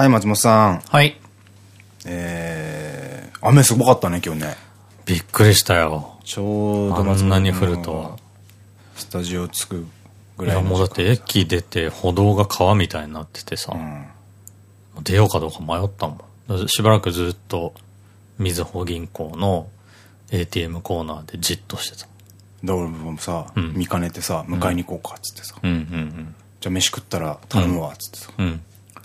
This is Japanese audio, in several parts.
はい、松本さん。はい。えー、雨すごかったね、今日ね。びっくりしたよ。ちょうどあ松本んなに降るとは。スタジオ着くぐいや、らいのもうだって駅出て歩道が川みたいになっててさ、出ようかどうか迷ったもん。しばらくずっと、みずほ銀行の ATM コーナーでじっとしてた。だから俺もさ、ん見かねてさ、迎えに行こうかっつってさ、うんうんじゃあ飯食ったら頼むわっつってさ、うん。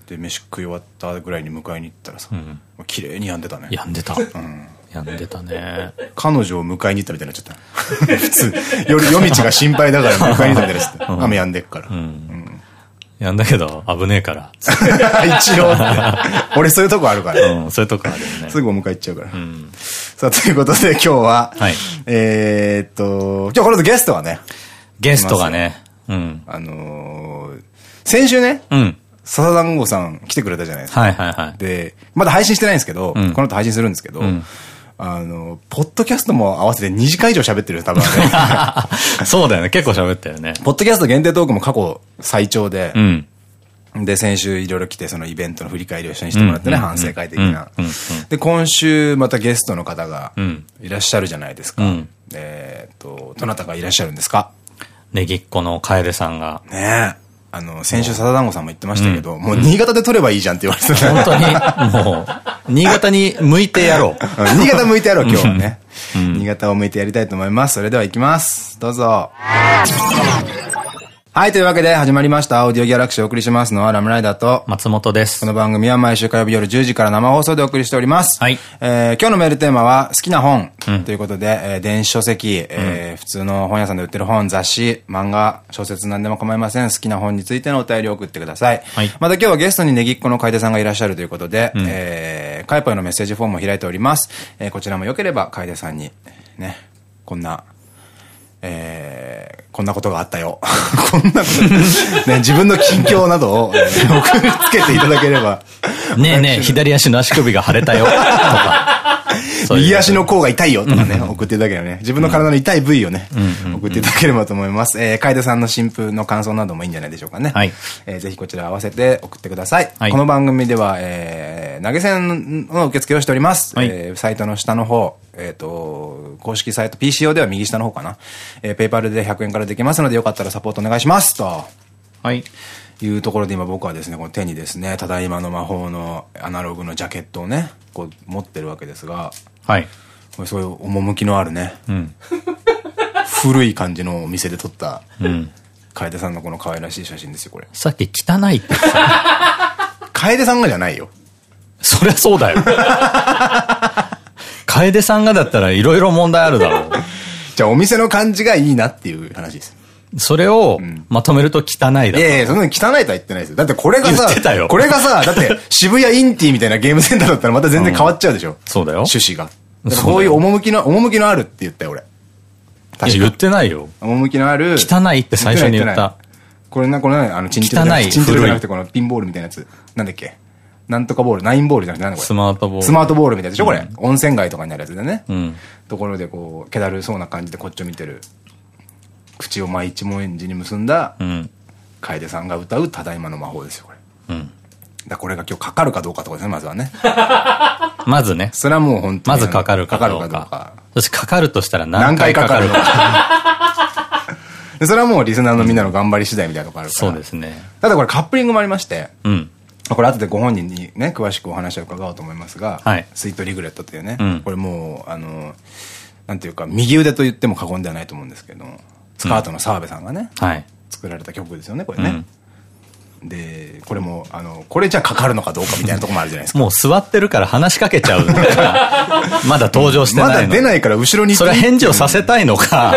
うん。で、飯食い終わったぐらいに迎えに行ったらさ、ん綺麗に病んでたね。病んでた。病んでたね。彼女を迎えに行ったみたいになっちゃった。普通、夜夜道が心配だから迎えに行ったみたいになっちゃった。雨止んでっから。やんだけど、危ねえから。一応。俺そういうとこあるから。うん、そういうとこあるよね。すぐお迎え行っちゃうから。さあ、ということで今日は、はいえーっと、今日この後ゲストはね、ゲストがね、うん。あのー先週ね、うん。笹団子さん来てくれたじゃないですか。はいはいはい。で、まだ配信してないんですけど、んこの後配信するんですけど、んあの、ポッドキャストも合わせて2時間以上喋ってるよ、多分ね。そうだよね。結構喋ったよね。ポッドキャスト限定トークも過去最長で、うん。で、先週いろいろ来て、そのイベントの振り返りを一緒にしてもらってね、うん反省会的な。で、今週またゲストの方がんいらっしゃるじゃないですか。うんえーっと、どなたがいらっしゃるんですか？ネギっ子の楓さんが。ねえ。あの、先週笹団子さんも言ってましたけど、もう新潟で撮ればいいじゃんって言われてた。本当に、もう、新潟に向いてやろう。うん新潟向いてやろう、今日はね。新潟を向いてやりたいと思います。それでは行きます。どうぞ。はい、というわけで始まりました。アウディオギャラクシーをお送りしますのはラムライダーと、松本ですこ。の番組は毎週火曜日夜10時から生放送でお送りしております。はいえー今日のメールテーマは好きな本ということで、えー電子書籍、えー普通の本屋さんで売ってる本、雑誌、漫画、小説何でも構いません。好きな本についてのお便りを送ってください。はいまた今日はゲストにネギっ子の楓さんがいらっしゃるということで、えー、カイポへのメッセージフォームを開いております。えーこちらも良ければ楓さんに、ね、こんな、えー、こんなことがあったよ。こんなこと、ね、自分の近況などを、えー 送りつけていただければ。ねえねえ、左足の足首が腫れたよ。とか。右足の甲が痛いよとかね、送っていただければね、自分の体の痛い部位をね、送っていただければと思います。えー、楓さんの新婦の感想などもいいんじゃないでしょうかね。はいえーぜひこちら合わせて送ってください。はいこの番組では、えー、投げ銭の受付をしております。はいえーサイトの下の方、えっ、と、公式サイト PCO では右下の方かな。えー、ペイパルで100円からできますので、よかったらサポートお願いします。と。はい。いうところで今僕はですね、この手にですね、ただいまの魔法のアナログのジャケットをね、こう持ってるわけですが、はい。これそういう趣のあるね、ん古い感じのお店で撮った、うん。楓さんのこの可愛らしい写真ですよ、これ。さっき汚いって言ってた。楓さんがじゃないよ。そりゃそうだよ。楓さんがだったらいろいろ問題あるだろう。じゃあお店の感じがいいなっていう話です。それをまとめると汚いだろ。いやいや、そんなに汚いとは言ってないですよ。だってこれがさこれがさ、だって渋谷インティみたいなゲームセンターだったらまた全然変わっちゃうでしょ。そうだよ。趣旨が。こういう趣の、趣のあるって言ったよ、俺。いや言っ確かてないよ。趣のある。汚いって最初に言った。これな、これな、あの、チンチンじゃなく古てこのピンボールみたいなやつ。なんだっけ？なんとかボール、ナインボールじゃなくてなんだこれ？スマートボール。スマートボールみたいでしょこれ。温泉街とかにあるやつでね。うん。ところでこう、気だるそうな感じでこっちを見てる。口を毎一文字に結んだ、うん。楓さんが歌うただいまの魔法ですよ、これ。うん。だこれが今日かかるかどうかとかですね、まずはね。まずね。それはもう本当に。まずかかるかどうかかるかどうかか。。そしてかかるとしたら何何回かかる回か それはもうリスナーのみんなの頑張り次第みたいなとこあるから。そうですね。ただこれカップリングもありまして、うん。これ後でご本人にね、詳しくお話を伺おうと思いますが、はいスイートリグレットっていうね、うんこれもう、あの、なんていうか、右腕と言っても過言ではないと思うんですけども、スカートの澤部さんがね、はい。作られた曲ですよね、これね。で、これも、あの、これじゃかかるのかどうかみたいなとこもあるじゃないですか。もう座ってるから話しかけちゃう。まだ登場してまないの。だ出ないから後ろにそれは返事をさせたいのか、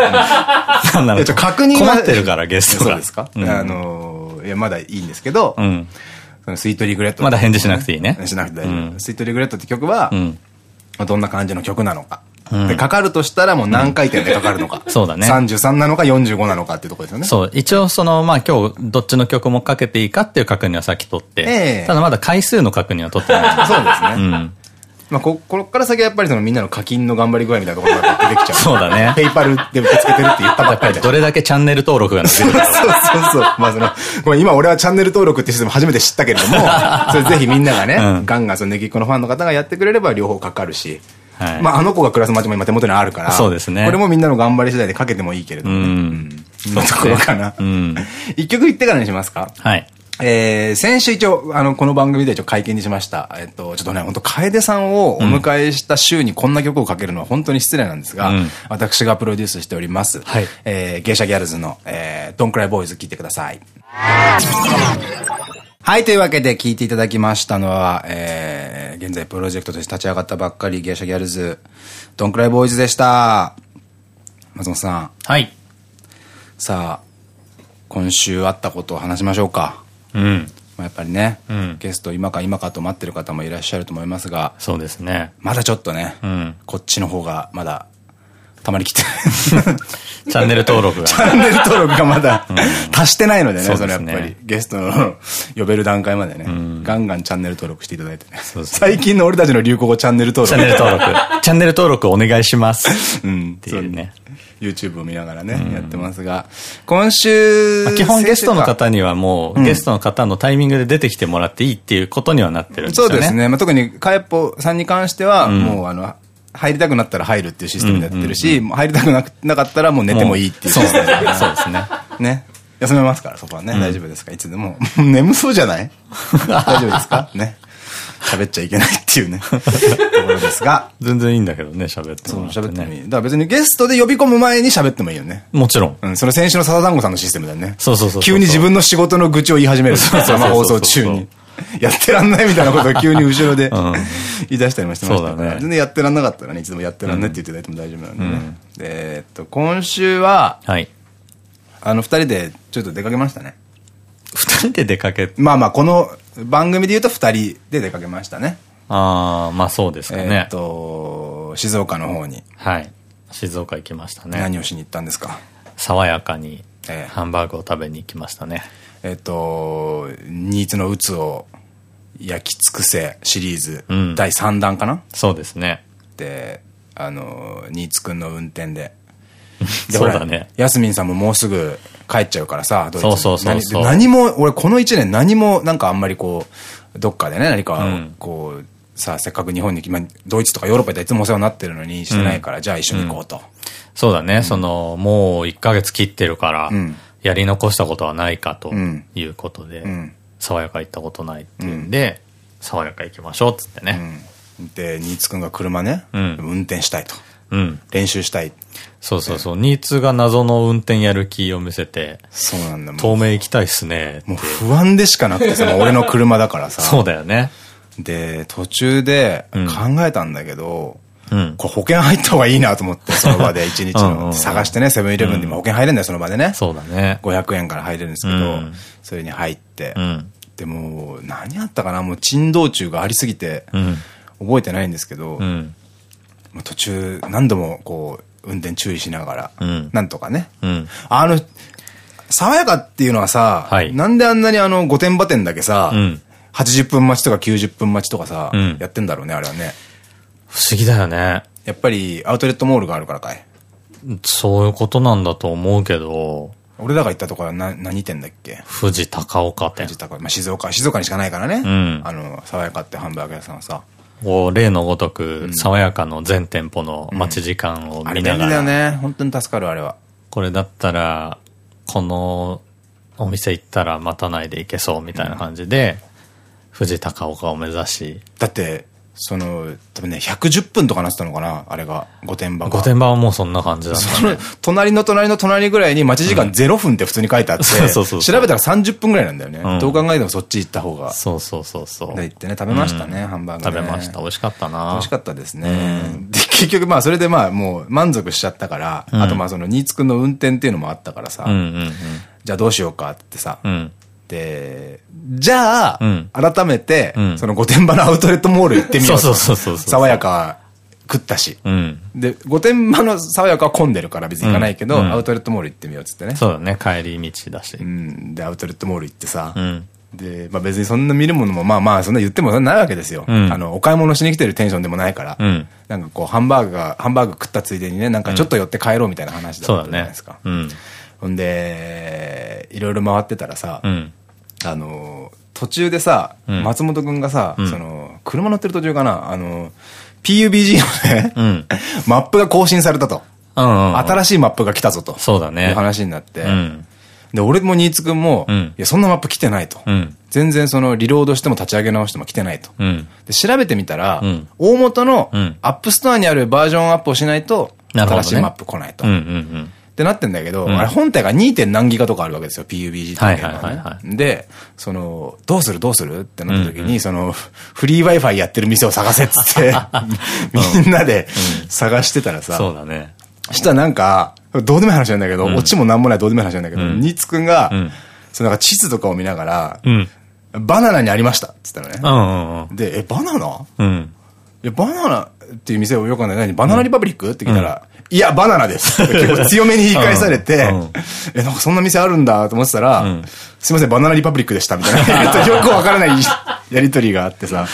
なんないのや、ちょ、確認が困ってるから、ゲストが。そうですか、うんあの、いや、まだいいんですけど、うん。そのスイートリグレット。まだ返事しなくていいねしなくて大丈夫。うんスイートリグレットって曲は、うん。どんな感じの曲なのか。うんで、かかるとしたらもう何回転でかかるのか。そうだね33なのか45なのかっていうところですよね。そう。一応、その、まあ、今日、どっちの曲もかけていいかっていう確認はさっき取って。ええただまだ回数の確認は取ってない。そうですね。うん。まあ、こ、こっから先はやっぱりそのみんなの課金の頑張り具合みたいなところが出てきちゃう。そうだねペイパルで受け付けてるって言ったばっかりで。どれだけチャンネル登録が伸びるか。そうそうそう。まあその、ごめん、今俺はチャンネル登録ってシステム初めて知ったけれども、それぜひみんながね、うんガンガンそのネギっ子のファンの方がやってくれれば両方かかるし、はいまああの子が暮らす街も今手元にあるから、そうですねこれもみんなの頑張り次第でかけてもいいけれどもね。うんうん。そんなところかな。うん。一曲言ってからにしますかはい。えー、先週一応、あの、この番組で一応会見にしました。えっと、ちょっとね、本当楓さんをお迎えした週にこんな曲をかけるのは本当に失礼なんですが、うん私がプロデュースしております。はいえー、芸者ギャルズの、えー、ドンクライボーイズ聴いてください。はい、というわけで聴いていただきましたのは、えー、現在プロジェクトとして立ち上がったばっかり芸者ギャルズ、ドンクライボーイズでした？松本さん、はい。さあ、今週あったことを話しましょうか。うん。まあやっぱりね、うんゲスト今か今かと待ってる方もいらっしゃると思いますが、そうですね。まだちょっとね、うん。こっちの方がまだ、たまりきて チャンネル登録が。チャンネル登録がまだ達してないのでね、そうそですねのやっぱりゲストの呼べる段階までね、ガンガンチャンネル登録していただいてね。最近の俺たちの流行語チャンネル登チャン録。ネル登録。チャンネル登録お願いします。うん。っていうね。YouTube を見ながらね、やってますが、今週、まあ基本ゲストの方にはもう、ゲストの方のタイミングで出てきてもらっていいっていうことにはなってるんですよね。そうです。ね。まあ、特に、かえっぽさんに関しては、もう、あの、入りたくなったら入るっていうシステムでやってるし、もう入りたくななかったらもう寝てもいいっていうそうですねシステムだから。そうですね。ね。休めますから、そこはね。大丈夫ですか？いつでも。眠そうじゃない？大丈夫ですか？ね。喋っちゃいけないっていうね、ところですが。全然いいんだけどね、喋っても。喋ってもいい。だから別にゲストで呼び込む前に喋ってもいいよね。もちろん。うん、その先週の笹団子さんのシステムだよね。そうそうそう急に自分の仕事の愚痴を言い始める。生放送中に。やってらんないみたいなことを急に後ろでうん言い出したりもしてましたね全然やってらんなかったらね、いつでもやってらんないって言っていただいても大丈夫なんでね。でえっと、今週は、はい。あの、二人でちょっと出かけましたね。二人で出かけ、まあまあ、この番組で言うと二人で出かけましたね。ああ、まあそうですかえねっ。と、静岡の方にはい。静岡行きましたね。何をしに行ったんですか？爽やかにええハンバーグを食べに行きましたね。えっと、ニーツの鬱を焼き尽くせシリーズ、うん。第3弾かな？そうですね。で、あの、ニーツくんの運転で。でそうだね。ヤスミンさんももうすぐ帰っちゃうからさ、ドイツに。そうそうそうそう。何で何も、俺この1年何もなんかあんまりこう、どっかでね、何かうん。こう、さあせっかく日本に、まあドイツとかヨーロッパでいつもお世話になってるのにしてないから、じゃあ一緒に行こうと。そうだね。その、もう1ヶ月切ってるから。うん、やり残したことはないかとうんいうことでん、爽やか行ったことないっていうんで、爽やか行きましょうっつってね。うんで、ニーツくんが車ね、うん運転したいと。うん。練習したい。そうそうそう。ニーツが謎の運転やる気を見せて、そうなんだ。もう東名行きたいっすねもう不安でしかなくてさ、俺の車だからさ。そうだよね。で、途中でうん考えたんだけど、うん。これ保険入った方がいいなと思って、その場で一日の。探してね、セブンイレブンにも保険入れるんだよ、その場でね。そうだね。500円から入れるんですけどうん、それに入ってう。ん。でもう、何あったかな？もう珍道中がありすぎて、うん。覚えてないんですけど、途中何度もこう、運転注意しながらうん、なんとかね。うん。あの、爽やかっていうのはさ、はいなんであんなにあの、御殿場店だけさ、うん80分待ちとか90分待ちとかさ、うんやってんだろうね、あれはね。不思議だよね。やっぱりアウトレットモールがあるからかい。そういうことなんだと思うけど、俺らが行ったところはな何店だっけ？富士高岡店。富士高まあ、静岡、静岡にしかないからね。んあの、爽やかってハンバーグ屋さんはさ。こう例のごとく、爽やかの全店舗の待ち時間をあれ便利見ながら、だよね。本当に助かる、あれは。これだったら、このお店行ったら待たないで行けそうみたいな感じで、富士高岡を目指し、だって、その、多分ね、110分とかなってたのかなあれが、御殿場が。御殿場はもうそんな感じだったその、隣の隣の隣ぐらいに待ち時間0分って普通に書いてあって、調べたら30分ぐらいなんだよね。んどう考えてもそっち行った方が。そうそうそうそう。で行ってね、食べましたね、ハンバーグ、ね。食べました。美味しかったな美味しかったですね。で、結局まあそれでまあもう満足しちゃったから、あとまあその新津くんの運転っていうのもあったからさ、うんうんじゃあどうしようかってさ、うん。うん。で、じゃあ、うん改めて、うんその御殿場のアウトレットモール行ってみようと。そうそうそう爽やか食ったし。うん。で、御殿場の爽やかは混んでるから別に行かないけど、うんうんアウトレットモール行ってみようっつってね。そうだね。帰り道だしう。ん。で、アウトレットモール行ってさ、うん。で、まあ別にそんな見るものもまあまあそんな言ってもないわけですよ。あの、お買い物しに来てるテンションでもないから。なんかこう、ハンバーグが、ハンバーグ食ったついでにね、なんかちょっと寄って帰ろうみたいな話だったじゃないですか。ほんで、いろいろ回ってたらさ、あの、途中でさ、松本くんがさ、その、車乗ってる途中かな、あの、PUBG のね、マップが更新されたと。新しいマップが来たぞと。そうだね。いう話になって。で、俺も新津くんも、いや、そんなマップ来てないと。全然その、リロードしても立ち上げ直しても来てないと。で、調べてみたら、大元の App Store にあるバージョンアップをしないと、新しいマップ来ないと。ってなってんだけど、あれ本体が 2. 点何ギガとかあるわけですよ、PUBG っていうので、その、どうするどうする？ってなった時に、その、フリー Wi-Fi やってる店を探せっつって、みんなで探してたらさ、そうだね。したらなんか、どうでもいい話なんだけど、オチもなんもないどうでもいい話なんだけど、ニーツくん。が、そのなんか地図とかを見ながら、バナナにありましたっつったのね。で、え、バナナ？うん。え、バナナっていう店をよくわかんない。何？バナナリパブリック？って聞いたら、いや、バナナです。結構強めに言い返されて、え、なんかそんな店あるんだと思ってたら、すいません、バナナリパブリックでしたみたいな。よくわからないやりとりがあってさ。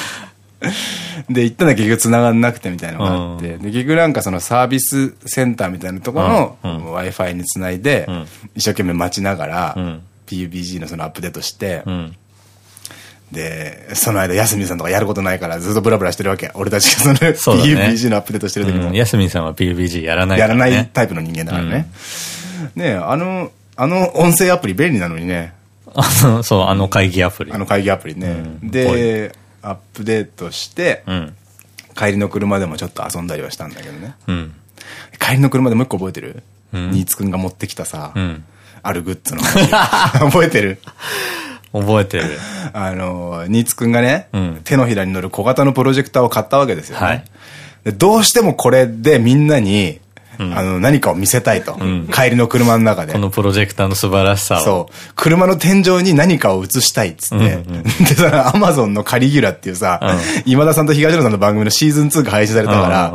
で、行ったら結局繋がんなくてみたいなのがあって、で、結局なんかそのサービスセンターみたいなところの Wi-Fi につないで、一生懸命待ちながら、PUBG のそのアップデートして、で、その間、ヤスさんとかやることないからずっとブラブラしてるわけ。俺たちがその PUBG のアップデートしてる時も。ヤスミンさんは PUBG やらないやらないタイプの人間だからね。ねあの、あの音声アプリ便利なのにね。あの、そう、あの会議アプリ。あの会議アプリね。で、アップデートして、帰りの車でもちょっと遊んだりはしたんだけどね。帰りの車でもう一個覚えてる？新津くんが持ってきたさ、あるグッズの 覚えてる？覚えてる。あの、新津くんがね、手のひらに乗る小型のプロジェクターを買ったわけですよ、ね。どうしてもこれでみんなに、あの、何かを見せたいと。帰りの車の中で。このプロジェクターの素晴らしさを。そう。車の天井に何かを映したいっつって。で、さ、アマゾンのカリギュラっていうさ、今田さんと東野さんの番組のシーズン2が配信されたから、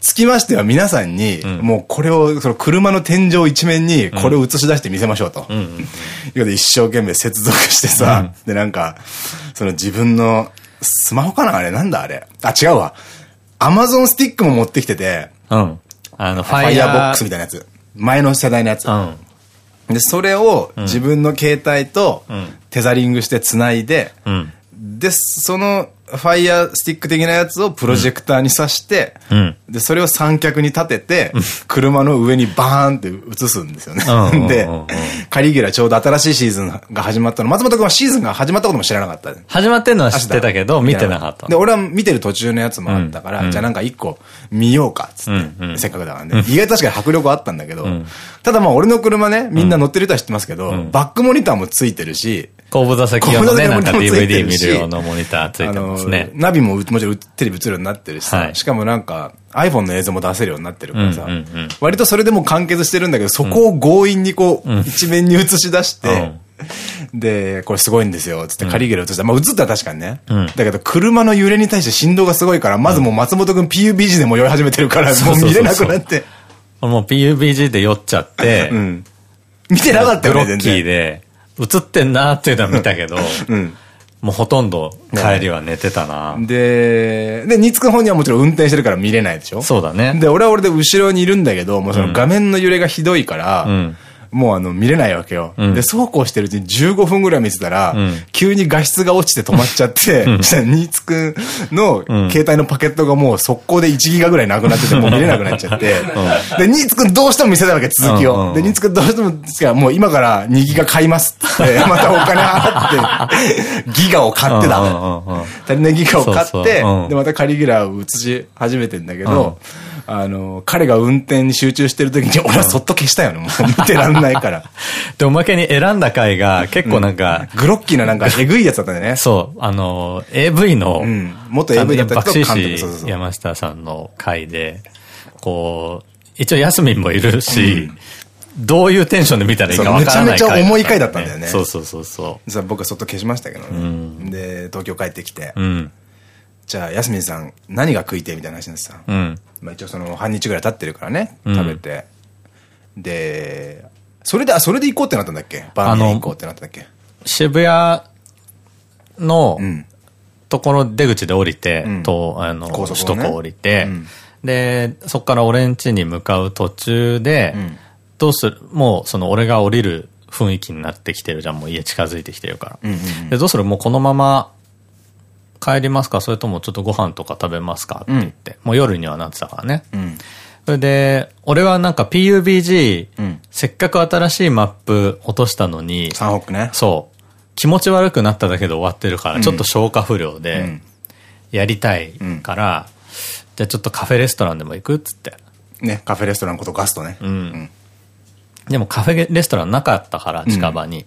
つきましては皆さんに、もうこれを、その車の天井一面にこれを映し出して見せましょうと。いうことで一生懸命接続してさ、で、なんか、その自分の、スマホかな？あれなんだあれ？あ、違うわ。アマゾンスティックも持ってきてて、うん。あの、ファイヤー。ボックスみたいなやつ。前の世代のやつ。うん、で、それを自分の携帯とテザリングして繋いで、うん、で、そのファイヤースティック的なやつをプロジェクターに挿して、うん、で、それを三脚に立てて、車の上にバーンって映すんですよね。で、カリギュラちょうど新しいシーズンが始まったの。松本君はシーズンが始まったことも知らなかった。始まってんのは知ってたけど、見てなかった。で、俺は見てる途中のやつもあったから、じゃあなんか一個見ようか、つって、せっかくだからね。意外と確かに迫力あったんだけど、ただまあ俺の車ね、みんな乗ってる人は知ってますけど、バックモニターもついてるし、後部座席用のね、なんか DVD 見る用のモニターついてますね。ナビももちろんテレビ映るようになってるしさ、しかもなんか iPhone の映像も出せるようになってるからさ、割とそれでも完結してるんだけど、そこを強引にこう、一面に映し出して、で、これすごいんですよ、つってカリゲル映した。まあ映ったら確かにね。だけど車の揺れに対して振動がすごいから、まずもう松本くん PUBG でも酔い始めてるから、もう見れなくなって。もう PUBG で酔っちゃって、見てなかったよね、ブロッキーで。映ってんなっていうのは見たけど、うん、もうほとんど帰りは寝てたな。で、で、ニツくん本人はもちろん運転してるから見れないでしょ？そうだね。で、俺は俺で後ろにいるんだけど、もうその画面の揺れがひどいから、うんもうあの、見れないわけよ。うん、で、そうこうしてるうちに15分ぐらい見てたら、うん、急に画質が落ちて止まっちゃって、そしたら、ニーツくんの携帯のパケットがもう速攻で1ギガぐらいなくなってて、もう見れなくなっちゃって、で、ニーツくんどうしても見せたわけ、続きを。で、ニーツくんどうしても、もう今から2ギガ買いますって、またお金払って、ギガを買ってだ。足りないギガを買って、で、またカリギュラーを映し始めてんだけど、あの、彼が運転に集中してる時に、俺はそっと消したよね。もう見てらんないから。で、おまけに選んだ回が結構なんか、グロッキーななんかえぐいやつだったね。そう。あの、AV の、うん、元 AV だったけど、山下さんの回で、こう、一応ヤスミンもいるし、どういうテンションで見たらいいか分からないめちゃめちゃ重い回だったんだよね。そうそうそうそう。僕はそっと消しましたけどね。で、東京帰ってきて。じゃあ、ヤスミンさん、何が食いてみたいな話になってさ。まあ一応その半日ぐらい経ってるからね、食べて。で、それで、あ、それで行こうってなったんだっけ？バーミヤン行こうってなったんだっけ？渋谷の、ところ出口で降りて、と、あの、首都高降りて、で、そこから俺ん家に向かう途中で、どうする、もうその俺が降りる雰囲気になってきてるじゃん、もう家近づいてきてるから。で、どうする？もうこのまま帰りますか？それともちょっとご飯とか食べますか？って言って、もう夜にはなってたからね。それで、俺はなんか PUBG、せっかく新しいマップ落としたのに、サンホックね。そう。気持ち悪くなっただけで終わってるから、ちょっと消化不良で、やりたいから、じゃあちょっとカフェレストランでも行くっつって。ね、カフェレストランことガストね。うん。でもカフェレストランなかったから、近場に。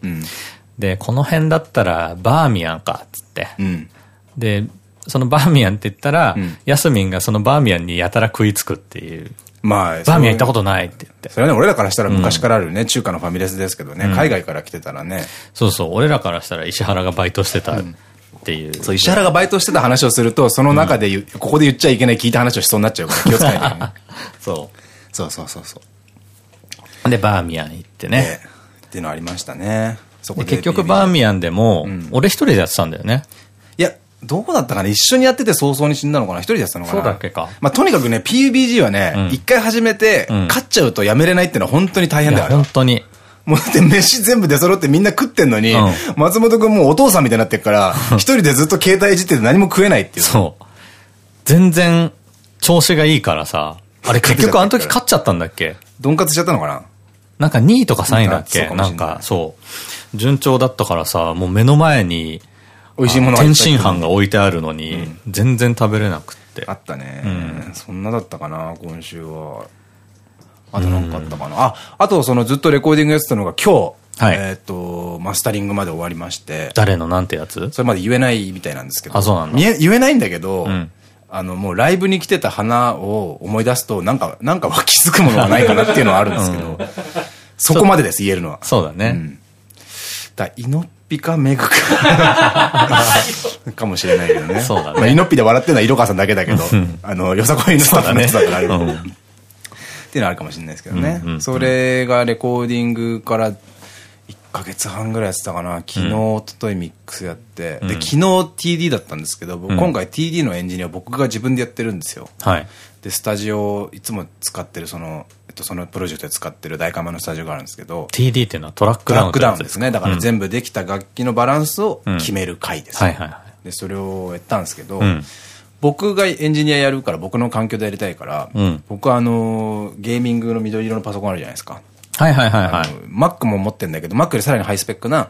で、この辺だったらバーミヤンか、っつって。で、そのバーミヤンって言ったら、ヤスミンがそのバーミヤンにやたら食いつくっていう。まあ、バーミヤン行ったことないって言って。それはね、俺らからしたら昔からあるね、中華のファミレスですけどね、海外から来てたらね。そうそう、俺らからしたら石原がバイトしてたっていう。そう、石原がバイトしてた話をすると、その中で、ここで言っちゃいけない聞いた話をしそうになっちゃうから気をつけないとね。そう。そうそうそうそう。で、バーミヤン行ってね。っていうのありましたね。そこで。結局バーミヤンでも、俺一人でやってたんだよね。どこだったかな？一緒にやってて早々に死んだのかな？一人でやってたのかな？そうだっけか。まあ、とにかくね、PUBG はね、一、回始めて、勝っちゃうとやめれないっていうのは本当に大変だよ。本当に。もうだって飯全部出揃ってみんな食ってんのに、松本くんもうお父さんみたいになってるから、一人でずっと携帯いじってて何も食えないっていう。そう。全然、調子がいいからさ。あれ結局あの時勝っちゃったんだっけ？ドンカツしちゃったのかな？なんか2位とか3位だっけ？なんか、そう。順調だったからさ、もう目の前に、美味しいもの天津飯が置いてあるのに、全然食べれなくって。あったね。そんなだったかな、今週は。あと何かあったかな。あ、あとそのずっとレコーディングやってたのが今日、はい、えっと、マスタリングまで終わりまして。誰のなんてやつ？それまで言えないみたいなんですけど。あ、そうなんだ。言えないんだけど、あの、もうライブに来てた花を思い出すと、なんか、なんか気づくものがないかなっていうのはあるんですけど、そこまでです、言えるのは。そうだね。だ、イノッピかメグかかもしれないけどね。そうだね。まあ、イノッピで笑ってるのは色川さんだけだけど、あの、よさこいのスタッフのやつだからある。っていうのはあるかもしれないですけどね。それがレコーディングから1ヶ月半ぐらいやってたかな。昨日、おとといミックスやって。で、昨日 TD だったんですけど、今回 TD のエンジニア僕が自分でやってるんですよ。はい。で、スタジオ、いつも使ってるその、とそのプロジェクトで使ってる大釜のスタジオがあるんですけど。TD っていうのはトラックダウントラックダウンですね。だから全部できた楽器のバランスを決める回です。で、それをやったんですけど、うん、僕がエンジニアやるから僕の環境でやりたいから、うん、僕はあの、ゲーミングの緑色のパソコンあるじゃないですか。はいはいはいはい。Mac も持ってんだけど、Mac よりさらにハイスペックな、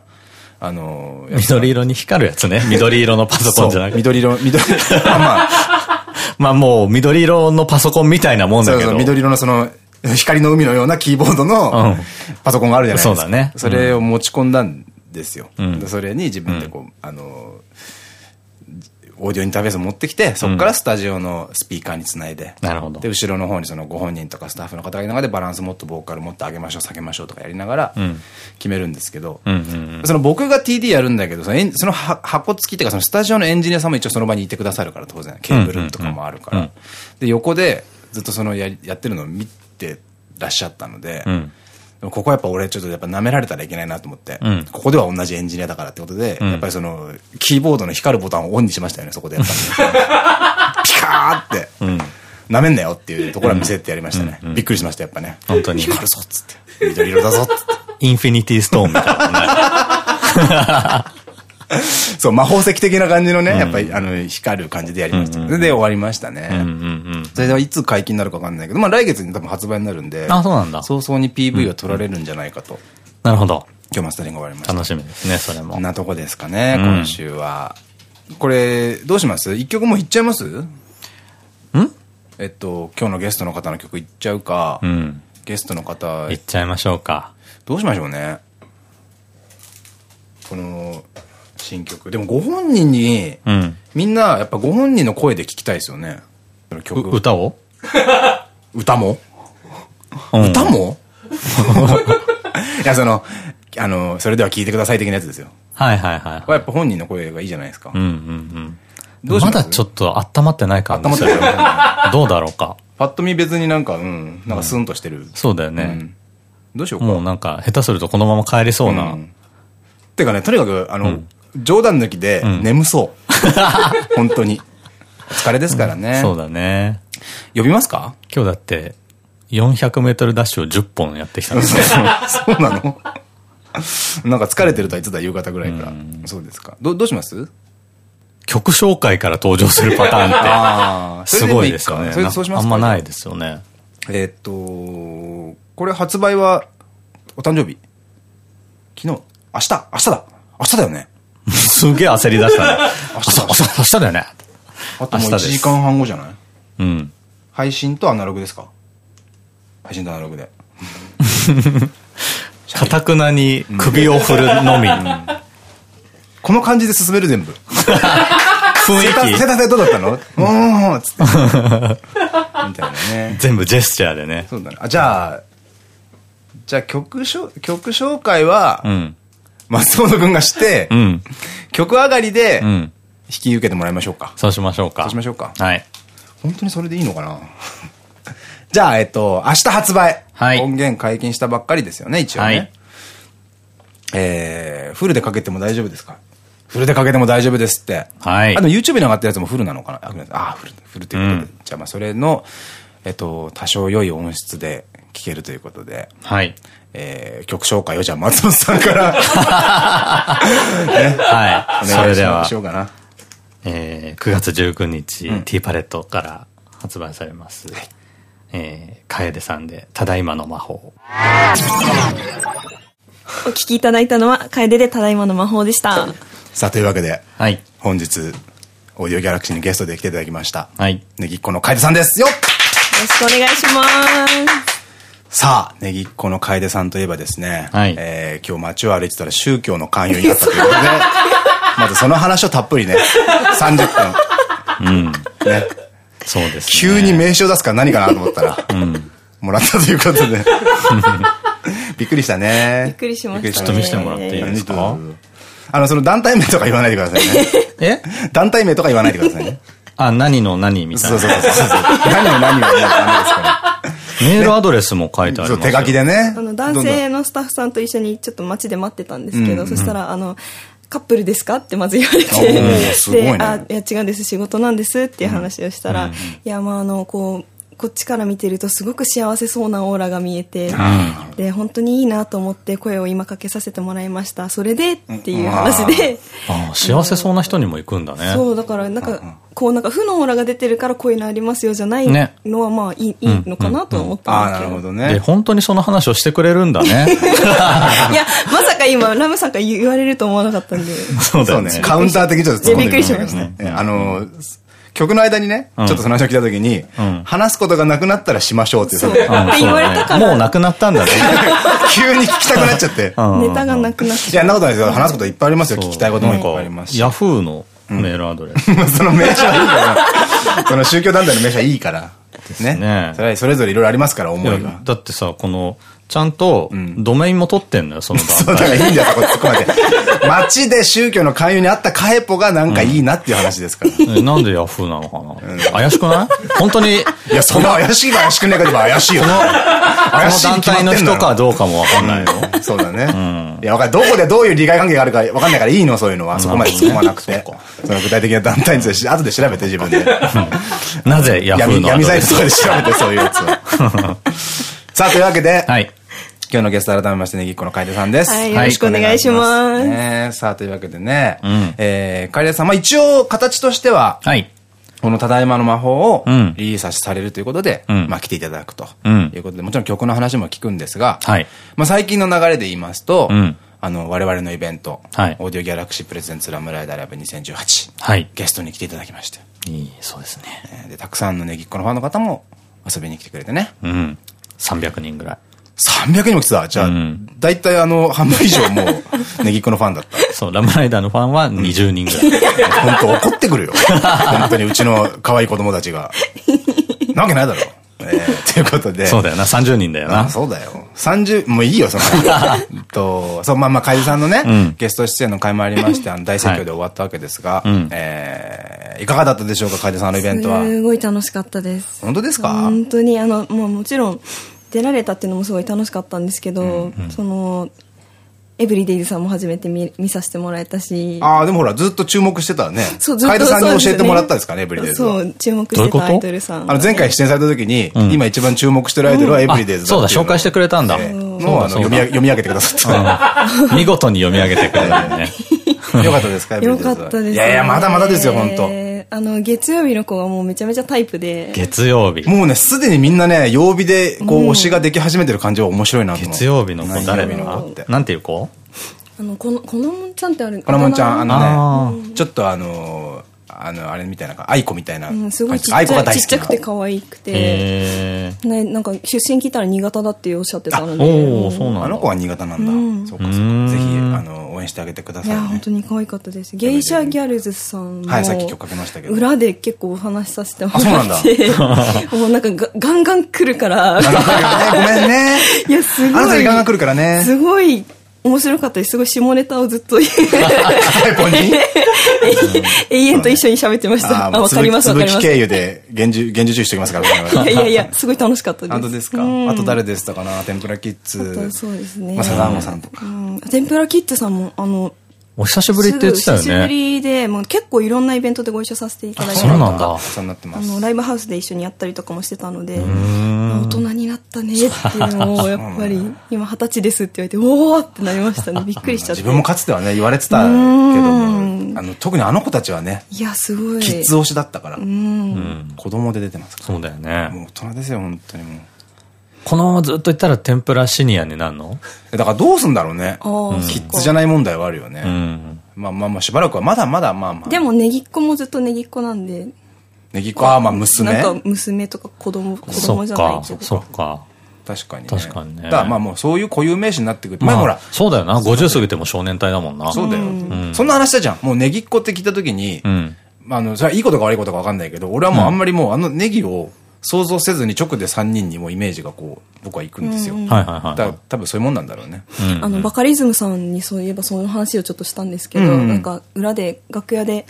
あの、緑色に光るやつね。緑色のパソコンじゃなくて。緑色、緑、まあまあ。まあもう緑色のパソコンみたいなもんだけど。そうそう、緑色のその、光の海のようなキーボードのパソコンがあるじゃないですか。そうだね。それを持ち込んだんですよ。それに自分でこう、あの、オーディオインターフェースを持ってきて、そこからスタジオのスピーカーにつないで。なるほど。で、後ろの方にそのご本人とかスタッフの方がいながらバランスもっとボーカルもっと上げましょう、下げましょうとかやりながら、決めるんですけど、その僕が TD やるんだけど、そのその箱付きっていうか、そのスタジオのエンジニアさんも一応その場にいてくださるから当然、ケーブルとかもあるから。で、横でずっとそのややってるのを見てらっしゃったので、うんここはやっぱ俺ちょっとやっぱ舐められたらいけないなと思って、うん、ここでは同じエンジニアだからってことで、うん、やっぱりその、キーボードの光るボタンをオンにしましたよね、そこでやっぱ ピカーって、うん、舐めんなよっていうところは見せてやりましたね。びっくりしました、やっぱね。本当に。光るぞっつって。緑色だぞっつって。インフィニティストーンみたいなね。そう、魔法石的な感じのね、やっぱり、あの、光る感じでやりました。で終わりましたね。それではいつ解禁になるかわかんないけど、まあ来月に多分発売になるんで、あ、そうなんだ。早々に PV を撮られるんじゃないかと。なるほど。今日マスタリング終わりました。楽しみですね、それも。こんなとこですかね、今週は。これ、どうします？一曲もいっちゃいます？ん？えっと、今日のゲストの方の曲いっちゃうか、ゲストの方。いっちゃいましょうか。どうしましょうね。この、新曲。でもご本人に、うん、みんなやっぱご本人の声で聞きたいですよね。曲。歌を？歌も、うん、歌も？いや、その、あの、それでは聞いてください的なやつですよ。はいはいはい。これやっぱ本人の声がいいじゃないですか。うんうんうん。どうまだちょっと温まってないかもしれない。どうだろうか。パッと見別になんか、うん、なんかスンとしてる。うん、そうだよね、うん。どうしようか。もうなんか、下手するとこのまま帰りそうな。てかね、とにかく、あの、冗談抜きで眠そう。本当に。お疲れですからね。そうだね。呼びますか？今日だって、400メートルダッシュを10本やってきたんですね。そうなの？なんか疲れてるとは言ってた夕方ぐらいから。そうですか。ど、どうします？曲紹介から登場するパターンあって、すごいですよね。それでそうしますか？あんまないですよね。えーっと、これ発売は、お誕生日昨日明日明日だ明日だよねすげえ焦り出したね。明日明日、明日だよね。あともう1明日です時間半後じゃない？うん。配信とアナログですか？配信とアナログで。かたくなに首を振るのみ。この感じで進める全部。雰囲セタセどうだったの？うーんつって。みたいなね気。。全部ジェスチャーでね。そうだね。あ、じゃあ、じゃあ曲しょ、曲紹介はう、ん。松本くんがしてう、ん。曲上がりでう、ん。引き受けてもらいましょうか。そうしましょうか。そうしましょうか。はい。本当にそれでいいのかな？じゃあ、えっと、明日発売。はい音源解禁したばっかりですよね、一応ね。はいえー、フルでかけても大丈夫ですか？フルでかけても大丈夫ですって。はいあと YouTube に上がったやつもフルなのかな？あ、フル、フルっていうことで。じゃあまあそれの、えっと、多少良い音質で聴けるということで。はい。えー、曲紹介をじゃあ松本さんから、ね、はい。それではし、ようかな。えー、9月19日、T パレットから発売されます。えー、楓さんで、ただいまの魔法。お聞きいただいたのは、楓でただいまの魔法でした。よさあ、というわけで、はい。本日、オーディオギャラクシーにゲストで来ていただきました。はい。ネギっ子の楓さんですよろしくお願いします。さあ、ネギっ子の楓さんといえばですね、はいえー今日街を歩いてたら宗教の勧誘になったということで、まずその話をたっぷりね、30分。うん。ね。そうです、ね。急に名刺を出すから何かなと思ったら、もらったということで。びっくりしたね。びっくりしましたねびっくちょっと見せてもらっていいですか？あの、その団体名とか言わないでくださいね。え？団体名とか言わないでくださいね。あ、何の何みたいな。そうそうそうそう。何の何はもうダメですから。メールアドレスも書いてありそう、ますよ。手書きでね。あの、男性のスタッフさんと一緒にちょっと街で待ってたんですけど、そしたら、あの、カップルですかってまず言われて、で、あ、いや違うんです、仕事なんですっていう話をしたら、いや、まあ、あの、こう、こっちから見てるとすごく幸せそうなオーラが見えて、で、本当にいいなと思って声を今かけさせてもらいました。それでっていう話で、あ幸せそうな人にも行くんだね。そう、だから、なんか、こう、なんか、負のオーラが出てるからこういうのありますよじゃないねのは、まあ、いい、いいのかなとは思ったああ、んですけど。なるほどで、ね。本当にその話をしてくれるんだね。いや、まさか今、ラムさんから言われると思わなかったんで。そうだよね。そうね。カウンター的にちょっとびっくりしましたあの、曲の間にね、ちょんっとその話を聞いた時に、話すことがなくなったらしましょうって言われたからもうなくなったんだね。急に聞きたくなっちゃって。うんネタがなくなっいや、そんなことないですよ。話すこといっぱいありますよ。聞きたいこともいっぱいありますし。ヤフーのメールアドレス。その名称はいいから。その宗教団体の名称はいいから。ね。ねそれぞれいろいろありますから、思いやいが。だってさ、この、ちゃんと、ドメインも取ってんのよ、そのそう。だからいいんだよ、そこ突っ込まれて。街で宗教の勧誘にあったカエポがなんかいいなっていう話ですから。えなんでヤフーなのかな？怪しくない？本当に、いや、その怪しいか怪しくねえかでも怪しいよ。こ怪しいにの団体の人かどうかもわかんないよ。そうだね。いや、わか。どこでどういう利害関係があるかわかんないからいいの、そういうのは。そこまで突っ込まなくて。その具体的な団体について、後で調べて自分で。なぜヤフー闇の闇サイトとかで調べて、そういうやつを。さあ、というわけで、はい。今日のゲスト改めましてねぎっこの楓さんです。はいよろしくお願いしますねさあ、というわけでね、んえー、楓さん、まあ一応形としては、はい。このただいまの魔法をうんリリースされるということで、うんまあ来ていただくとうんいうことで、もちろん曲の話も聞くんですが、はいまあ最近の流れで言いますと、うんあの、我々のイベント、はいオーディオギャラクシープレゼンツラムライダーライブ2018、はい。ゲストに来ていただきまして、いい、そうですね。えーで、たくさんのねぎっこのファンの方も遊びに来てくれてね、うん。300人ぐらい。300人も来てた？じゃあ、うん大体あの、半分以上もう、ネギっ子のファンだった。そう、ラムライダーのファンは20人ぐらい。本当怒ってくるよ。本当にうちの可愛い子供たちが。なわけないだろ。えー、ということで。そうだよな、30人だよあな。そうだよ。30、もういいよ、その。と、そう、まあまあ、カイさんのね、んゲスト出演の会もありまして、あの、大盛況で終わったわけですが、んえー、いかがだったでしょうか、カイさんのイベントは？すごい楽しかったです。本当ですか？本当に、あの、もうもちろん、出られたっていうのもすごい楽しかったんですけど、その、エブリデイズさんも初めて見見させてもらえたし。ああ、でもほら、ずっと注目してたね。そう、ずっと。楓さんに教えてもらったんですかね、エブリデイズそう、注目してたアイドルさん。あの、前回出演された時に、今一番注目してるアイドルはエブリデイズそうだ、紹介してくれたんだ。の、あの、読み上げてくださった。見事に読み上げてくれたね。よかったですかよかったです。いやいや、まだまだですよ、本当あの、月曜日の子がもうめちゃめちゃタイプで。月曜日。もうね、すでにみんなね、曜日で、こう、推しができ始めてる感じは面白いな。月曜日の子誰の子？って。なんていう子？あの、この、このもんちゃんってあるこのもんちゃん、あのね、ちょっとあの、あの、あれみたいな、愛子みたいな。うん、すごいちっちゃちっちゃくて可愛くて。ね、なんか出身聞いたら新潟だっておっしゃってたので。おおそうなんあの子は新潟なんだ。そうかそうか。ぜひ、あの、応援してあげてください。いや、本当に可愛かったです。ゲイシャギャルズさんはい、さっき曲かけましたけど。裏で結構お話しさせてもらって。そうなんだ。もうなんかガンガン来るから。ごめんね。いや、すごい。あなたにガンガン来るからね。すごい面白かったです。すごい下ネタをずっと 永遠と一緒に喋ってました。あ、わかりますわかります。経由で厳重、厳重注意しておきますから。いや いやいや、すごい楽しかったです。本当ですか？あと誰でしたかな？天ぷらキッズ。そうですね。まさだんごさんとか。天ぷらキッズさんも、あの、お久しぶりって言ってたよね。久しぶりで、もう結構いろんなイベントでご一緒させていただいて。そうなんだ。そうなってます。あの、ライブハウスで一緒にやったりとかもしてたので、大人になったねっていうのを、やっぱり、今二十歳ですって言われて、おーってなりましたね。びっくりしちゃって。自分もかつてはね、言われてたけども、あの、特にあの子たちはね、いや、すごい。キッズ推しだったから、子供で出てますから。そうだよね。もう大人ですよ、本当にもう。このままずっといったら天ぷらシニアになるの？だからどうすんだろうね。キッズじゃない問題はあるよね。まあまあまあしばらくはまだまだまあまあ。でもネギっ子もずっとネギっ子なんで。ネギっ子はまあ娘？なんか娘とか子供、子供じゃないけど。そっか。確かにね。確かにね。だからまあもうそういう固有名詞になってくる。まあほら。そうだよな。50過ぎても少年隊だもんな。そうだよ。そんな話したじゃん。もうネギっ子って聞いた時に、あの、それはいいことか悪いことかわかんないけど、俺はもうあんまりもうあのネギを、想像せずに直で3人にもイメージがこう、僕は行くんですよ。はいはいはい。だから多分そういうもんなんだろうね。あの、バカリズムさんにそういえばその話をちょっとしたんですけど、なんか裏で楽屋で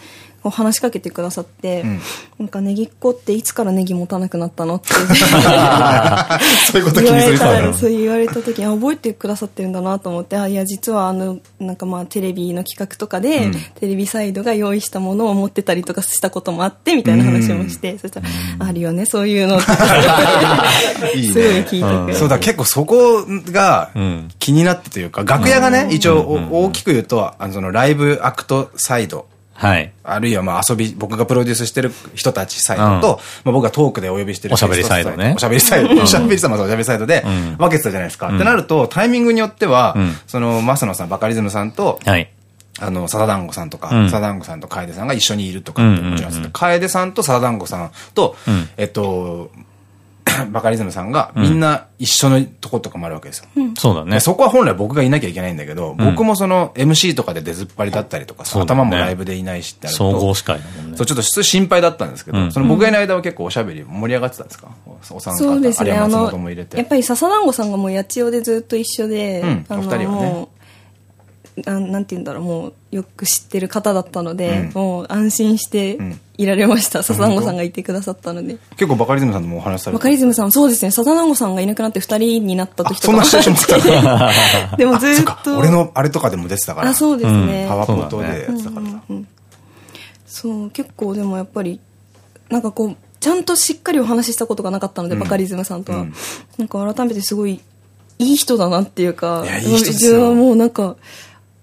話しかけてくださって、うん、なんかネギっ子っていつからネギ持たなくなったのって そういうこと気にするたそう言われた時に覚えてくださってるんだなと思ってあいや実はあのなんかまあテレビの企画とかで、うん、テレビサイドが用意したものを持ってたりとかしたこともあってみたいな話もして、うん、そしたら、あるよねそういうのって。いい、ね、すごい聞いてくれそうだ結構そこが気になってというか、楽屋がね、一応大きく言うとあのそのライブアクトサイドはい。あるいはまあ遊び、僕がプロデュースしてる人たちサイドと、うん、まあ僕がトークでお呼びしてるおしゃべりサイドね。おしゃべりサイド。おしゃべり様とおしゃべりサイドで分けてたじゃないですか。ってなると、タイミングによっては、その、マスノさん、バカリズムさんと、はい。あの、サダダンゴさんとか、サダダンゴさんと楓さんが一緒にいるとかもちろん楓さんとサダダンゴさんと、えっと、バカリズムさんがみんな一緒のとことかもあるわけですよ。そうだね。そこは本来僕がいなきゃいけないんだけど、僕もその MC とかで出ずっぱりだったりとかさ、頭もライブでいないしってあると。総合司会だもんね。そう、ちょっと心配だったんですけど、その僕がいない間は結構おしゃべり盛り上がってたんですか？お三方。そうですね。あの、やっぱり笹団子さんがもう八千代でずっと一緒で、お二人はね。ななんて言うんだろう、もうよく知ってる方だったので、うん、もう安心していられました。笹団子さんがいてくださったので。結構バカリズムさんともお話されてバカリズムさん、そうですね。笹団子さんがいなくなって二人になった時とかそんなシチュエーションもあった でもずっと。俺のあれとかでも出てたから。あ、そうですね。パワーポートでやってたからさ。そう、結構でもやっぱり、なんかこう、ちゃんとしっかりお話ししたことがなかったので、バカリズムさんとは。なんか改めてすごい、いい人だなっていうか、いや、いい人ですよ。もうなんか、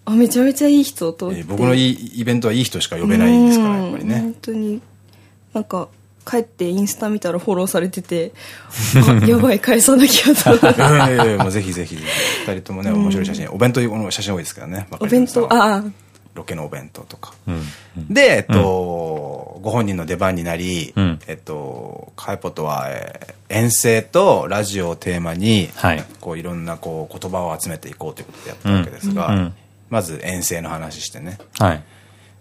あめちゃめちゃいい人と、えー、僕のいいイベントはいい人しか呼べないですからやっぱりね。本当に。なんか帰ってインスタ見たらフォローされてて やばい返さなきゃと思って。ええもうぜひぜひ。二人ともね面白い写真お弁当の写真多いですからねお弁当ああ。ロケのお弁当とか、うんでえっと、うん、ご本人の出番になり、うん、えっとカイポとは、えー、遠征とラジオをテーマに、はい、こういろんなこう言葉を集めていこうということでやったわけですが、まず遠征の話してね。はい。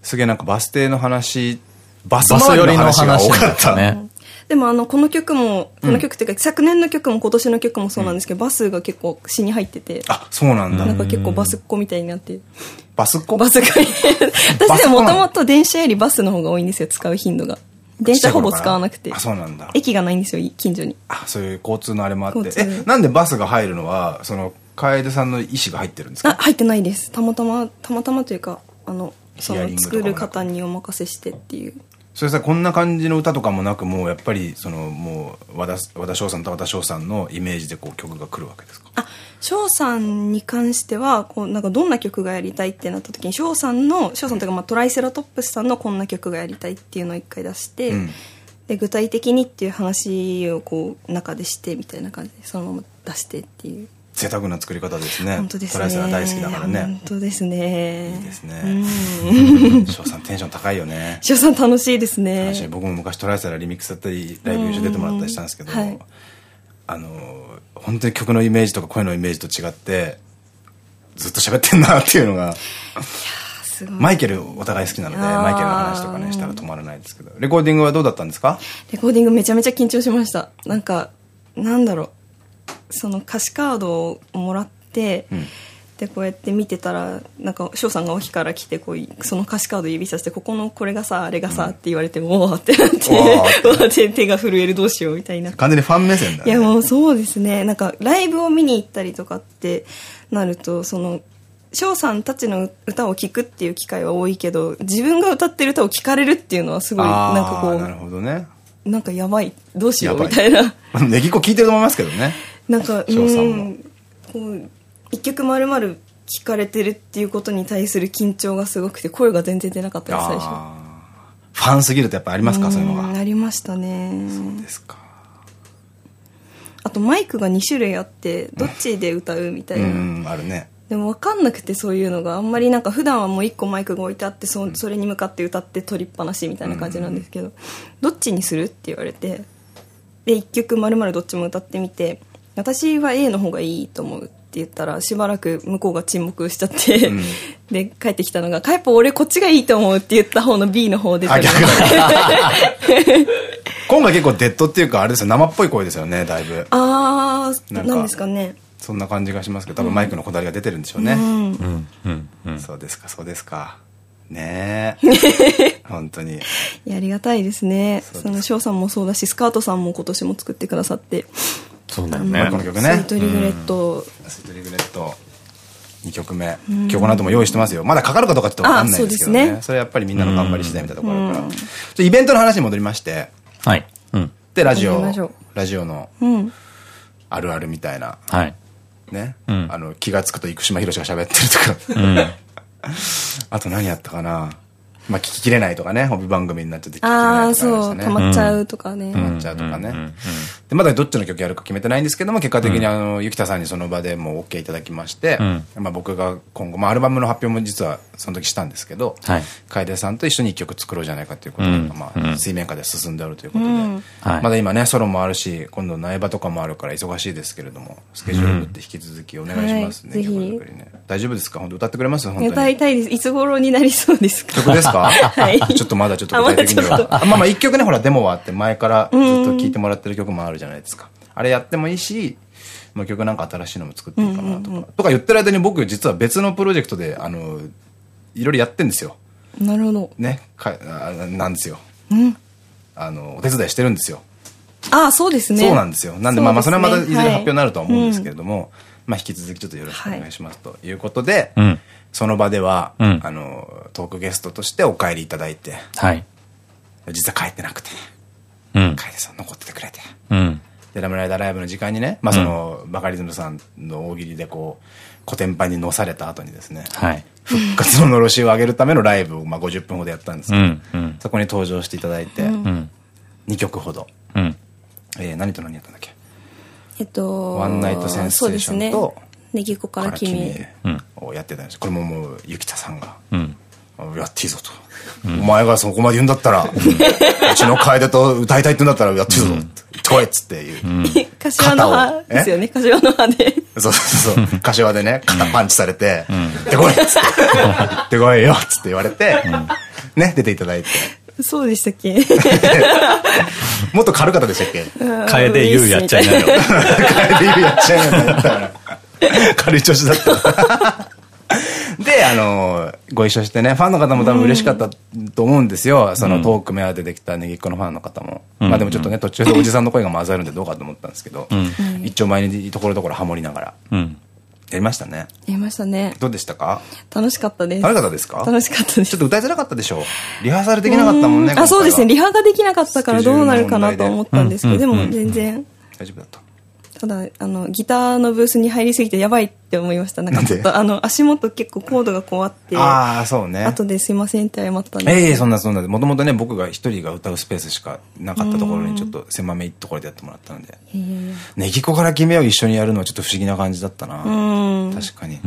すげえなんかバス停の話、バス寄りの話が多かったね。でもあの、この曲も、この曲っていうか、昨年の曲も今年の曲もそうなんですけど、バスが結構詩に入ってて。あ、そうなんだ。なんか結構バスっ子みたいになって。バスっ子？バスっ子 私でもともと電車よりバスの方が多いんですよ、使う頻度が。電車ほぼ使わなくて。あ、そうなんだ。駅がないんですよ、近所に。あ、そういう交通のあれもあって。え、なんでバスが入るのは、その、楓さんの意思が入ってるんですか？あ入ってないです。たまたまたまたまというかあのその作る方にお任せしてっていう。それさこんな感じの歌とかもなくもうやっぱりそのもう和田和田翔さんと和田翔さんのイメージでこう曲が来るわけですか？あ翔さんに関してはこうなんかどんな曲がやりたいってなった時に翔さんの翔さんというか、まあ、トライセラトップスさんのこんな曲がやりたいっていうのを一回出して、うん、で具体的にっていう話をこう中でしてみたいな感じでそのまま出してっていう贅沢な作り方ですね。本当ですね。トライセラ大好きだからね。本当ですね。いいですね。翔さんテンション高いよね。翔さん楽しいですね。僕も昔トライセラリミックスだったり、ライブ一緒出てもらったりしたんですけど、はい、あの、本当に曲のイメージとか声のイメージと違って、ずっと喋ってんなっていうのが。マイケルお互い好きなので、マイケルの話とかね、したら止まらないですけど。レコーディングはどうだったんですか？レコーディングめちゃめちゃ緊張しました。なんか、なんだろう。その歌詞カードをもらって、うん、でこうやって見てたらなんか翔さんが沖から来てこうその歌詞カード指さしてここのこれがさあれがさ、って言われてもおおってな って手が震えるどうしようみたいな。完全にファン目線だ、ね、いやもうそうですね。なんかライブを見に行ったりとかってなるとその翔さんたちの歌を聴くっていう機会は多いけど自分が歌ってる歌を聴かれるっていうのはすごいなんかこうなるほどね。なんかやばいどうしようみたいな。ネギっ子聞いてると思いますけどねなんかうんこう一曲まるまる聞かれてるっていうことに対する緊張がすごくて声が全然出なかったです最初。ファンすぎるとやっぱありますかそういうのが。ありましたね。そうですか。あとマイクが2種類あってどっちで歌うみたいな。うんあるね。でも分かんなくてそういうのがあんまりなんか普段はもう1個マイクが置いてあってそそれに向かって歌って撮りっぱなしみたいな感じなんですけど、どっちにするって言われて。で1曲まるまるどっちも歌ってみて私は A の方がいいと思うって言ったらしばらく向こうが沈黙しちゃって、うん、で帰ってきたのが「やっぱ俺こっちがいいと思う」って言った方の B の方で 今回結構デッドっていうかあれですよ。生っぽい声ですよねだいぶ。ああなんですかね。そんな感じがしますけど多分マイクのこだわりが出てるんでしょうね。そうですかそうですか。ねえ。本当に。いやありがたいですね。その翔さんもそうだしスカートさんも今年も作ってくださってそうだよねこの曲ね。スイートリグレット。スイートリグレット。2曲目。今日この後も用意してますよ。まだかかるかどうかちょっと分かんないですけどね。それやっぱりみんなの頑張り次第みたいなところあるからイベントの話に戻りまして。はい。でラジオ。ラジオのあるあるみたいな。はい。ね。あの気が付くと生島ひろしが喋ってるとか。あと何やったかなまあ聞ききれないとかね、帯番組になっちゃって聞ききれないとか、ね、ああ、そう、溜まっちゃうとかね。溜まっちゃうとかね。で、まだどっちの曲やるか決めてないんですけども、結果的にあの、ゆきたさんにその場でもう OK いただきまして、まあ僕が今後、まあアルバムの発表も実はその時したんですけど、楓さんと一緒に一曲作ろうじゃないかということが、まあ水面下で進んであるということで、まだ今ね、ソロもあるし、今度苗場とかもあるから忙しいですけれども、スケジュールって引き続きお願いしますね、曲作りね。大丈夫ですか？本当歌ってくれます本当に。歌いたいです。いつ頃になりそうですか？曲ですか？はい。ちょっとまだちょっと具体的には。まあまあ一曲ね、ほら、デモはあって前からずっと聴いてもらってる曲もあるじゃないですか。あれやってもいいし、もう曲なんか新しいのも作っていいかなとか。とか言ってる間に僕実は別のプロジェクトで、あの、いろいろやってんですよ。なるほど。ね、かなんですよ。うん。あの、お手伝いしてるんですよ。ああ、そうですね。そうなんですよ。なんで、まあまあ、それはまたいずれ発表になるとは思うんですけれども、まあ引き続きちょっとよろしくお願いしますということで、その場では、あの、トークゲストとしてお帰りいただいて、はい。実は帰ってなくて、うん。楓さん残っててくれて、うん。で、ラムライダーライブの時間にね、まあその、バカリズムさんの大喜利でこう、古典版に乗された後にですね、はい。復活ののろしを上げるためのライブを、まあ50分ほどやったんですけど、うん。うん、そこに登場していただいて、うん、2曲ほど、うん、えー、何と何やったんだっけ？えっと、ワンナイトセンセーションと、ネギ子から君へをやってたんですこれももう、ゆきたさんが、うんやっていいぞと。お前がそこまで言うんだったら、うちの楓と歌いたいって言うんだったらやっていいぞ。行ってこいっつっていう。柏の葉ですよね、柏の葉で。そうそうそう。柏でね、肩パンチされて、行ってこいっつって。行ってこいよっつって言われて、ね、出ていただいて。そうでしたっけ？もっと軽かったでしたっけ？楓優やっちゃいなよ。楓優やっちゃいなよ。だったから。軽い調子だった。で、あの、ご一緒してね、ファンの方も多分嬉しかったと思うんですよ。そのトーク目当てできたネギっ子のファンの方も。まあでもちょっとね、途中でおじさんの声が混ざるんでどうかと思ったんですけど、一丁前にところどころハモりながら、やりましたね。やりましたね。どうでしたか？楽しかったです。楽しかったですか？楽しかったです。ちょっと歌いづらかったでしょリハーサルできなかったもんね。あ、そうですね。リハができなかったからどうなるかなと思ったんですけど、でも全然。大丈夫だった。ただ、あの、ギターのブースに入りすぎてやばいって思いました。なんかちょっと、あの、足元結構コードがこうあって。ああ、そうね。後ですいませんって謝ったんですええそんなそんな。もともとね、僕が一人が歌うスペースしかなかったところにちょっと狭めいところでやってもらったので。ネギコから決めを一緒にやるのはちょっと不思議な感じだったな。確かに。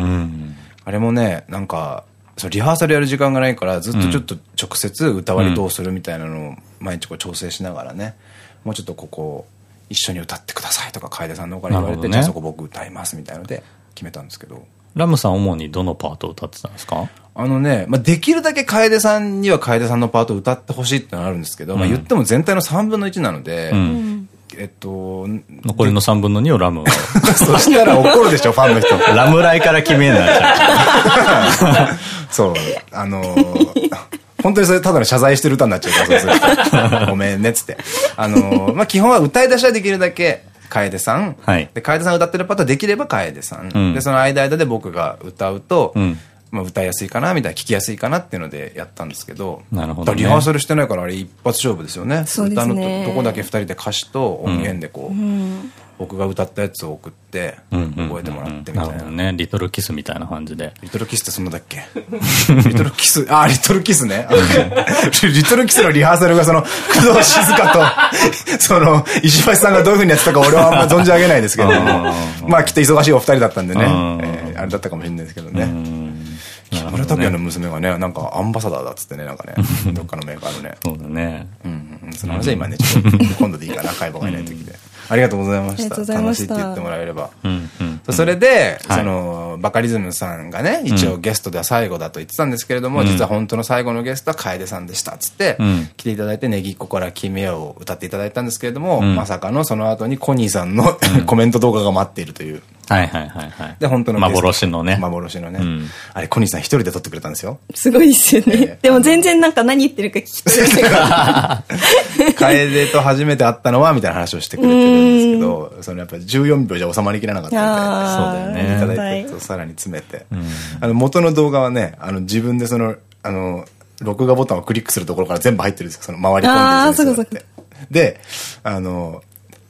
あれもね、なんか、そう、リハーサルやる時間がないから、ずっとちょっと直接歌割りどうするみたいなのを毎日こう調整しながらね、もうちょっとここ、一緒に歌ってくださいとか楓さんの方から言われて、ね、じゃあそこ僕歌いますみたいので決めたんですけどラムさん主にどのパートを歌ってたんですか？あのね、まあ、できるだけ楓さんには楓さんのパートを歌ってほしいってのがあるんですけど、うん、まあ言っても全体の3分の1なので、うん、えっと、残りの3分の2をラムは。そしたら怒るでしょ、ファンの人。ラムライから決めになっちゃう。そう。あのー本当にそれただの謝罪してる歌になっちゃうから。ごめんね、つって。あのまあ、基本は歌い出しはできるだけ、楓さん。はい。で、楓さん歌ってるパターンできれば楓さん。うん、で、その間間で僕が歌うと、うん、まあ歌いやすいかな、みたいな、聞きやすいかなっていうのでやったんですけど。なるほど、ね。リハーサルしてないからあれ一発勝負ですよね。そうですね。歌のとこだけ二人で歌詞と音源でこう、うん僕が歌ったやつを送って、覚えてもらってみたいな。なるほどね。リトルキスみたいな感じで。リトルキスってそんなだっけ？リトルキス、あ、リトルキスね。リトルキスのリハーサルがその、工藤静香と、その、石橋さんがどういう風にやってたか俺はあんま存じ上げないですけど、まあきっと忙しいお二人だったんでね、えー、あれだったかもしれないですけどね。木村拓哉の娘がね、なんかアンバサダーだっつってね、なんかね、どっかのメーカーのね。そうだね。うん、その話は今ね、ちょっと今度でいいかな、会話がいない時で。ありがとうございました。楽しいって言ってもらえれば。それで、その、バカリズムさんがね、一応ゲストでは最後だと言ってたんですけれども、実は本当の最後のゲストは楓さんでしたっつって、来ていただいて、ネギっ子から君へを歌っていただいたんですけれども、まさかのその後にコニーさんの コメント動画が待っているという。はいはいはいはい。で、本当の幻のね。幻のね。あれ、コニーさん一人で撮ってくれたんですよ。すごいですよね。でも全然なんか何言ってるか聞き取れない 楓と初めて会ったのは、みたいな話をしてくれてるんですけど、そのやっぱり14秒じゃ収まりきれなかったんで、そうだよね。いただいて、さらに詰めて。あの、元の動画はね、あの、自分でその、あの、録画ボタンをクリックするところから全部入ってるんですよ。その回り込んでるんですよ。で、あの、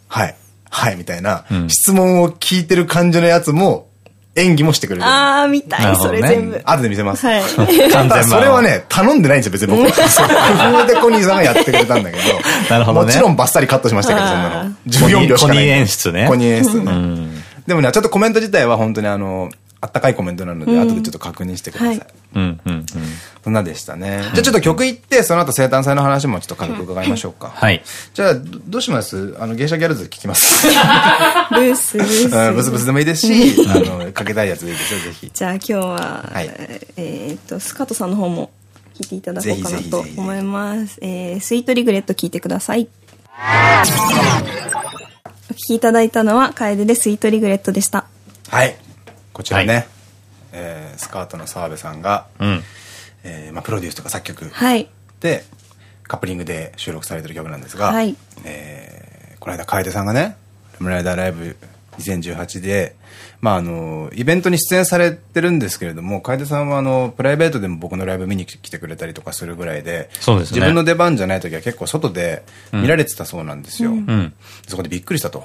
はい、はい、みたいな、質問を聞いてる感じのやつも、演技もしてくれる。ああ、見たい、それ全部。後で見せます。はい。完全それはね、頼んでないんですよ、別に僕。工夫でコニーさんがやってくれたんだけど。なるほどもちろんバッサリカットしましたけど、そんなの。14秒しかない。コニー演出ね。コニー演出ね。でもね、ちょっとコメント自体は本当にあの、あったかいコメントなので、後でちょっと確認してください。うんうんうん。そんなでしたね。じゃあちょっと曲いって、その後生誕祭の話もちょっと軽く伺いましょうか。はい。じゃあ、どうします？あの、芸者ギャルズ聞きます？ブース、ブース。ブスブスでもいいですし、あの、かけたいやつでいいですよ、ぜひ。じゃあ今日は、はい、えっと、スカートさんの方も聞いていただこうかなと思います。えー、スイートリグレット聞いてください。お聞きいただいたのは、楓でスイートリグレットでした。はい。こちらね、はい、えー、スカートの澤部さんが、うん、えー、まあ、プロデュースとか作曲で、はい、カップリングで収録されてる曲なんですが、はい、えー、この間楓さんがね「ラムライダーライブ2018で」まああのイベントに出演されてるんですけれども楓さんはあのプライベートでも僕のライブ見に来てくれたりとかするぐらいでそうです、ね、自分の出番じゃない時は結構外で見られてたそうなんですよ、うん、そこでびっくりしたと。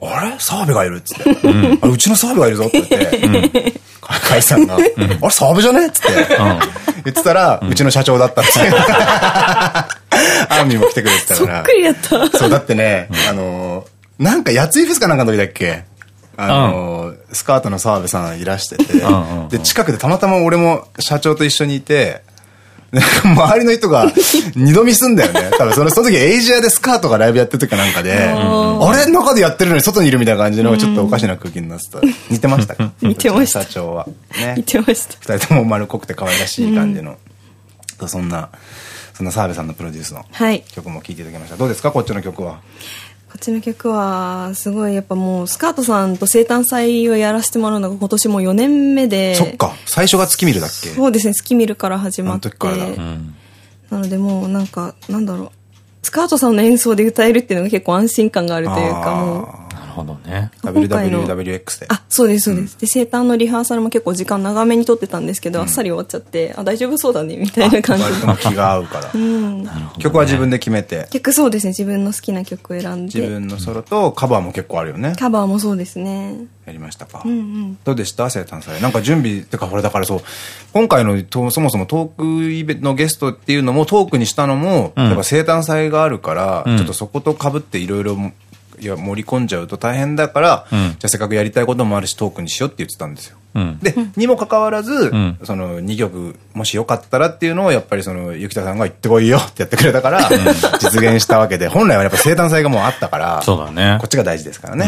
うん、あれ？澤部がいるっつって。うん、あうちの澤部がいるぞって言って、甲斐さんが、あれ澤部じゃねっつって、言ってたら、うちの社長だったって。アーミーも来てくれてたから。そっくりやった。そう、だってね、あの、なんか、やついフェスかなんかの時だっけ？あの、スカートの澤部さんいらしてて、で、近くでたまたま俺も社長と一緒にいて、周りの人が 二度見すんだよね。多分その、その時エイジアでスカートがライブやってる時かなんかで、あれ？中でやってるのに外にいるみたいな感じのちょっとおかしな空気になってた。似てました 似てました。社長は。ね。似てました。二人とも丸っこくて可愛らしい感じの。そんな、そんな澤部さんのプロデュースの曲も聴いていただきました。どうですか？こっちの曲は。こっちの曲は、すごいやっぱもう、スカートさんと生誕祭をやらせてもらうのが今年も4年目で。そっか。最初が月見るだっけ？そうですね、月見るから始まって。なのでもうなんか、なんだろう。スカートさんの演奏で歌えるっていうのが結構安心感があるというか、もう。ほどね。WWWX で。あ、そうです、そうです。で、生誕のリハーサルも結構時間長めに撮ってたんですけど、あっさり終わっちゃって、あ、大丈夫そうだね、みたいな感じで。気が合うから。うん。曲は自分で決めて。曲そうですね、自分の好きな曲を選んで。自分のソロとカバーも結構あるよね。カバーもそうですね。やりましたか。うんうん。どうでした？生誕祭。なんか準備、ってか、これだからそう、今回のそもそもトークイベントのゲストっていうのもトークにしたのも、やっぱ生誕祭があるから、ちょっとそこと被っていろいろいや、盛り込んじゃうと大変だから、うん、じゃあせっかくやりたいこともあるし、トークにしようって言ってたんですよ。うん、で、にもかかわらず、うん、その2曲、もしよかったらっていうのを、やっぱりその、ゆきたさんが言ってこいよってやってくれたから、実現したわけで、本来はやっぱ生誕祭がもうあったから、そうだね。こっちが大事ですからね。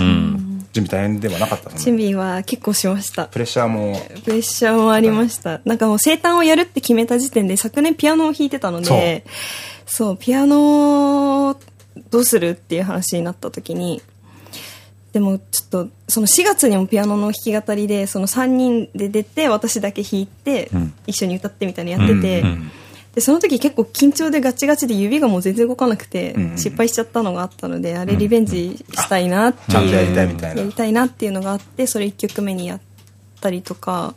準備大変ではなかった準備は結構しました。プレッシャーも。プレッシャーもありました。なんかもう生誕をやるって決めた時点で、昨年ピアノを弾いてたので、そう、ピアノどうするっていう話になった時に、でもちょっとその4月にもピアノの弾き語りでその3人で出て私だけ弾いて、一緒に歌ってみたいなやってて、でその時結構緊張でガチガチで指がもう全然動かなくて、失敗しちゃったのがあったのであれリベンジしたいなっていう、やりたいな。っていうのがあってそれ1曲目にやったりとか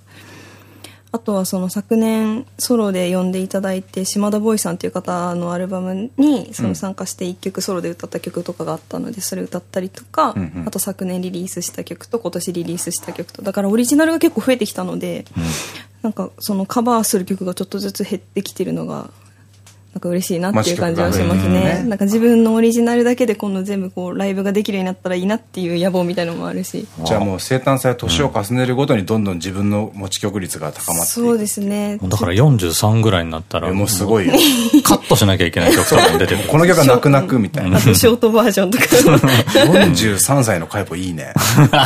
あとはその昨年ソロで呼んでいただいて島田ボーイさんという方のアルバムにその参加して1曲ソロで歌った曲とかがあったのでそれ歌ったりとか、あと昨年リリースした曲と今年リリースした曲とだからオリジナルが結構増えてきたので、なんかそのカバーする曲がちょっとずつ減ってきてるのがなんか嬉しいなっていう感じはしますね。なんか自分のオリジナルだけで今度全部こうライブができるようになったらいいなっていう野望みたいなのもあるし。じゃあもう生誕祭年を重ねるごとにどんどん自分の持ち曲率が高まってそうですね。だから43ぐらいになったら。もうすごいよ。カットしなきゃいけない曲とかも出てる。この曲は泣く泣くみたいな。あ とショートバージョンとか。43歳のカイポいいね。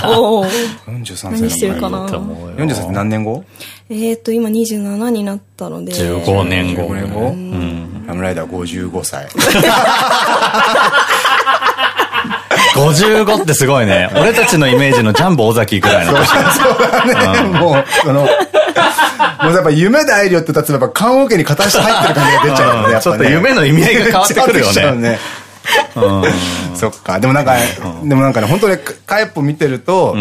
おお。43歳の何してるかな？43歳って何年後？えっと、今27になったので。15年後。15年後？うん。ラムライダー55歳。55ってすごいね。俺たちのイメージのジャンボ尾崎くらいの年。そうだね。もう、その、もうやっぱ夢で会えるよって言ったら、やっぱ棺桶に片足入ってる感じが出ちゃうので、ちょっと夢の意味合いが変わってくるよね。そっか。でもなんか、でもなんかね、本当にカエポ見てると、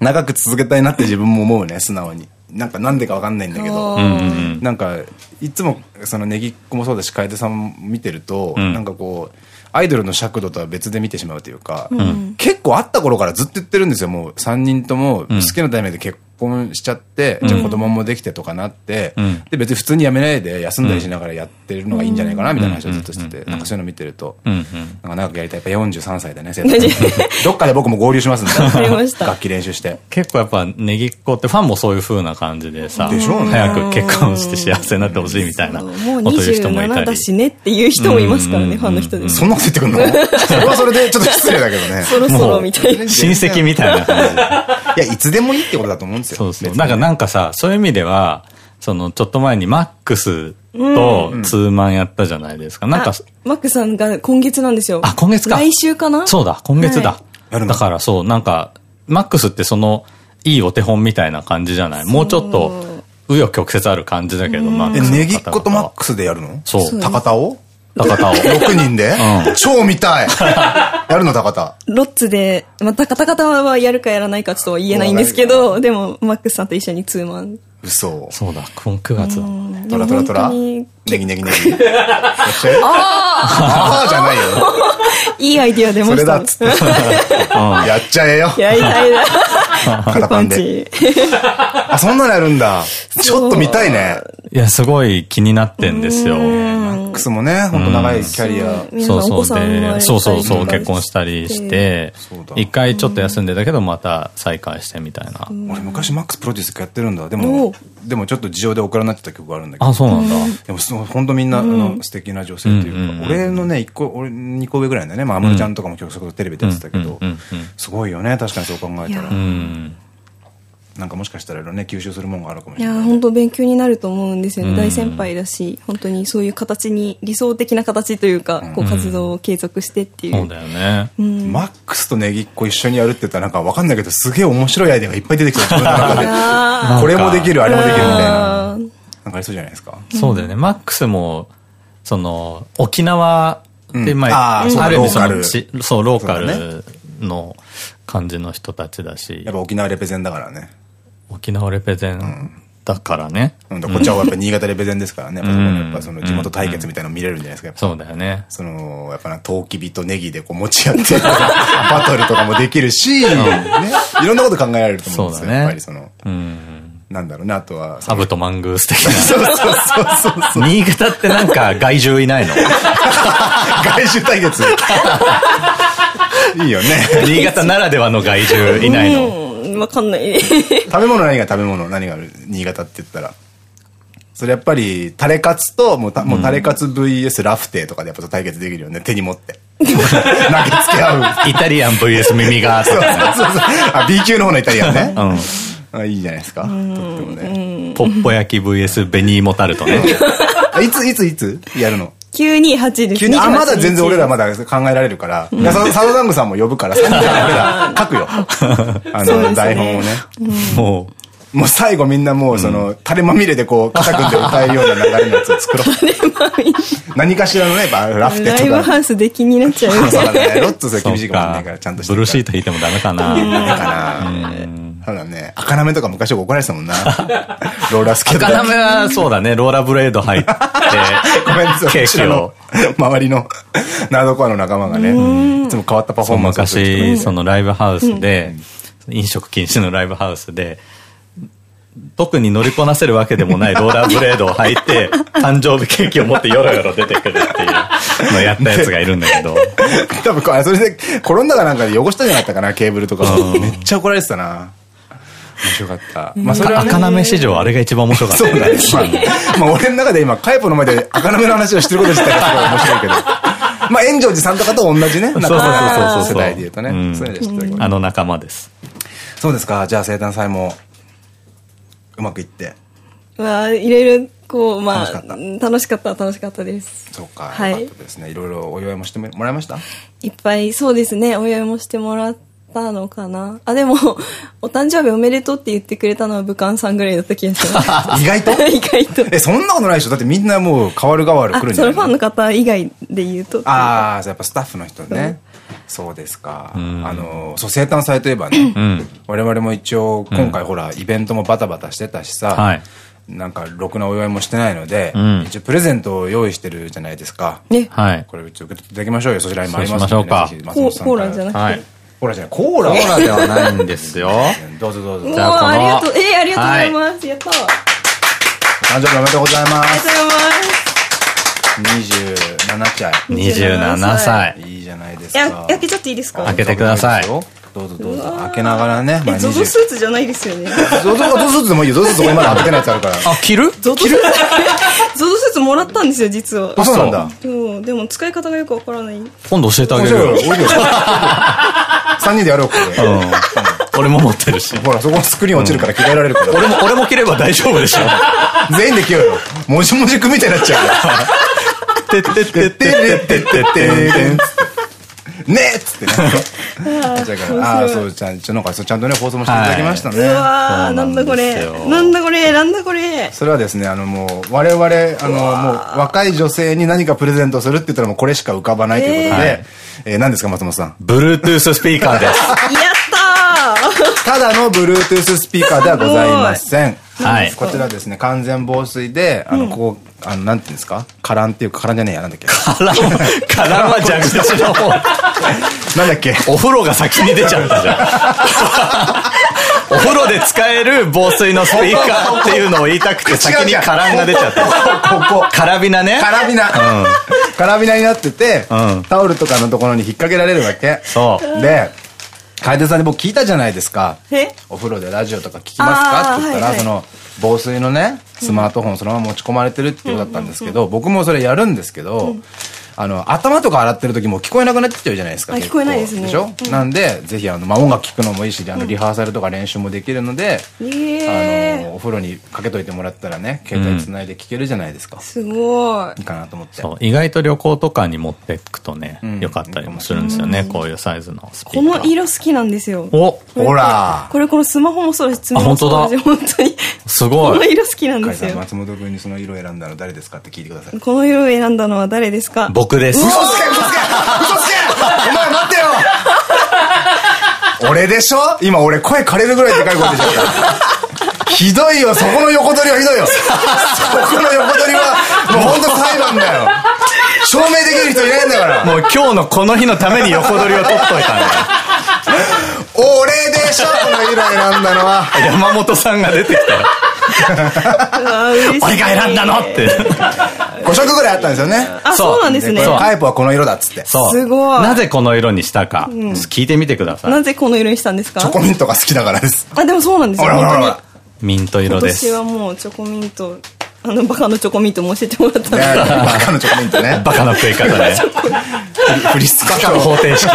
長く続けたいなって自分も思うね、素直に。なんかなんでかわかんないんだけど、なんか、いつも、そのネギっ子もそうだし、楓さん見てると、なんかこう、アイドルの尺度とは別で見てしまうというか、結構会った頃からずっと言ってるんですよ、もう3人とも好きなタイミングで結婚しちゃって、じゃあ子供もできてとかなって、で別に普通に辞めないで休んだりしながらやってるのがいいんじゃないかなみたいな話をずっとしてて、なんかそういうの見てると、なんか長くやりたい。やっぱ43歳だね、どっかで僕も合流しますんで、楽器練習して。結構やっぱネギっ子ってファンもそういう風な感じでさ、早く結婚して幸せになってほしいみたいなこう人もいたり。だしねっていう人もいますからね、ファンの人で。そんなこと言ってくんの？それはそれでちょっと失礼だけどね。そろそろみたいな。親戚みたいな感じ。いや、いつでもいいってことだと思うんですよ。そうそう。なんかなんかさ、そういう意味では、その、ちょっと前にマックスとツーマンやったじゃないですか。なんか、マックさんが今月なんですよ。あ、今月か。来週かな？そうだ、今月だ。だからそう、なんか、マックスってその、いいお手本みたいな感じじゃない？もうちょっと、紆余曲折ある感じだけど、マックス。え、ネギっ子とマックスでやるの？そう。高田を？高田を。6人で？超見たい やるの高田。ロッツで、まあ、高田はやるかやらないかちょっと言えないんですけど、でも、マックスさんと一緒にツーマン。嘘。そうだ、今9月だ。トラトラトラ？ネギネギネギ。あああじゃないよ。いいアイディア出ました。それだっつって。やっちゃえよ。やりたいな。肩パンで。あ、そんなのやるんだ。ちょっと見たいね。いや、すごい気になってんですよ。ックスもね、本当長いキャリア。そうそうで、そうそうそう、結婚したりして、一回ちょっと休んでたけど、また再開してみたいな。俺昔マックスプロデュースやってるんだ。でも、でもちょっと事情でお蔵になってた曲があるんだけど。あ、そうなんだ。でも、本当みんな、素敵な女性というか、俺のね、一個、俺二個上ぐらいだよね。まあ、アムロちゃんとかも曲そテレビでやってたけど、すごいよね、確かにそう考えたら。なんかもしかしたらね吸収するものがあるかもしれない、いや本当勉強になると思うんですよね、大先輩だし本当にそういう形に理想的な形というか、こう活動を継続してっていう、そうだよね、マックスとネギっ子一緒にやるって言ったらなんか分かんないけどすげえ面白いアイデアがいっぱい出てきた自分の中で。これもできるあれもできるみたいななんかありそうじゃないですかそうだよねマックスもその沖縄で、まあ、ある意味そのそうローカルの感じの人たちだし。やっぱ沖縄レペゼンだからね。沖縄レペゼンだからね。うん、こっちはやっぱ新潟レペゼンですからね。やっぱその地元対決みたいなの見れるんじゃないですか。そうだよね。その、やっぱな、トウキビとネギでこう持ち合って バトルとかもできるし、ね。いろんなこと考えられると思うんですよ。やっぱりその。うんなんだろうね、あとは。ハブとマングース的な。そうそうそうそう。新潟ってなんか害獣いないの？害獣対決。いいよね。新潟ならではの害獣いないの？わかんない。食べ物何が食べ物？何がある？新潟って言ったら。それやっぱり、タレカツと、もうた、もうタレカツ VS ラフテーとかでやっぱ対決できるよね。手に持って。投げつけ合う。イタリアン VS 耳が。そうそうそう。あ、B 級の方のイタリアンね。うん。あいいじゃないですか。とってもね。ポッポ焼き VS ベニーモタルトね。いつ、いつ、いつ？やるの？928です。あ、まだ全然俺らまだ考えられるから。いや、サドダングさんも呼ぶから、3人俺ら書くよ。あの、台本をね。もう。もう最後みんなもうその、垂れまみれでこう、肩組んで歌えるような流れのやつを作ろう。何かしらのね、ラフテとか。ライブハウスで気になっちゃう。そうだね。ロッツそれ厳しいかもしれないから、ちゃんとして。ブルーシート引いてもダメかな。ダメかな。そうだね。赤なめとか昔怒られてたもんな。ローラースケート。赤なめはそうだね。ローラーブレード入って、ごめんなさい。ケーキを。周りのナードコアの仲間がね、いつも変わったパフォーマンスを昔、そのライブハウスで、飲食禁止のライブハウスで、特に乗りこなせるわけでもない ローラーブレードを履いて、誕生日ケーキを持ってよろよろ出てくるっていうのをやったやつがいるんだけど。多分、それで転んだかなんかで汚したんじゃなかったかな、ケーブルとか。めっちゃ怒られてたな。面白かった。まあ、それは、赤なめ史上あれが一番面白かった。そうだね。まあ、俺の中で今、カイポの前で赤なめの話をしてること自体がすごい面白いけど。まあ、炎上寺さんとかと同じね。そうそうそうそう。世代で言うとね。あの仲間です。そうですか。じゃあ生誕祭もうまくいって。まあ、いろいろ、こう、まあ、楽しかった、楽しかったです。そうか、はい。よかったですね。いろいろお祝いもしてもらいました？いっぱい、そうですね、お祝いもしてもらったのかな？あ、でも、お誕生日おめでとうって言ってくれたのは武漢さんぐらいだった気がします。意外と？意外と。え、そんなことないでしょだってみんなもう変わる変わる来るんじゃないそのファンの方以外で言うと。ああ、やっぱスタッフの人ね。そうですか。あの、そう、生誕祭といえばね、我々も一応、今回ほら、イベントもバタバタしてたしさ、なんか、ろくなお祝いもしてないので、一応プレゼントを用意してるじゃないですか。ね。はい。これ、うち受け取っていただきましょうよ。そちらにもありますので、ね、コーラじゃなくて。コーラじゃない、コーラコーラではないんですよ。どうぞどうぞ。じゃあ、ありがとう。えありがとうございます。やった誕生日おめでとうございます。ありがとうございます。27歳。27歳。いいじゃないですか。開けちゃっていいですか？開けてください。どうぞどうぞ。開けながらね。ゾゾスーツじゃないですよね。ゾゾスーツでもいいよ。ゾゾスーツ俺まだ開けてないやつあるから。あ、着る？ゾゾスーツ ゾゾスーツもらったんですよ、実は。あ、そうなんだ。でも使い方がよくわからない。今度教えてあげるよ。3 人でやろう、これ。俺も持ってるし。ほら、そこのスクリーン落ちるから着替えられるから。俺も、俺も着れば大丈夫でしょ。全員で着ようよ。もじもじくみたいになっちゃうから。てってってってってってってねっつってね。ああ、そう、ちゃん、ちゃんとね、放送もしていただきましたね。うわなんだこれ。なんだこれ、なんだこれ。それはですね、あの、もう、我々、あの、もう、若い女性に何かプレゼントするって言ったらもうこれしか浮かばないということで、え、何ですか、松本さん？Bluetooth スピーカーです。やったただの Bluetooth スピーカーではございません。はい。こちらですね、完全防水で、あの、ここ、あの、なんていうんですか？カランっていうか、カランじゃねえや、なんだっけ？カランカランは蛇口の方。なんだっけ？お風呂が先に出ちゃったじゃん。お風呂で使える防水のスピーカーっていうのを言いたくて先にカランが出ちゃった。ここ。カラビナね。カラビナ。うん。カラビナになってて、うん、タオルとかのところに引っ掛けられるわけ。そう。で、楓さんに僕聞いたじゃないですか。お風呂でラジオとか聞きますか？って言ったら、その、防水のね、スマートフォンそのまま持ち込まれてるってことだったんですけど、僕もそれやるんですけど、あの、頭とか洗ってる時も聞こえなくなってきちゃうじゃないですか。聞こえないですね。でしょ、うん、なんで、ぜひ、あの、まあ、音楽聴くのもいいし、あの、リハーサルとか練習もできるので、うん、あの、お風呂にかけといてもらったらね、携帯つないで聴けるじゃないですか。すごい。いいかなと思って。そう、意外と旅行とかに持っていくとね、よかったりもするんですよね、こういうサイズのスピーカー。この色好きなんですよ。おほらこれ、このスマホもそうです、スマホもそうです。本当に。すごい。この色好きなんですよ。松本君にその色を選んだの誰ですかって聞いてください。この色を選んだのは誰ですか？僕です。嘘つけ嘘つけ嘘つけお前待ってよ俺でしょ？今俺声枯れるぐらいでかい声でしょ。ひどいよ、そこの横取りはひどいよ。そこの横取りは、もうほんと裁判だよ。証明できる人いないんだから。もう今日のこの日のために横取りを取っといたんだよ。俺でしょこの以来なんだのは。山本さんが出てきたら、俺が選んだのって。5色ぐらいあったんですよね。あ、そうなんですねタイプはこの色だっつって。そう。すごいなぜこの色にしたか、聞いてみてください。なぜこの色にしたんですか？チョコミントが好きだからです。あ、でもそうなんですほよ。ミント色今です年。はもうチョコミント、あのバカのチョコミントも教えてもらったんで。ねバカのチョコミントね。バカな食い方で。フリスクバカの方程式。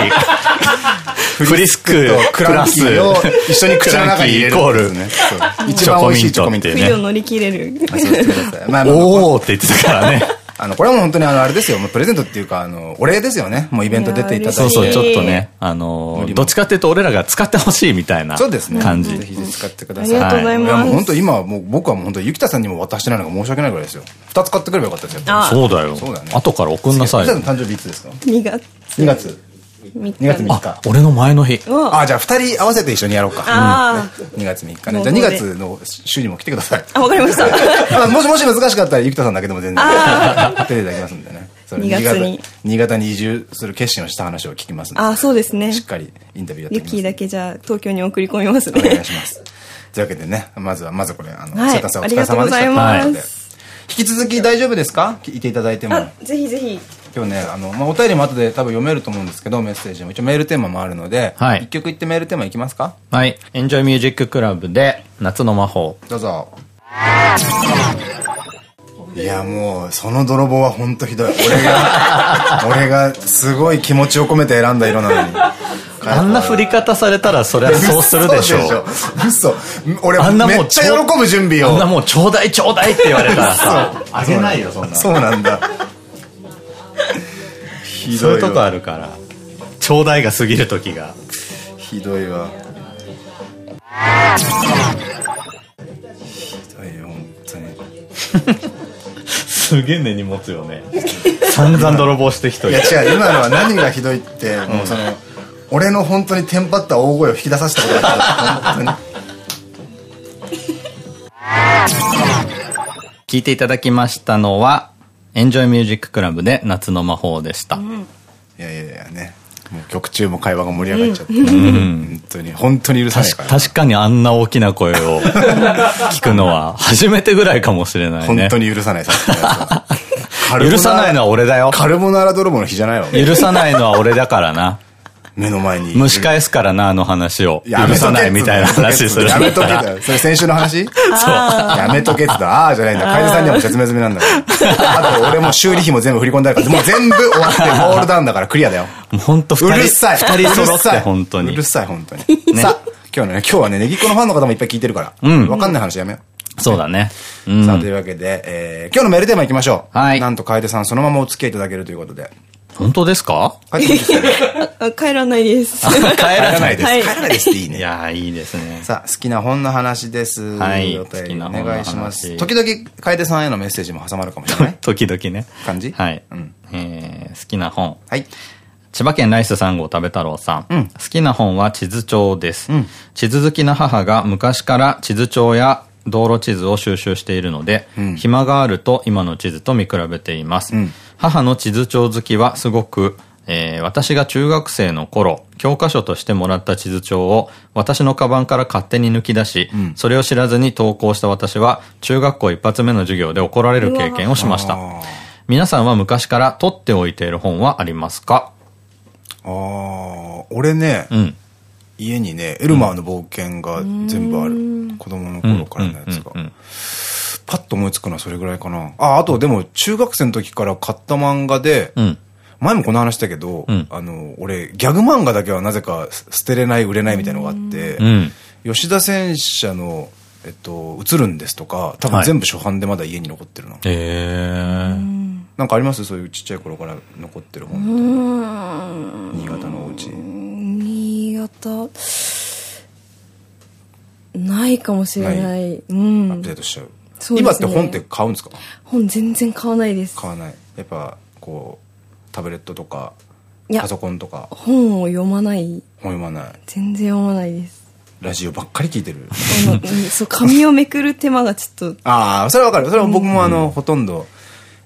フリスククプランキーを一緒に口の中に入れる。クランキーイコール一番美味しいチョコミントね冬を乗り切れる。おーって言ってたからね。あの、これはもう本当にあの、あれですよ。もうプレゼントっていうか、あの、お礼ですよね。もうイベント出ていただいて。そうそう、えーちょっとね、あのー、どっちかっていうと俺らが使ってほしいみたいなそうですね。感じぜ。ひぜひ使ってください。ありがとうございいやます。もう本当今はもう僕はもう本当ゆきたさんにも渡してないのが申し訳ないぐらいですよ。二つ買ってくればよかったですよ。あそうだよそうだよね。後から送んなさいよゆきた。さんの誕生日いつですか？2月 ?2 月。3日。2月3あ日。、俺の前の日。ああ、じゃあ二人合わせて一緒にやろうか。あ2月3日ね。じゃあ2月の週にも来てください。あ、わかりました。まあもしもし難しかったら、ゆきたさんだけでも全然出ていただきますんでね。それ2月に新潟に移住する決心をした話を聞きます。あ、そうですねし。っかりインタビューやってきます。ユッキーだけじゃあ東京に送り込みますお願いね。します。というわけでね、まずは、まずこれ、あの、はい瀬田さんお疲れ様でした。ありがとう引き続き大丈夫ですか？聞いていただいても。あ、ぜひぜひ。今日ね、あの、まあ、お便りも後で多分読めると思うんですけど、メッセージも。一応メールテーマもあるので、はい一曲言ってメールテーマいきますか？はい。エンジョイミュージッククラブで夏の魔法。どうぞ。いや、もう、その泥棒は本当ひどい。俺が、俺がすごい気持ちを込めて選んだ色なのに。あんな振り方されたらそりゃそうするでしょ。嘘。俺、あんなもうめっちゃ喜ぶ準備を。あんなもうちょうだいちょうだいって言われたらさ、あげないよ、そんな。そうなんだ。ひそういうとこある。るから。ちょうだいが過ぎる時が。ひどいわ。ひどいよ、本当に。すげえ根に持つよね。散々泥棒してきといや違う、今のは何がひどいって、もうその、俺の本当にテンパった大声を引き出させたことだった。本当に。聞いていただきましたのは、エンジョイミュージッククラブで夏の魔法でした。いやいやいやね。もう曲中も会話が盛り上がっちゃって。本当に、本当に許さないから。確かにあんな大きな声を 聞くのは初めてぐらいかもしれないね。本当に許さない、さっき許さないのは俺だよ。カルボナーラ泥棒の日じゃないわ。許さないのは俺だからな。目の前に。蒸し返すからな、あの話を。やめとけ許さないみたいな話するんだやめとけ。だよ。それ先週の話？そう。やめとけって言ったああじゃないんだ。楓さんにはもう説明済みなんだ。あと俺も修理費も全部振り込んであるから、もう全部終わって、オールダウンだからクリアだよ。もう本当う二人、るさい。二人揃ってうるさい本当にうる。さい、本当に。さあ、今日のね、今日はね、ネギっ子のファンの方もいっぱい聞いてるから。うんわかんない話やめよそうだね。うう。さあ、とん。いうわけで、えー、今日のメールテーマいきましょう。はいなんと楓さんそのままお付き合いいただけるということで。本当ですか？帰らないです。帰らないです。はい帰らないですっていいね。いやー、いいですね。さあ、好きな本の話です。はいお便りお好きな本の話願いします。時々、楓さんへのメッセージも挟まるかもしれない。時々ね。感じ？はい。うんえー好きな本。はい。千葉県ライス3号食べ太郎さん。うん好きな本は地図帳です。うん地図好きな母が昔から地図帳や道路地図を収集しているので、うん暇があると今の地図と見比べています。うん母の地図帳好きはすごく、えー私が中学生の頃、教科書としてもらった地図帳を私のカバンから勝手に抜き出し、ん。それを知らずに投稿した私は中学校一発目の授業で怒られる経験をしました。皆さんは昔から取っておいている本はありますか？あー。俺ね、うん。家にね、エルマーの冒険が全部ある。子供の頃からのやつが。うんうんうんうん。パッと思いつくのはそれぐらいかな。あ、あとでも中学生の時から買った漫画で、うん。前もこの話したけど、うんあの、俺、ギャグ漫画だけはなぜか捨てれない、売れないみたいなのがあって、うん。吉田戦車の、えっと、映るんですとか、多分全部初版でまだ家に残ってるな。へえ。なんかあります？そういうちっちゃい頃から残ってる本。新潟のお家。新潟、ないかもしれない。うアッんプ。デートしちゃう。ね今って本って買うんですか？本全然買わないです。買わない。やっぱ、こう、タブレットとか、パソコンとか。本を読まない。本読まない。全然読まないです。ラジオばっかり聞いてる？そう、紙をめくる手間がちょっと、ああ、それはわかる。それは僕もあの、ほとんど、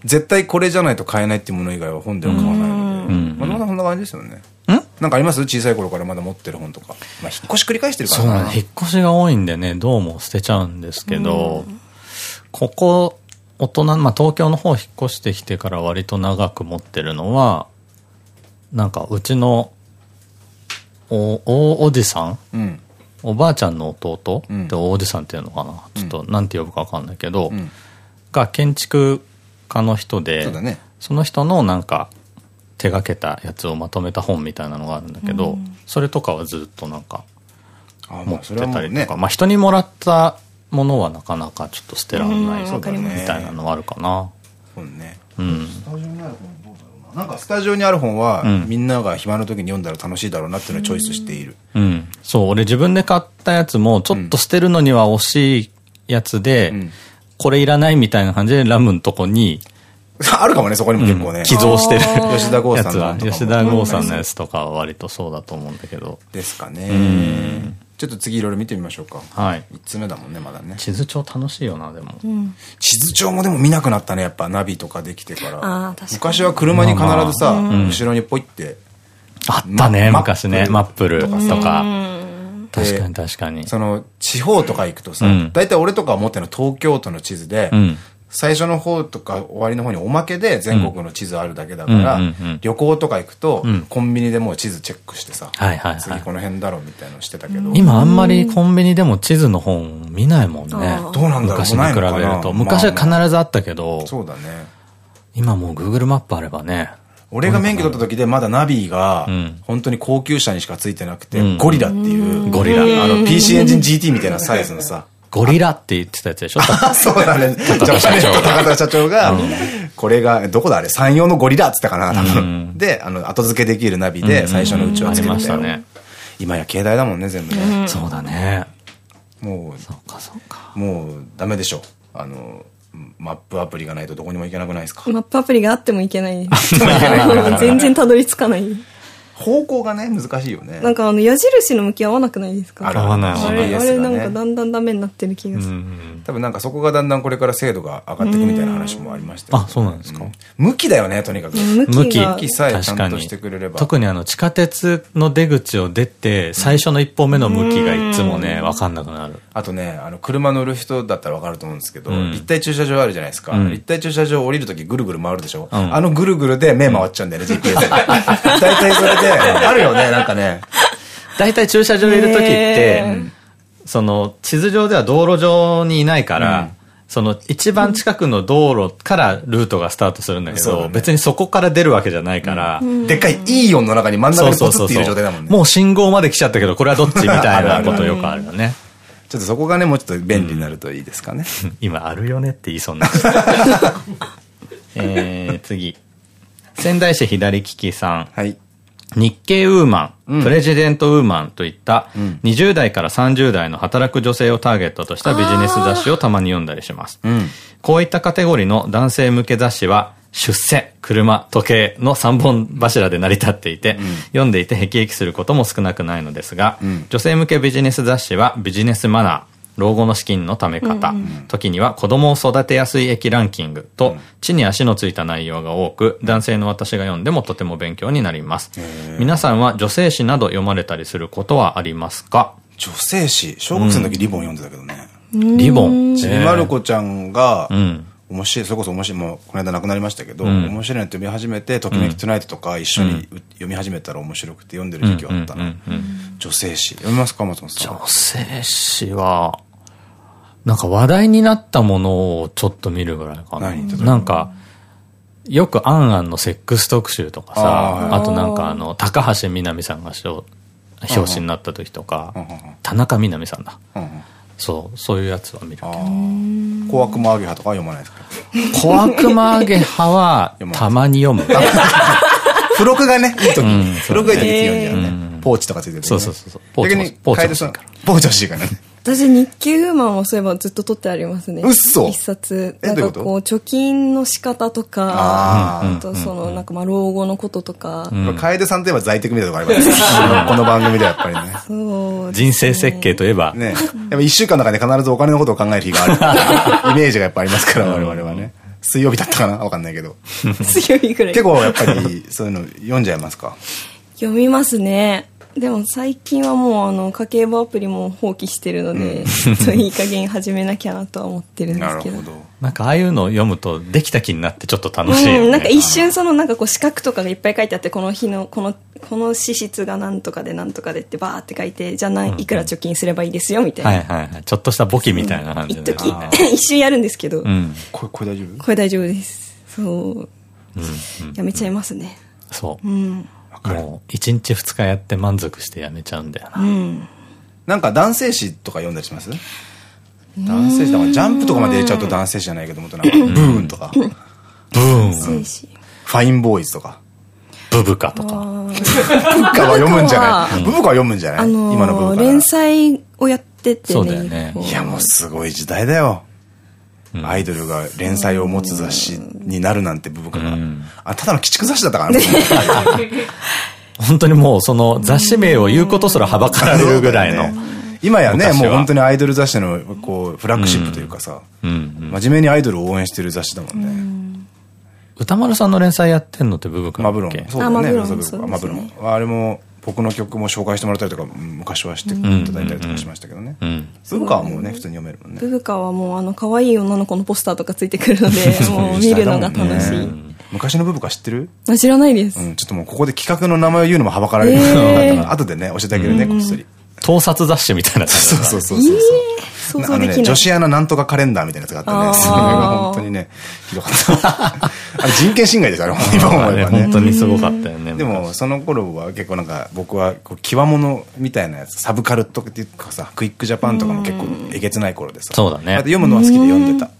絶対これじゃないと買えないっていうもの以外は本では買わないので。まだまだそんな感じですよね。なんかあります小さい頃からまだ持ってる本とか。まあ、引っ越し繰り返してるからな。そうなの。引っ越しが多いんでね、どうも捨てちゃうん？ですけど、ここ、大人、まあ東京の方引っ越してきてから割と長く持ってるのは、なんかうちの、お、大おじさん？うん。おばあちゃんの弟、うん。って大おじさんっていうのかな？ちょっとなんて呼ぶかわかんないけど、ん。が建築家の人で、そね。その人のなんか手がけたやつをまとめた本みたいなのがあるんだけど、それとかはずっとなんか持ってたりとか、。まあ人にもらったものはなかなかちょっと捨てらんないみたいなのはあるかな。本ね。うん。スタジオにある本どうだろうな。なんかスタジオにある本は、んみんなが暇の時に読んだら楽しいだろうなっていうのをチョイスしている。うん。そう、俺自分で買ったやつも、ちょっと捨てるのには惜しいやつで、んこれいらないみたいな感じでラムのとこに、あるかもね、そこにも結構ね。寄贈してる吉田剛さんの吉田剛さんのやつとかは割とそうだと思うんだけど。ですかね。ちょっと次いろいろ見てみましょうか。はい。3つ目だもんね、まだね。地図帳楽しいよな、でも。地図帳もでも見なくなったね、やっぱナビとかできてから。あー確かに昔は車に必ずさ、後ろにポイって、あったね、マ昔ね。マップルとか。確かに確かに。その、地方とか行くとさうん、大体俺とか持ってるの東京都の地図でうん、最初の方とか終わりの方におまけで全国の地図あるだけだから旅行とか行くとん、コンビニでもう地図チェックしてさ、はいはいはい。次この辺だろうみたいなのしてたけど、今あんまりコンビニでも地図の本見ないもんね。どうなんだろう昔に比べると。昔は必ずあったけど、そうだね。今もう Google マップあればね。俺が免許取った時でまだナビがん、本当に高級車にしかついてなくて、ん。ゴリラっていう、ゴリラ。あの PC エンジン GT みたいなサイズのさ、ゴリラって言ってたやつでしょ？あ、そうだね。ジャパネット高田社長が、これが、どこだあれ？山陽のゴリラっつったかな多分。で、あの、後付けできるナビで最初のうちはつけありましたね。今や携帯だもんね、全部ね。そうだね。もそうかそうか。う、もう、ダメでしょ。あの、マップアプリがないとどこにも行けなくないですか？マップアプリがあってもいけないです。全然たどり着かない。方向がね、難しいよね。なんかあの矢印の向き合わなくないですか？合わないあれ、あれなんかだんだんダメになってる気がする。多分なんかそこがだんだんこれから精度が上がっていくみたいな話もありましたよあ、そうなんですか？向きだよね、とにかく。向向き向きさえちゃんとしてくれれば。特にあの地下鉄の出口を出て、最初の一歩目の向きがいつもね、わかんなくなる。あとね、あの、車乗る人だったらわかると思うんですけど、ん。立体駐車場あるじゃないですか。ん。立体駐車場降りるときぐるぐる回るでしょ、ん。あのぐるぐるで目回っちゃうんだよね、GPS で。大体それで、あるよね、なんかね。大体駐車場にいる時ってへ、その地図上では道路上にいないから、その一番近くの道路からルートがスタートするんだけど、別にそこから出るわけじゃないから、でっかいイオンの中に真ん中にポツっている状態だもんね。もう信号まで来ちゃったけど、これはどっち？みたいなことよくあるよね。ちょっとそこがね、もうちょっと便利になるといいですかね。今あるよねって言いそうになっ。えー、次。仙台市左利きさん。はい。日系ウーマン、プレジデントウーマンといった20代から30代の働く女性をターゲットとしたビジネス雑誌をたまに読んだりします。んこういったカテゴリーの男性向け雑誌は出世、車、時計の3本柱で成り立っていて、読んでいて辟易することも少なくないのですが、女性向けビジネス雑誌はビジネスマナー、老後の資金のため方、時には子供を育てやすい駅ランキングと、地に足のついた内容が多く、男性の私が読んでもとても勉強になります。皆さんは女性誌など読まれたりすることはありますか？女性誌、小学生の時リボン読んでたけどね。リボン。ちびまる子ちゃんが、ん面白い、それこそ面白い、もうこの間亡くなりましたけど、面白いなって読み始めて、ときめきトゥナイトとか一緒に読み始めたら面白くて読んでる時期はあったな。女性誌。読みますか松本さん。女性誌は、なんか話題になったものをちょっと見るぐらいかな。なんか、よくアンアンのセックス特集とかあさ、ーあとなんかあの、高橋みなみさんが表表紙になった時とかうんうんうん、田中みなみさんだ。そう、そういうやつは見るけど。小悪魔アゲハとかは読まないですか？小悪魔アゲハはたまに読む。付録がね、いい時うん付録がいい時って読んじゃうね。ポーチとかついてるそうそうそうポーチ欲しいから。ポーチ欲しいからね。私、日経ウーマンをそういえばずっと取ってありますね。うっそ一冊。えなんかこう、貯金の仕方とか、あとその、なんかまあ、老後のこととか、楓さんといえば在宅みたいなとこあります この番組ではやっぱりね。そう。人生設計といえば、ね。やっぱ一週間の中で必ずお金のことを考える日がある。イメージがやっぱありますから、我々はね。水曜日だったかな？わかんないけど。強いぐらい。結構やっぱりそういうの読んじゃいますか？読みますね。でも最近はもうあの家計簿アプリも放棄してるので、ちょっといい加減始めなきゃなとは思ってるんですけど。ど。なんかああいうのを読むとできた気になってちょっと楽しいよね。うん、なんか一瞬そのなんかこう四角とかがいっぱい書いてあってこの日のこのこの支出がなんとかでなんとかでってバーって書いてじゃあ何いくら貯金すればいいですよみたいな、はいはいはい。ちょっとした簿記みたいな感じで、一時 一瞬やるんですけど、うん。これ、これ大丈夫これ大丈夫ですそう、やめちゃいますねそう。うんもう、1日2日やって満足してやめちゃうんだよな。うん。なんか男性誌とか読んだりします？男性誌だからジャンプとかまで入れちゃうと男性誌じゃないけどもっとなんかブーンとか、ブーン、ファインボーイズとか。ブブカとか。ブブカは読むんじゃない？ブブカは。読むんじゃない？あのー今のブブカ。連載をやっててねそうだよね。いやもうすごい時代だよ。アイドルが連載を持つ雑誌になるなんてブブカが。あ、ただの鬼畜雑誌だったからね。本当にもうその雑誌名を言うことすらはばかられるぐらいの。今やね、もう本当にアイドル雑誌のこうフラッグシップというかさ、うん。真面目にアイドルを応援してる雑誌だもんね。歌丸さんの連載やってんのってブブカだマブロン。そうだよね。あマブロンそうそうですねマブロン。あれも僕の曲も紹介してもらったりとか、昔はしていただいたりとかしましたけどね。うん。ブブカはもうね、普通に読めるもんねブ。ブカはもうあの可愛い女の子のポスターとかついてくるので もう見るのが楽しい、昔のブブカ知ってる？あ知らないです、うん、ちょっともうここで企画の名前を言うのもはばかられる。えー後でね、教えてあげるね、こっそり。盗撮雑誌みたいな感じ そうだそうそうそう。想あのね、像できない女子アナなんとかカレンダーみたいなやつがあってね、それが本当にね、ひどかった。あれ人権侵害です、あれ、今思えばね。本当にすごかったよね。でも、その頃は結構なんか、僕は、こう、極物みたいなやつ、サブカルとかっていうかさ、クイックジャパンとかも結構えげつない頃でさ。そうだね読むのは好きで読んでた。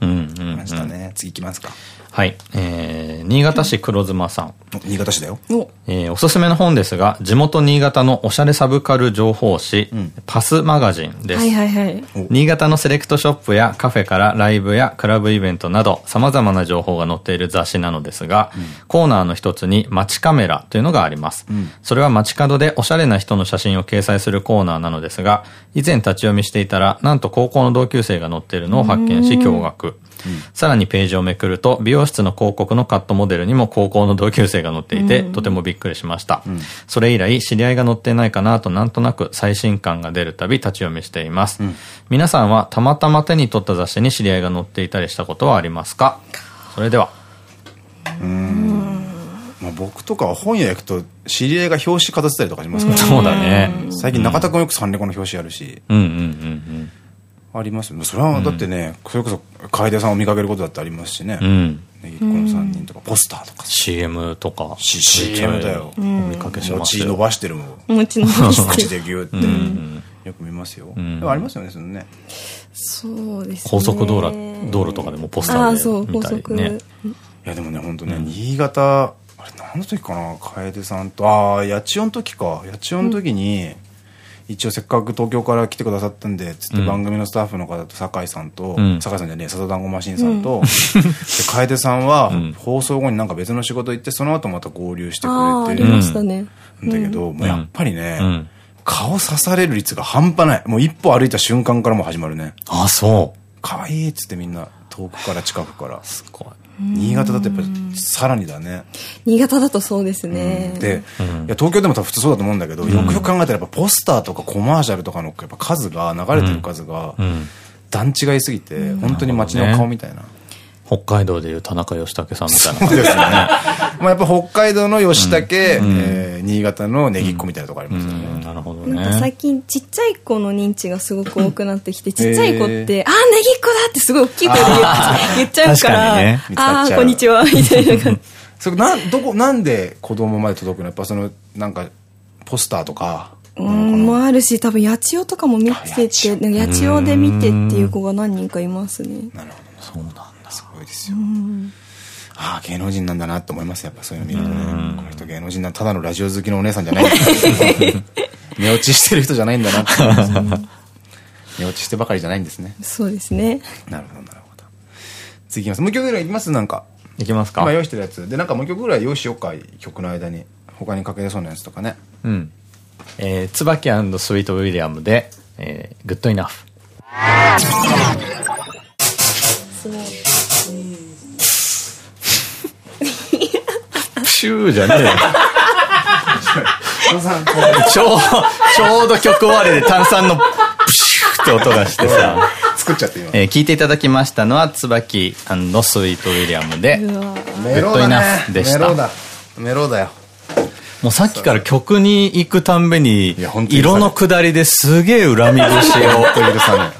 うんうん。ましたね。次行きますか。はい。えー、新潟市黒妻さん。お新潟市だよ。おえーおすすめの本ですが、地元新潟のおしゃれサブカル情報誌、パスマガジンです。はいはいはい新潟のセレクトショップやカフェからライブやクラブイベントなど様々な情報が載っている雑誌なのですが、コーナーの一つに街カメラというのがあります。それは街角でおしゃれな人の写真を掲載するコーナーなのですが、以前立ち読みしていたら、なんと高校の同級生が載っているのを発見し驚愕。さらにページをめくると、美容室の広告のカットモデルにも高校の同級生が載っていて、とてもびっくりしました。それ以来、知り合いが載っていないかなとなんとなく最新感が出るたび立ち読みしています。皆さんはたまたま手に取った雑誌に知り合いが載っていたりしたことはありますか？それでは。まあ僕とかは本屋行くと、知り合いが表紙飾ってたりとかしますからそうだね。最近中田くんよくサンレコの表紙あるし、うんうんうんあります。それは、だってね、それこそ、楓さんを見かけることだってありますしね。うん。うん。ねぎっこの3人とか、ポスターとか。CM とか。C- CM だよお見かけしま餅伸すよ。ばしてるもん。お餅の話口でギューって。よく見ますよ。でもありますよね、そのね。そうですね高速道路、道路とかでもポスタああそうーで見たり高速、ね。いや、でもね、本当ね、新潟、あれ、何の時かな楓さんと、ああ、八千代の時か。八千代の時に、一応せっかく東京から来てくださったんで、つって番組のスタッフの方と酒井さんと、ん酒井さんじゃねえ、サザ団子マシンさんと、で楓さんは放送後になんか別の仕事行って、その後また合流してああありくれてるんましたね、だけど、もうやっぱりね、ん顔刺される率が半端ない。もう一歩歩いた瞬間からもう始まるね。あ、そう。可愛いっつってみんな遠くから近くから。すごい。新潟だとやっぱりさらにだね。新潟だとそうですね、で、いや東京でも多分普通そうだと思うんだけど、よくよく考えたらやっぱポスターとかコマーシャルとかのやっぱ数が、流れてる数が、段違いすぎて、本当に街の顔みたいな。北海道でいう田中義武さんみたいなそうですよね。まあやっぱ北海道の吉武、えー新潟のネギっ子みたいなとこありますよね。うん。なるほどなんか最ね。近ちっちゃい子の認知がすごく多くなってきて、ちっちゃい子って、あー、ネギっ子だってすごい大きい声で言っ言っちゃうか、らあー、こんにちは、みたいな感じ。それなん、どこ、なんで子供まで届くの？やっぱその、なんか、ポスターとか、うん、もあるし、多分、八千代とかも見てあ八千て、八千代で見てっていう子が何人かいますね。なるほそうなんだ。ごいですよ。ああ、芸能人なんだなって思いますやっぱそういうの見るとね。この人芸能人な、ただのラジオ好きのお姉さんじゃないんだ 寝落ちしてる人じゃないんだなって思います。寝落ちしてばかりじゃないんですね。そうですね。なるほど、なるほど。次いきます。もう一曲ぐらいいきます？なんか。いきますか？今用意してるやつ。で、なんかもう一曲ぐらい用意しようか、曲の間に。他にかけれそうなやつとかね。うん。えー、椿スイートウィリアムで、えー、グッドイナフ。すごい。シューじゃねえよ。ちょう、ちょうど曲終わりで炭酸のプシューって音がしてさ。う作っちゃって今。えー聞いていただきましたのは、椿スイートウィリアムで、グッドイナでしたメローだ。メローだよ。もうさっきから曲に行くたんびに色の下りですげえ恨み節を。と許さない。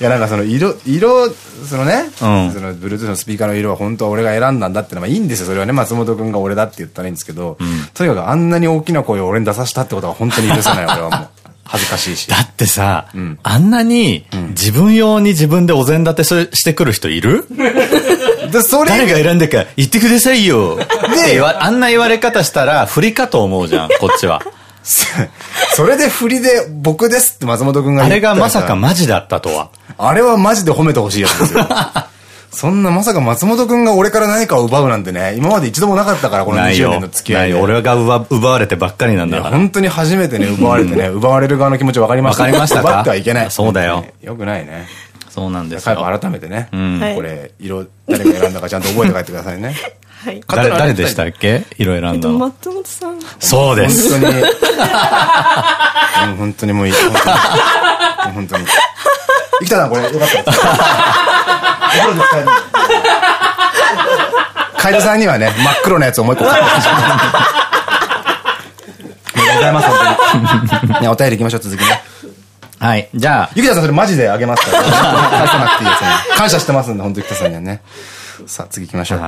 いや、なんかその色、色、そのね、うんその、ブルートゥースのスピーカーの色は本当は俺が選んだんだってのはいいんですよ。それはね、松本くんが俺だって言ったらいいんですけど、とにかくあんなに大きな声を俺に出させたってことは本当に許せない、俺はもう。恥ずかしいし。だってさ、んあんなに自分用に自分でお膳立てししてくる人いる？で、それ、誰が選んでか言ってくださいよ。で、あんな言われ方したら振りかと思うじゃん、こっちは。それで振りで僕ですって松本くんがあ言ったらされがまさかマジだったとは。あれはマジで褒めてほしいやつですよ。そんなまさか松本くんが俺から何かを奪うなんてね、今まで一度もなかったから、この20ないよ年の付き合いいよ。俺が奪奪われてばっかりなんだから。本当に初めてね、奪われてね、奪われる側の気持ち分かりました。わかりましたか？奪ってはいけない。そうだよ。よくないね。そうなんですよ。プ改めてね、んはいこれ、色、誰が選んだかちゃんと覚えて帰ってくださいね。はい。誰、誰でしたっけ？色選えっと、んだの。松本さん。そうです。本当に、うん本当にもういい。本当に。本当に。生きたな、これ。よかったです。お風呂で使える。楓さんにはね、真っ黒なやつをもう一個買ってほし い。ありがとうございます、本当に。ね、お便り行きましょう、続きね。はい。じゃあ、ゆきたさんそれマジであげますから。返さなくていいですね。感謝してますんで、本当ゆきたさんにはね。さあ、次行きましょう。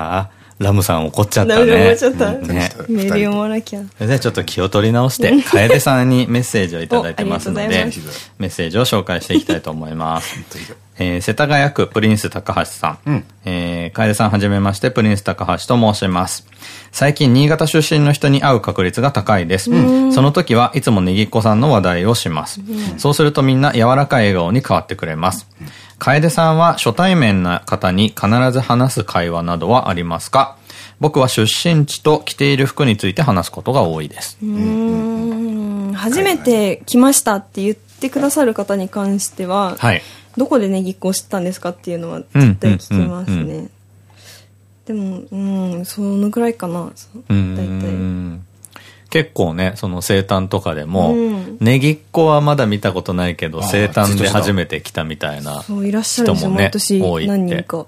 ああ、ラムさん怒っちゃったね。怒っちゃったうんね。メール読まなきゃ。それではちょっと気を取り直して、楓さんにメッセージをいただいてますので メッセージを紹介していきたいと思います。えー世田谷区プリンス高橋さん。んえー楓さんはじめまして、プリンス高橋と申します。最近、新潟出身の人に会う確率が高いです。その時はいつもネギっ子さんの話題をします。そうするとみんな柔らかい笑顔に変わってくれます。楓さんは初対面な方に必ず話す会話などはありますか？僕は出身地と着ている服について話すことが多いです。うーん初めて来ましたって言ってくださる方に関しては、はい。どこでねぎっこを知ったんですかっていうのは絶対聞きますね。でも、うん、そのくらいかな。大体。ん結構ね、その生誕とかでも、うんネギっ子はまだ見たことないけど、生誕で初めて来たみたいな。そう、いらっしゃる多いって何人か。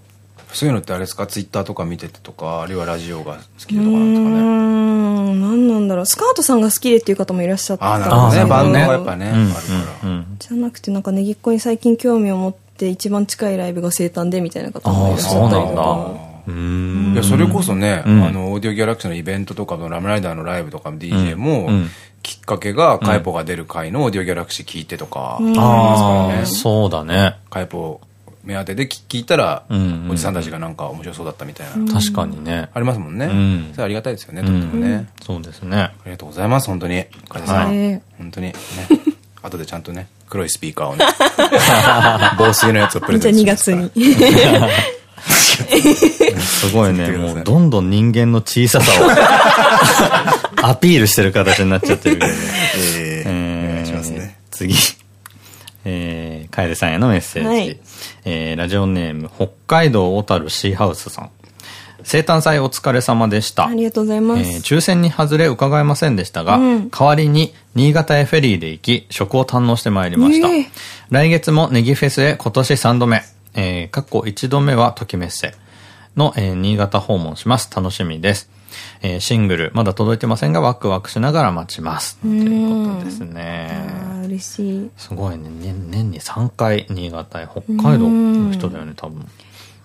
そういうのってあれですか？ツイッターとか見ててとか、あるいはラジオが好きでとかなんですかね？ん、何なんだろう。スカートさんが好きでっていう方もいらっしゃったああ、なるほどね。あーバンドがなるほどやっぱね、うんあるから。うんじゃなくて、なんかネギっ子に最近興味を持って一番近いライブが生誕でみたいな方もいらっしゃったりとあーそうなんだか。うんいや、それこそね、んあの、オーディオギャラクシーのイベントとかのラムライダーのライブとか DJ も、うんきっかけが、カイポが出る回のオーディオギャラクシー聞いてとか、あそうだね。カイポ目当てで聞聞いたら、うんおじさんたちがなんか面白そうだったみたいな。確かにね。ありますもんね。んそれありがたいですよね、とってもね。そうですね。ありがとうございます、本当に。楓さん。はい本当にね。後でちゃんとね、黒いスピーカーをね、防水のやつをプレゼじゃあ2ントします月からに。すごいね。もうどんどん人間の小ささを アピールしてる形になっちゃってるけどね。えーお願いしますね。次。えー、楓さんへのメッセージ。はいえー、ラジオネーム、北海道小樽シーハウスさん。生誕祭お疲れ様でした。ありがとうございます。えー抽選に外れ伺えませんでしたが、うん代わりに新潟へフェリーで行き、食を堪能してまいりました。ええ来月もネギフェスへ今年3度目、えー、過去1度目はときメッセの、えー新潟訪問します。楽しみです。えーシングル、まだ届いてませんが、ワクワクしながら待ちます。ということですね。嬉しい。すごいね。年年に3回、新潟へ、北海道の人だよね、多分。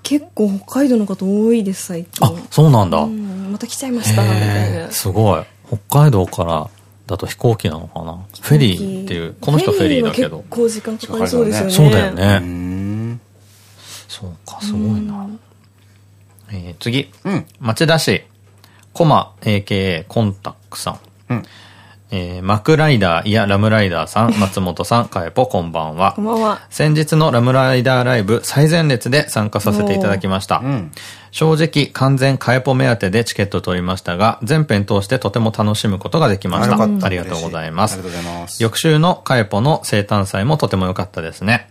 結構北海道の方多いです、最近。あ、そうなんだ。うんまた来ちゃいました、みたいへなー。すごい。北海道からだと飛行機なのかな？フェリーっていう、この人フェリーだけど結構時間かかりそうですよね。そうだよね。そうか、すごいな。えー次。うん。町田市、コマ AKA コンタックさん。うんえー、マクライダー、いや、ラムライダーさん、松本さん、かえぽ、こんばんは。こんばんは。先日のラムライダーライブ最前列で参加させていただきました。ん正直、完全かえぽ目当てでチケット取りましたが、全編通してとても楽しむことができました。ありがとうございます。ありがとうございます翌週のかえぽの生誕祭もとても良かったですね。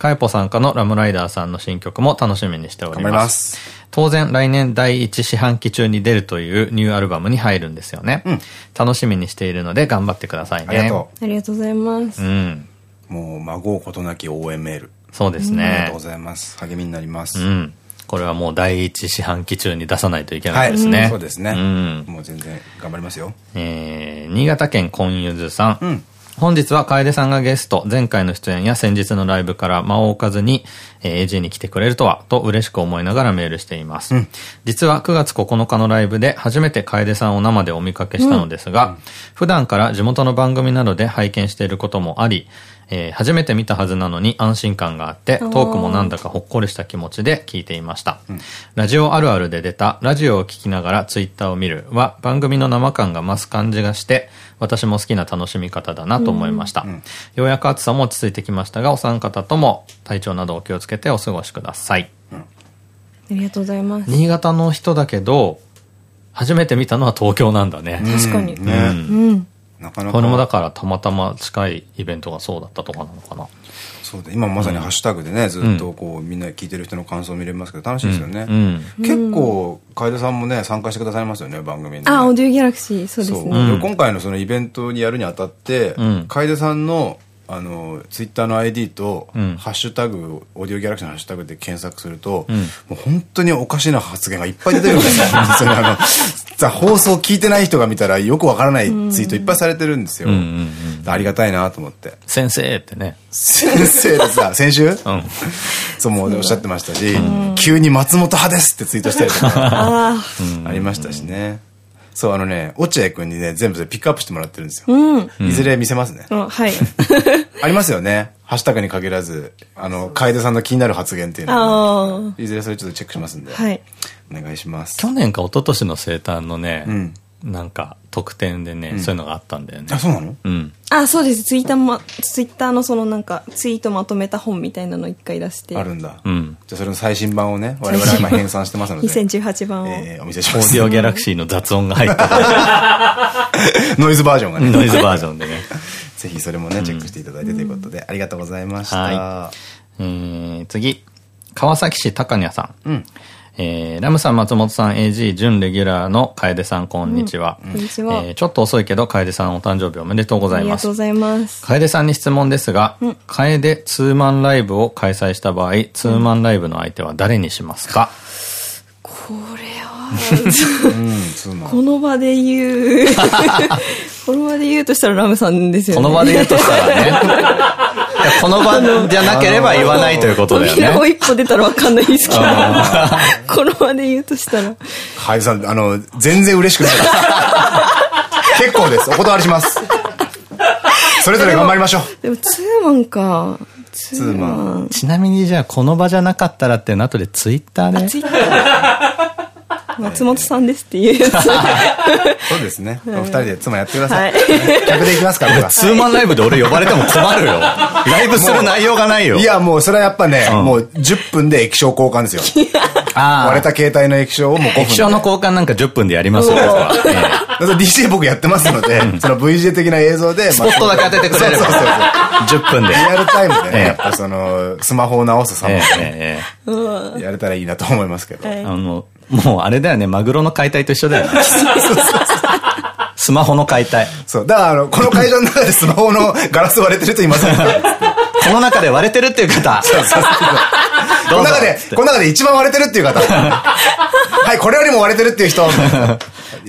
かえぽ参加のラムライダーさんの新曲も楽しみにしております。ます当然来年第1四半期中に出るというニューアルバムに入るんですよね。うん楽しみにしているので頑張ってくださいね。ありがとありがとうございます。うん。う。もう、孫うことなき応援メール。そうですありがねとうご。ざいます。励みになります。うん。これはもう第一四半期中に出さないといけなはいい。ですね。そうですね。うん。もう全然頑張りますよ。えー、新潟県コンユズさん。うん本日は楓さんがゲスト、前回の出演や先日のライブから間を置かずに、えー AG に来てくれるとは、と嬉しく思いながらメールしています。実は9月9日のライブで初めて楓さんを生でお見かけしたのですが、普段から地元の番組などで拝見していることもあり、えー初めて見たはずなのに安心感があって、トークもなんだかほっこりした気持ちで聞いていました。ラジオあるあるで出た、ラジオを聞きながらツイッターを見るは、番組の生感が増す感じがして、私も好きな楽しみ方だなと思いました。ようやく暑さも落ち着いてきましたが、お三方とも体調などお気をつけてお過ごしください。ありがとうございます。新潟の人だけど、初めて見たのは東京なんだね。確かに。ねうん。なかなか。これもだからたまたま近いイベントがそうだったとかなのかな。そうで今まさにハッシュタグでね、ずっとこう、みんな聞いてる人の感想を見れますけど、楽しいですよね。うん。結構、楓さんもね、参加してくださいますよね、番組にね。あ、オーディオギャラクシー、そうですね。で今回のそのイベントにやるにあたってうん、楓さんの、あの、ツイッターの ID と、んハッシュタグ、オーディオギャラクシーのハッシュタグで検索すると、んもう本当におかしな発言がいっぱい出てくるんですよ。それあの、さ放送聞いてない人が見たらよくわからないツイートいっぱいされてるんですよ。ありがたいなと思って。先生ってね。先生でさ、先週？うん。そうもうおっしゃってましたし、急に松本派ですってツイートしたりとか、あありましたしね。そう、あのね、落合くんにね、全部それピックアップしてもらってるんですよ。あ。うん。いずれ見せますね。あはい。ありますよね。ハッシュタグに限らず、あの、楓さんの気になる発言っていうのをあいずれそれちょっとチェックしますんで。あ。はい。お願いします。去年か一昨年の生誕のね、んなんか特典でね、そういうのがあったんだよねあ、。そうなの？うん。あ、そうです。ツイッターま、ツイッターのそのなんか、ツイートまとめた本みたいなの一回出して。あるんだ。うん。じゃあそれの最新版をね、我々は今編纂してますので。2018番を。えーお見せしますオーディ。オギャラクシーの雑音が入った ノイズバージョンがね。ノイズバージョンでね。ぜひそれもね、チェックしていただいてということで、ありがとうございました。はえー、次。川崎市高谷さん。うん。えー、ラムさん、松本さん、AG、準レギュラーの楓さん、こんにちは。こんにちはえーちょっと遅いけど、楓さんお誕生日おめでとうございますありがとうご。ざいます。楓さんに質問ですが、楓ツーマンライブを開催した場合、ツーマンライブの相手は誰にしますか、これは、うん、そうなの。この場で言う。この場で言うとしたらラムさんですよね。この場で言うとしたらね。この場じゃなければ言わないということだよ扉をね。一歩出たらわかんないですけど。この場で言うとしたら。はい、さん、あの、全然嬉しくないです。結構です。お断りします。それぞれ頑張りましょう。でもツーマンか。ツーマン。ちなみにじゃあ、この場じゃなかったらっていうの後でツイッターで。ツイッター。松本さんですっていう。そうですね。お 二人で妻やってください。はい客で行きますから、ツーマンライブで俺呼ばれても困るよ。ライブする内容がないよ。いや、もうそれはやっぱね、んもう10分で液晶交換ですよ。あ割れた携帯の液晶をもう5分で。液晶の交換なんか10分でやりますよ、僕はええだから DJ 僕やってますので、その VJ 的な映像で、スポットだけ当ててくれればそうそうそう10分で。リアルタイムでええね、やっぱその、スマホを直す様えをええええやれたらいいなと思いますけど。えあの、もうあれだよね、マグロの解体と一緒だよね。スマホの解体。そう。だから、あの、この会場の中でスマホのガラス割れてる人いませんか？この中で割れてるっていう方。この中で、この中で一番割れてるっていう方。はい、これよりも割れてるっていう人。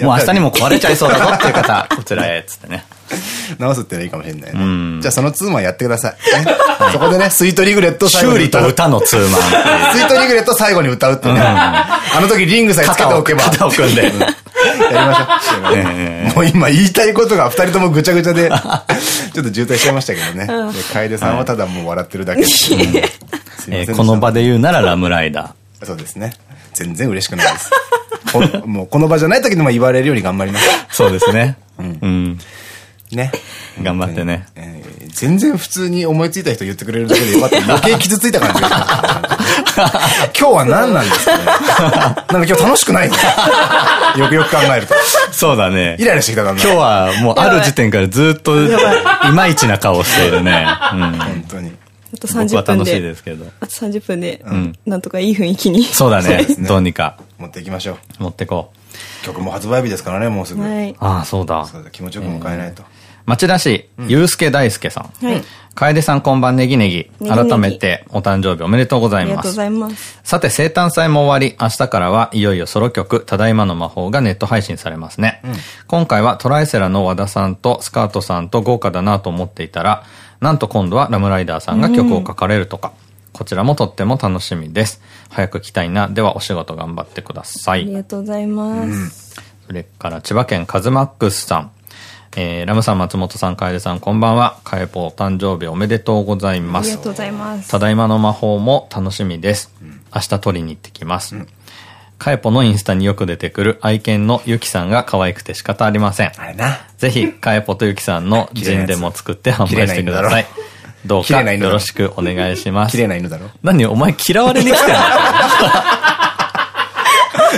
もう明日にも壊れちゃいそうだぞっていう方、こちらへ、つってね。直すってのはいいかもしれないね。じゃあそのツーマンやってください。ねそこでね、スイートリグレットを最後修理に歌う。と歌のツーマン。スイートリグレットを最後に歌うってね。あの時リングさえつけておけば。肩を組んで。やりましょう。ええもう今言いたいことが二人ともぐちゃぐちゃで、ちょっと渋滞しちゃいましたけどね。で楓さんはただもう笑ってるだけこの場で言うならラムライダー。そうですね。全然嬉しくないです。もうこの場じゃない時でも言われるように頑張ります。そうですね。うん。ね。頑張ってね。えー全然普通に思いついた人言ってくれるだけでよかった。余計傷ついた感じがします。今日は何なんですかね。なんか今日楽しくないねよくよく考えると。そうだね。イライラしてきただんだん今日はもうある時点からずっといまいちな顔しているね。うん。本当に。あと僕は30分楽しいで。ですけど。あと30分で、なんとかいい雰囲気に。そうだね。ねどうにか持っていきましょう。持ってこう。曲も発売日ですからね、もうすぐ。はい。ああ、そうだ。そうだ気持ちよく迎えないと。町田市、ゆうすけ大輔さん。はい。楓さんこんばんネギネギ。ネギネギ改めてお誕生日おめでとうございますありがとうご。ざいます。さて、生誕祭も終わり、明日からはいよいよソロ曲、ただいまの魔法がネット配信されますね。今回はトライセラの和田さんとスカートさんと豪華だなと思っていたら、なんと今度はラムライダーさんが曲を書かれるとか、こちらもとっても楽しみです。早く来たいな。ではお仕事頑張ってくださありい。がとうございます。それから千葉県カズマックスさん。えー、ラムさん、松本さん、楓さん、こんばんは。カエポお誕生日おめでとうございあますりが。とうございます。ただいまの魔法も楽しみです。明日取りに行ってきます。カエポのインスタによく出てくる愛犬のユキさんが可愛くて仕方ありません。あれな。ぜひ、カエポとユキさんの ジンでも作って販売してください。どうかよろしくお願いしますな犬だろ。何お前嫌われに来てんの？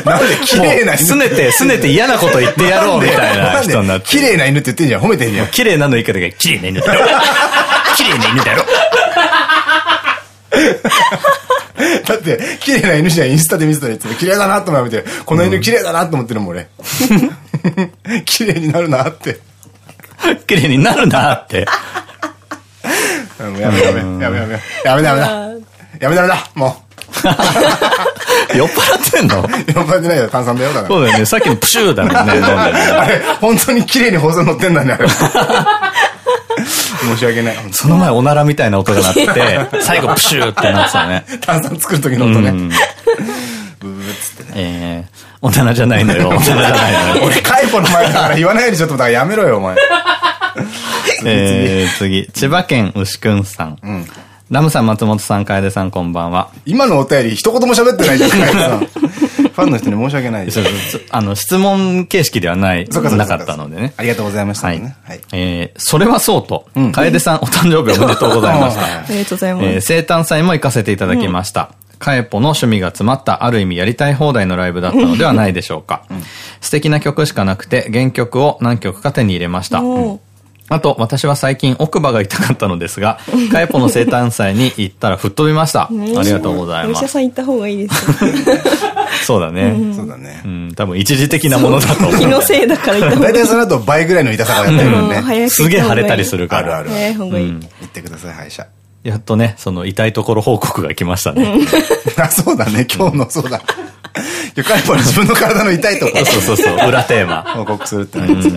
なんで綺麗な犬すねて、すねて嫌なこと言ってやろうみたいな人になって。綺麗な犬って言ってんじゃん。褒めてんじゃん。綺麗なの言い方が、綺麗な犬だろ。綺麗な犬だろ。だって、綺麗な犬じゃん。インスタで見てたらいつも綺麗だなと思って、この犬綺麗だなと思ってるもん、俺。綺麗になるなって。綺麗になるなって。うんやめやめ。やめやめ。やめだやめだ。やめだやめだ。も 酔っ払ってんの？う。酔っ払ってないよ。炭酸だよ。だから。そうだよね。さっきのプシューだもんね、あれ、本当に綺麗に放送載ってんだね、あれ。申し訳ない。その前おならみたいな音が鳴ってて、最後プシューってなってたね。炭酸作る時の音ね。うんブーっつってね。えー、おならじゃないのよ。おならじゃないのよ。俺、カイポの前だから言わないようにちょっとだからやめろよ、お前。えー、次。千葉県牛くんさん。ラムさん、松本さん、楓さん、こんばんは。今のお便り一言も喋ってないじゃん、カイポさん。ファンの人に申し訳ないですそう。そうあの、質問形式ではない、なかったのでね。ありがとうございましたはいね。はい。えー、それはそうと、楓さん、お誕生日おめでとうございました。ありがとうございます。えー生誕祭も行かせていただきました。カエポの趣味が詰まったある意味やりたい放題のライブだったのではないでしょうか。素敵な曲しかなくて原曲を何曲か手に入れました。あと、私は最近奥歯が痛かったのですが、カエポの生誕祭に行ったら吹っ飛びました。ありがとうございお医ます。者さん行った方がいいです よ。そうだね。そうだねう。ん、多分一時的なものだと思気のう。せいだから行った方がいい。大体その後倍ぐらいの痛さがやってるもんね。すげえ腫れたりするから。あるある。早い方がいい。行ってください、歯医者。やっとね、その痛いところ報告が来ましたね。あ、そうだね、今日の、そうだ。カイポに自分の体の痛いところそうそうそう、裏テーマ。報告するってのやつ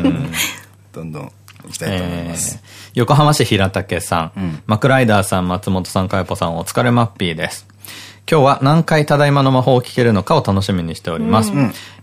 どんどん行きたいと思います。えー横浜市平竹さん、マクライダーさん、松本さん、かやぽさん、お疲れマッピーです。今日は何回ただいまの魔法を聞けるのかを楽しみにしております。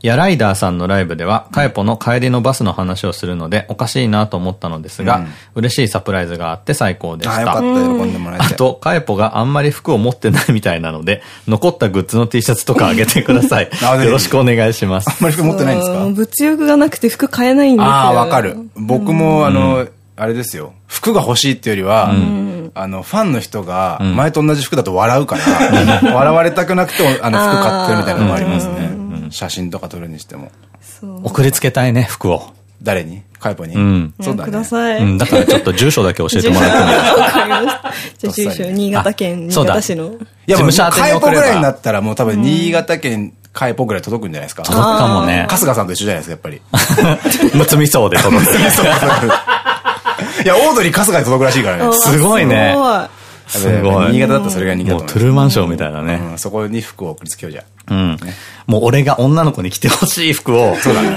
ヤライダーさんのライブでは、かえぽの帰りのバスの話をするので、おかしいなと思ったのですが、嬉しいサプライズがあって最高でしあ、よかた。った、喜んでもらえて。あと、かえぽがあんまり服を持ってないみたいなので、残ったグッズの T シャツとかあげてください。よろしくお願いしますあん。まり服持ってないんですか？物欲がなくて服買えないんですよ。ああ、わかる。僕も、あの、あれですよ。服が欲しいっていうよりは、あの、ファンの人が、前と同じ服だと笑うから、笑われたくなくて、あの、服買ってるみたいなのもありますね。写真とか撮るにしても。そう。送りつけたいね、服を。誰に？カイポに？んそうだねくだ。さい。うん、だからちょっと住所だけ教えてもらっても いいわかりました。じゃあ住所、新潟県、新潟市の。いや、もう、カイポぐらいになったら、もう多分、新潟県、カイポぐらい届くんじゃないですか。届くかもね。春日さんと一緒じゃないですか、やっぱり。むつみそうで届く。いや、オードリー春日に届くらしいからね。すごいね。すすごい。新潟だったらそれが人気だもうトゥルーマンショーみたいなね。うんそこに服を送りつけようじゃん。うん。もう俺が女の子に着てほしい服を。そうだね。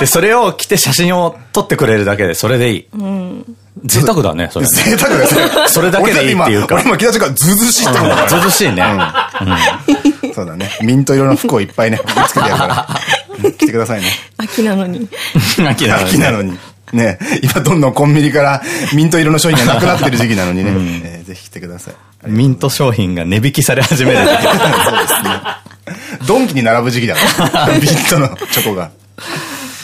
で、それを着て写真を撮ってくれるだけで、それでいい。贅沢だね、それね。贅沢ですね。それだけでいいっていうか俺今、俺今来た時からズうずしいって思ったから。ずうずしいね。そうだね。ミント色の服をいっぱいね、送りつけてやるから。うん着てくださいね。秋なのに。秋なのに秋なのに。ね、今どんどんコンビニからミント色の商品がなくなってる時期なのにね。えーぜひ来てください。ミント商品が値引きされ始める。そうですね。ドンキに並ぶ時期だから。ミントのチョコが。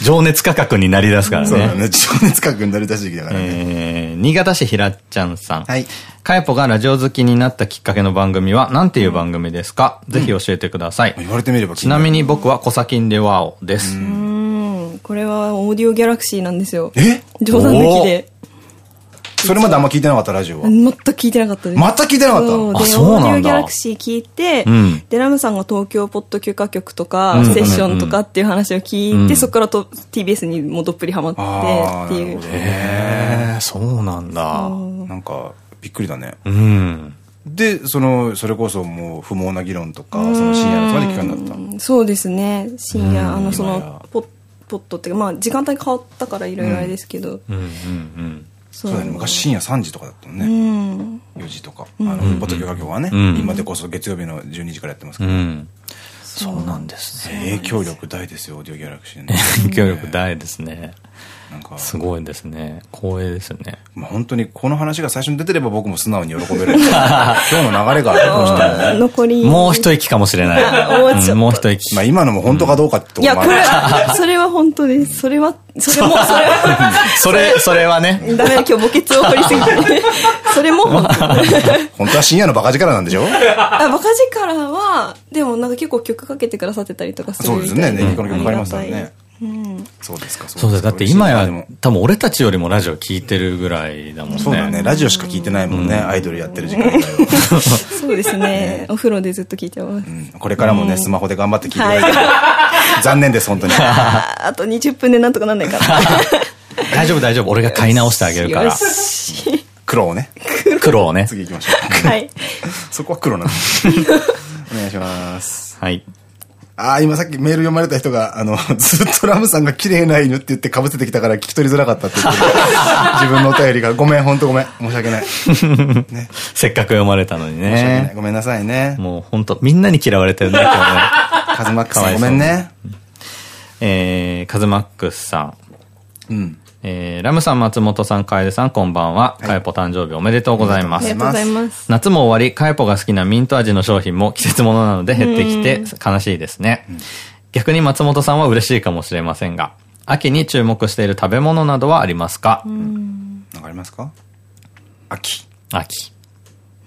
情熱価格になりだすからね。そうだね。情熱価格になりだし時期だからね。えー、新潟市ひらっちゃんさん。はい。かやぽがラジオ好きになったきっかけの番組は何ていう番組ですか、ぜひ教えてください。言われてみればちなみに僕はコサキンでワオです。うんこれはオーディオギャラクシーなんですよ。え？冗談抜きで。それまであんま聞いてなかったラジオは？全く聞いてなかったです。全く聞いてなかったそう。であそうなんだ。オーディオギャラクシー聞いて、うん。でラムさんが東京ポッド許可局とか、うん。セッションとかっていう話を聞いて、うん。そこからと TBS にもどっぷりハマってっていう。へえ、そうなんだ。なんか、びっくりだね。うん。で、その、それこそもう不毛な議論とか、その深夜のやつまで聞くようになった。うんそうですね。深夜、あのそのポッポットっていうかまあ時間帯変わったからいろいろあれですけど、うんうんうん。そそうだね。昔深夜3時とかだったもんうね。ん4時とか。あの、ポッド許可局はね。うん今でこそ月曜日の12時からやってますけど。うん。そうなんですね。影響力大ですよ、オーディオギャラクシーね。影響力大ですね。なんか、すごいですね。光栄ですね。まあ本当にこの話が最初に出てれば僕も素直に喜べる。今日の流れがあるかもしれない。残りもう一息かもしれない。あもう一息。まあ今のも本当かどうかってといやこれこもあるそれは本当ですそれはそれも それはそれ、それはね。ダメだ今日墓穴を掘りすぎて それも本当は深夜のバカ力なんでしょ？あバカ力はでもなんか結構曲かけてくださってたりとかするそうですね。みたいでネギコの曲かかりますたい。うんそうですか、そうだよ。だって今や多分俺たちよりもラジオ聞いてるぐらいだもんね。そうだね。ラジオしか聞いてないもんね。アイドルやってる時間帯は。そうですねお風呂でずっと聞いてますうんこれからもね、スマホで頑張って聞いてくはいださい。残念です、本当に。あ あと20分でなんとかなんないかな 大丈夫大丈夫。俺が買い直してあげるかよら。し黒をね。黒をね。次行きましょう。はいそこは黒なんです。お願いします。はい。ああ、今さっきメール読まれた人が、あの、ずっとラムさんが綺麗な犬って言って被せてきたから聞き取りづらかったって言ってる。自分のお便りが。ごめん、本当ごめん。申し訳ない。ね。せっかく読まれたのに申し訳ないね。ごめんなさいね。もう本当みんなに嫌われてるね、今日ね。カズマックスごかわいそうめんね。えー、カズマックスさん。うん。えー、ラムさん、松本さん、カエデさん、こんばんは。カエポ誕生日おめでとうございますありが。とうございます夏も終わり、カエポが好きなミント味の商品も季節物なので減ってきて悲しいですね。逆に松本さんは嬉しいかもしれませんが、秋に注目している食べ物などはありますか？わかりますか？秋。秋。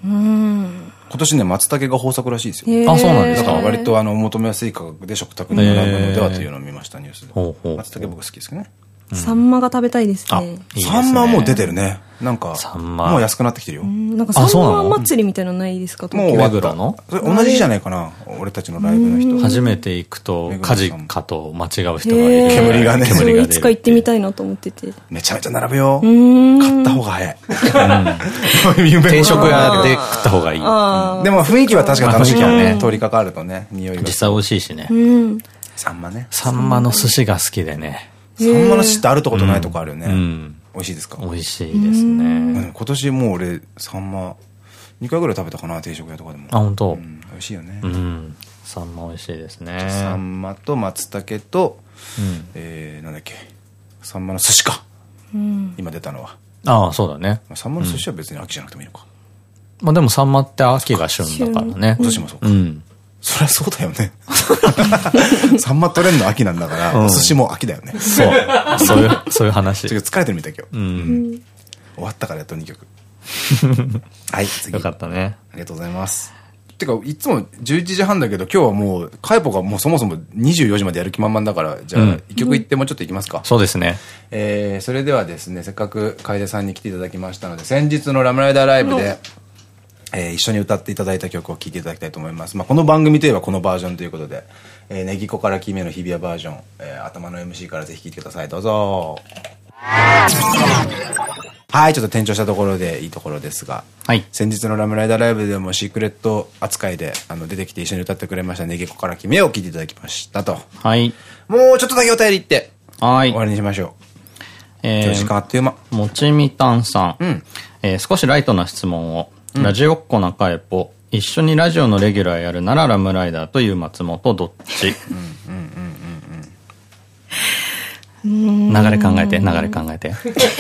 今年ね、松茸が豊作らしいですよ。あ、そうなんですかだから割とあの、求めやすい価格で食卓に並ぶのではというのを見ました、ニュースで。松茸僕好きですけどね。サンマが食べたいですあ、ね。サンマはもう出てるね。なんか、サンマもう安くなってきてるよ。うんなんかサンマ祭りみたいなのないですか？もう終目わの？それ同じじゃないかな俺たちのライブの人。初めて行くと火事かと間違う人がいる。煙がね煙が。いつか行ってみたいなと思っててめちゃめちゃ並ぶよ。ん買った方が早い。夢定食屋で食った方がいい。あでも雰囲気は確か楽しいけどね。まあ雰囲気はね通りかかるとね、匂いが。実際美味しいしねサンマね。サンマの寿司が好きでね。サンマの汁ってあるとことないとこあるよね。うん。美味しいですか？美味しいですね。うん今年もう俺、サンマ、2回ぐらい食べたかな、定食屋とかでも。あ、本当？うん美味しいよね。うん。サンマ美味しいですね。サンマと松茸と、うんえー、なんだっけ。サンマの寿司か。今出たのは。ああ、そうだね。まあサンマの寿司は別に秋じゃなくてもいいのか。まあでもサンマって秋が旬だからね。お寿司もそうか。うん。そりゃそうだよね。サンマ取れんの秋なんだから、お寿司も秋だよね。そう。そういう、そういう話ち。ょっと疲れてるみたい今日。うん。終わったからやっと2曲。はい、次。よかったね。ありがとうございます。てか、いつも11時半だけど、今日はもう、カイポがもうそもそも24時までやる気満々だから、じゃあ、うん一曲いってもうちょっといきますか。そうですね。えー、それではですね、せっかく楓さんに来ていただきましたので、先日のラムライダーライブで、えー一緒に歌っていただいた曲を聴いていただきたいと思います。まあ、この番組といえばこのバージョンということで、えー、ネギコから君への日比谷バージョン、えー頭の MC からぜひ聴いてください。どうぞ。はい、ちょっと転調したところでいいところですが、はい。先日のラムライダーライブでもシークレット扱いであの出てきて一緒に歌ってくれましたネギコから君へを聴いていただきましたと。はい。もうちょっとだけお便り言って、はい終。わりにしましょう。え今日時間あっという間。もちみたんさん。んえー少しライトな質問を。ラジオっ子なかえぽ。一緒にラジオのレギュラーやるならラムライダーという松本どっち流れ考えて、流れ考えて。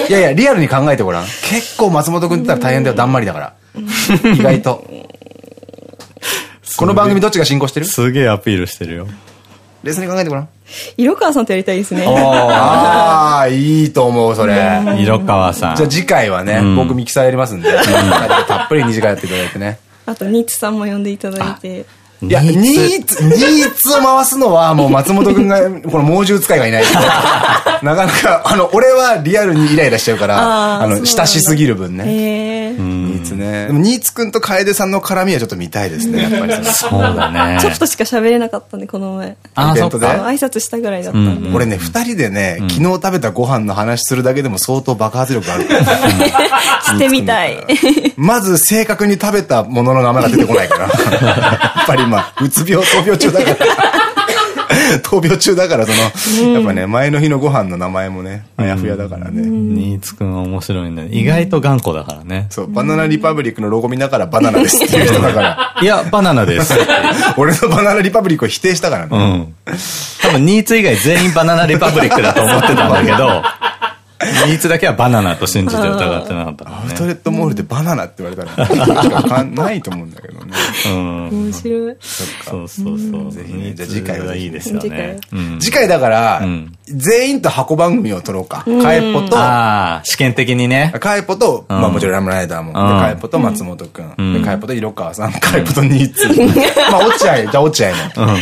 いやいや、リアルに考えてごらん。結構松本くんって言ったら大変だよ、だんまりだから。意外と。この番組どっちが進行してる？すげえアピールしてるよ。冷静に考えてごらん。色川さんとやりたいですね。ああ、いいと思う、それ。色川さん。じゃあ次回はね、僕ミキサーやりますんで、たっぷり2時間やっていただいてね。あと、ニッツさんも呼んでいただいて。いや、ニーツ、ニーツを回すのはもう松本くんが、この猛獣使いがいない。なかなか、あの、俺はリアルにイライラしちゃうから、あの、親しすぎる分ね。へーツね。でも、ニーツくんと楓さんの絡みはちょっと見たいですね、やっぱりそうだね。ちょっとしか喋れなかったんで、この前。あ、ントでか。挨拶したぐらいだったんで。俺ね、二人でね、昨日食べたご飯の話するだけでも相当爆発力ある。してみたい。まず正確に食べたものの名前が出てこないから。やっぱり今、うつ病、闘病中だから。闘病中だから、その、やっぱね、前の日のご飯の名前もね、あやふやだからね。ニーツくんは面白いね。意外と頑固だからね。そう、バナナリパブリックのロゴ見ながらバナナですっていう人だから。いや、バナナです。俺のバナナリパブリックを否定したからうね。ん。多分、ニーツ以外全員バナナリパブリックだと思ってたんだけど、ニーツだけはバナナと信じて疑ってなかった。アウトレットモールでバナナって言われたら、わかんないと思うんだけどね。うん。面白い。そうそうそう。ぜひねじゃあ次回はいいですよね。うん次回だからん、全員と箱番組を撮ろうか。カエポと、試験的にね。カエポと、うんまあもちろんラムライダーも。カエポと松本くん。カエポと色川さん。カエポとニーツ。まあ、落合、じゃあ落合の。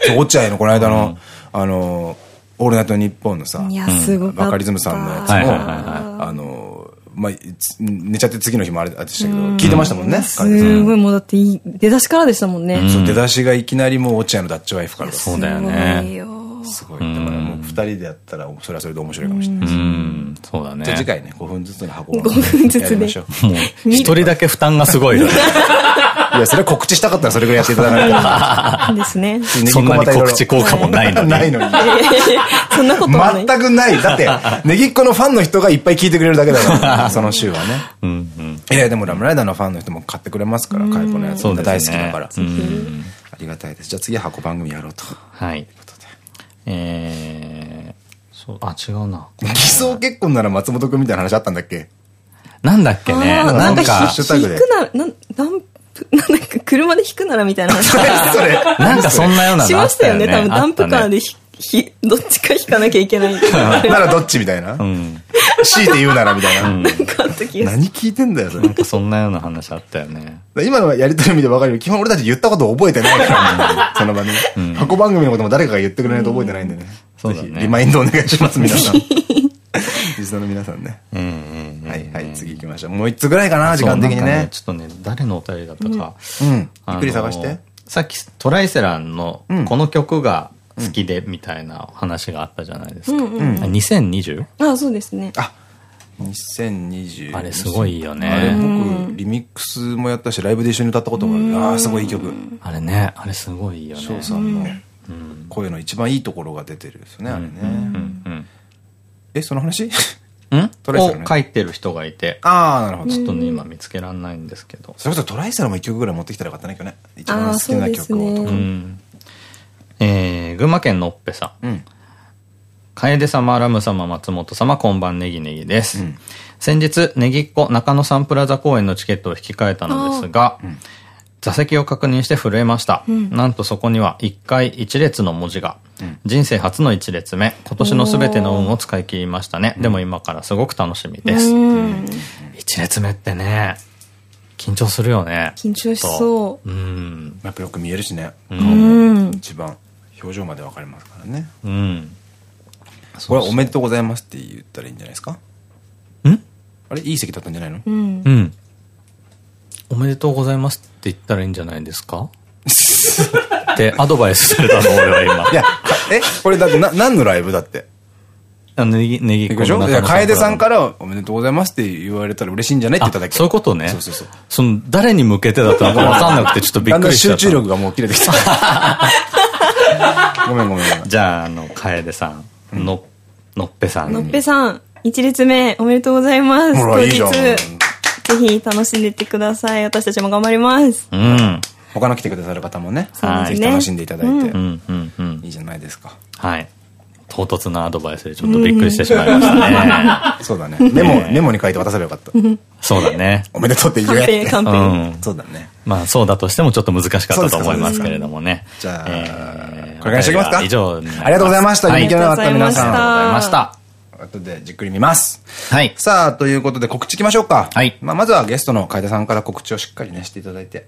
そう落合のこの間の、あの、オールナイトニッポンのさ。バカリズムさんのやつも、あの、まあ、つ寝ちゃって次の日もあれでしたけど、聞いてましたもんね。すごい、もうだっていい、出だしからでしたもんね。そう出だしがいきなりもう落合のダッチワイフからそうだよね。よ。すごい。だからもう二人でやったら、それはそれで面白いかもしれないです。うん、そうだね。じゃあ次回ね、5分ずつの箱5分ずつで一人だけ負担がすごいよね。い や、それは告知したかったらそれぐらいやっていただかないと。ですね。そんなに告知効果もないのに。ないのに。そんなことはない。全くない。だって、ネギっ子のファンの人がいっぱい聞いてくれるだけだから、その週はね。うんうん。いや、でもラムライダーのファンの人も買ってくれますから、カイポのやつ。大好きだから。うんありがたいです。じゃあ次は箱番組やろうと。はい。えー、そう、あ、違うな。偽装結婚なら松本くんみたいな話あったんだっけ？なんだっけね。なんかハッ、シュタグで引くなら、なん、ダンプ、なんだっけ、車で引くならみたいな話。それ。なんかそんなようなしのあましたよね。ったよね。多分ダンプカーでひ、ひ、どっちか引かなきゃいけない。な んならどっちみたいな。うん。強いて言うならみたいな。かあった気がする。何聞いてんだよ、それなん。かそんなような話あったよね。今のやりとり見て分かるよ。基本俺たち言ったこと覚えてないから、その場でね。箱番組のことも誰かが言ってくれないと覚えてないんでね。そうだねぜひリマインドお願いします、皆さん。リスナーの皆さんね。うんうん。はいはい、次行きましょう。もう一つぐらいかな、時間的にね。ちょっとね、誰のお便りだったか。うん。ゆっくり探して。さっきトライセランのうんこの曲が好きでみたいな話があったじゃないですか。2020? あ、そうですね。あ、2020。あれすごいいいよねあれ僕、リミックスもやったし、ライブで一緒に歌ったこともある。ああ、すごいいい曲。あれね、あれすごいいいよね。翔さんの声の一番いいところが出てるですよね、あれね。うんえ、その話？うん。ん？トライセラねを書いてる人がいて、ああ、なるほど。ちょっとね、今見つけらんないんですけど。それこそトライセラも一曲ぐらい持ってきたらよかったね、今日ね。一番好きな曲をとか。えー、群馬県のっぺさん。うん。楓様、ラム様、松本様、こんばんネギネギです。うん先日、ネギっ子中野サンプラザ公演のチケットを引き換えたのですが、座席を確認して震えました。なんとそこには1回一列の文字が、人生初の一列目、今年のすべての運を使い切りましたね。でも今からすごく楽しみです。うん。一列目ってね、緊張するよね。緊張しそうん。やっぱよく見えるしね。う。うん。一番表情までわかりますからね。うん。これはおめでとうございますって言ったらいいんじゃないですか？ん？あれ？いい席だったんじゃないの？うん。うん。おめでとうございますって言ったらいいんじゃないですか？ってアドバイスされたの、俺は今い。や、かえこれだってな、何のライブだって？あのネギ、ネギ行くでしょ？いや、の楓さんからおめでとうございますって言われたら嬉しいんじゃないって言っただけ。そういうことね。そうそうそう。その、誰に向けてだったのか分かんなくて、ちょっとびっくりしちゃった。集中力がもう切れてきた。ごめんごめんごめん。じゃあ、あの、楓さん、の、のっぺさんに。のっぺさん、一列目おめでとうございます。ほらいいじゃんぜひ楽しんでいってください。私たちも頑張ります。うん。他の来てくださる方もね、はいぜひ楽しんでいただいて、うん、うん、うん。いいじゃないですか。はい。唐突なアドバイスでちょっとびっくりしてしまいましたね。そうだね。メモ、メモに書いて渡せばよかった。そうだね。おめでとうって言え。カンペ。うん。そうだね。まあ、そうだとしてもちょっと難しかったと思いますけれどもね。じゃあえーこれからしていきますか？以上ありがとうございました。人気のなかった皆さん。ありがとうございました後でじっくり見ます。はい。さあ、ということで告知いきましょうか。はいまあ、まずはゲストの楓さんから告知をしっかりね、していただいて。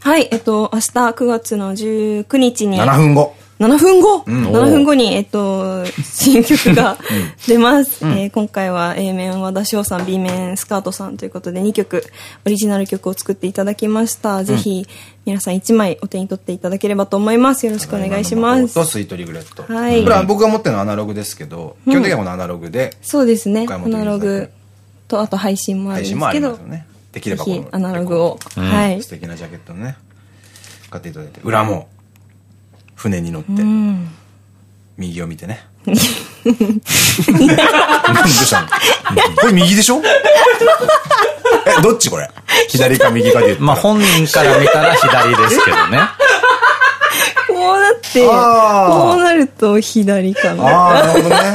はい、えっと、明日9月の19日に。7分後。7分後、ん !7 分後に、えっと、新曲が 出ます。えー今回は A 面和田翔さん、B 面スカートさんということで2曲、オリジナル曲を作っていただきました。ぜひ、皆さん1枚お手に取っていただければと思います。よろしくお願いします。とスイートリグレット。はいこれは僕が持ってるのはアナログですけど、基本的にはこのアナログで、そうですね。アナログと、あと配信もあるんですけどね。できればこのアナログを、はい素。敵なジャケットをね、買っていただいて、裏も、船に乗って、うん。右を見てね。何でしたのこれ右でしょ？え、どっちこれ？左か右かで言ったら。まあ本人から見たら左ですけどね。こうなって、こうなると左かな。ああ、なるほどね。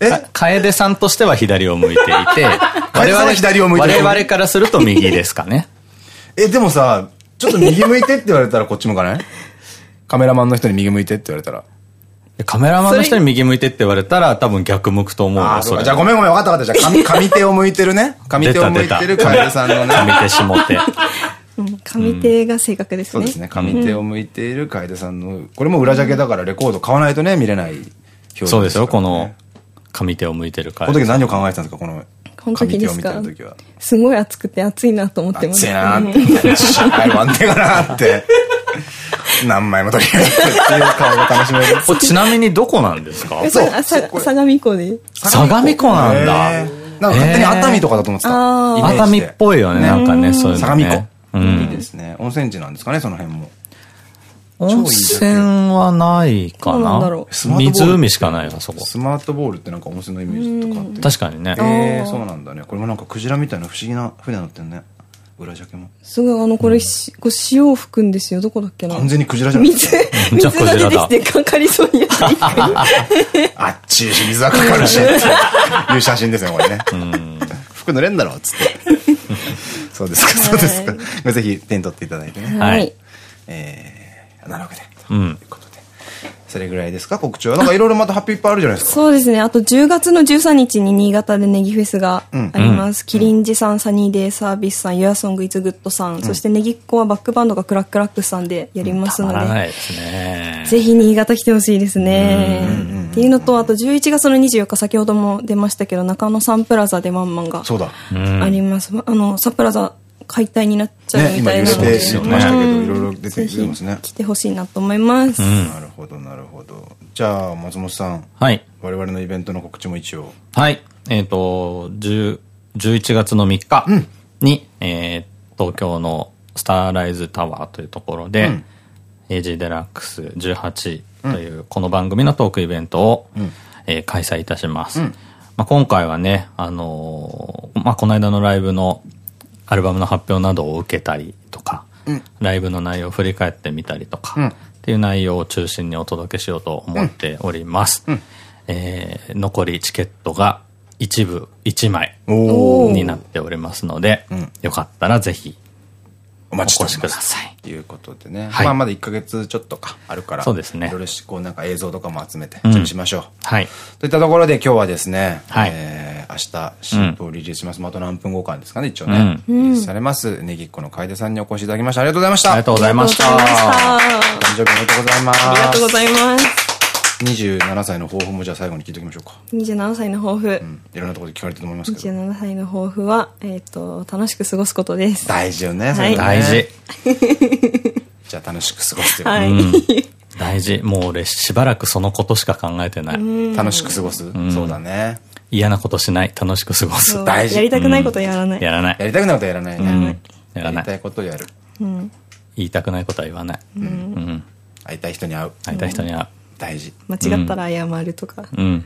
え？か楓さんとしては左を向いていて、楓さんは左を向いてる我々からすると右ですかね。え、でもさ、ちょっと右向いてって言われたらこっち向かない？カメラマンの人に右向いてって言われたら。カメラマンの人に右向いてって言われたら多分逆向くと思うよ、そ。れじゃあごめんごめん、分かった分かった。じゃあ上、上手 を向いてるね。上手を向いてるカエルさんのね。上手下手。うん上手が正確ですね。そうですね。上手を向いている楓さんの、これも裏ジャケだからレコード買わないとね、見れない表情そうですよ、この上手を向いてるこ楓の時何を考えてたんですかこの、この時ですか？上手を見てる時は。すごい暑くて暑いなと思ってます。熱いなーって。早 く終わんねえかなーって。何枚も取り上げてっていう顔が楽しめる。こ れちなみにどこなんですか？えそう相模湖で。相模湖なんだなんか勝手に熱海とかだと思ってた。熱海っぽいよね、なんかね、そういうの相模湖いいん。ですね。温泉地なんですかね、その辺も。温泉はないかな湖しかないわ、そこ。スマートボールってなんか温泉のイメージとかあって。確かにね。ええ、そうなんだね。これもなんかクジラみたいな不思議な船乗ってるね。裏ジャケも。すごい、あの、これ、しこう塩を吹くんですよ。どこだっけな？完全にクジラじゃない水、水が出てきてかかりそうに。あっちいし、水はかかるし、っていう写真ですね、これね。服濡れんだろ、つって。そうですか、そうですか。ぜひ手に取っていただいてね。はいえー、アナログで。うん。それぐらいですか、告知は？なんかいろいろまた発表いっぱいあるじゃないですか。そうですね。あと10月の13日に新潟でネギフェスがあります。キリンジさん、サニーデイサービスさん、 YOUR SONG IS GOOD さん、そして Negicco はバックバンドが CRCK/LCKS さんでやりますたので、まらないですね。ぜひ新潟来てほしいですね。っていうのと、あと11月の24日、先ほども出ましたけど、中野サンプラザでワンマンがそうだ。あります。あの、サンプラザ解体になっちゃうみたいなので、て言ってましたけど、いろいろ出てきてますね。来てほしいなと思います。なるほど、なるほど。じゃあ、松本さん。はい。我々のイベントの告知も一応。はい。えっ、と、10 11月の3日に、えー東京のスターライズタワーというところで、ん AG デラックス18というこの番組のトークイベントを、えー開催いたします。まあ、今回はね、あのーまあ、この間のライブのアルバムの発表などを受けたりとか、ライブの内容を振り返ってみたりとか、うん。っていう内容を中心にお届けしようと思っております。えー残りチケットが一部1枚になっておりますので、ん。よかったらぜひお待ちしておりお越しくます。ださい。ということでね。はいまあ、まだ1ヶ月ちょっとか、あるから。そうですねいろいろし、こう、なんか映像とかも集めて、ん準備しましょう。はい。といったところで今日はですね、はいえー明日、新譜をリリースします。まああと何分後かですかね、一応ね。リリースされます、ネギっ子の楓さんにお越しいただきました。ありがとうございました。ありがとうございました。ありがとうございました誕生日おめでとうございます。ありがとうございます。27歳の抱負もじゃあ最後に聞いておきましょうか。27歳の抱負。うんいろんなところで聞かれてると思いますけど。27歳の抱負は、えっ、と、楽しく過ごすことです。大事よね、はいそれね大事。じゃあ楽しく過ごすという、はい。大事。もう俺しばらくそのことしか考えてない。楽しく過ごす、そうだね。嫌なことしない。楽しく過ごす。大事やりたくないことやらない。やらない。やりたくないことはやらない。やらない。やりたいことをやる。うん。言いたくないことは言わない。うん。会いたい人に会う。会いたい人には、大事。間違ったら謝るとか。うん。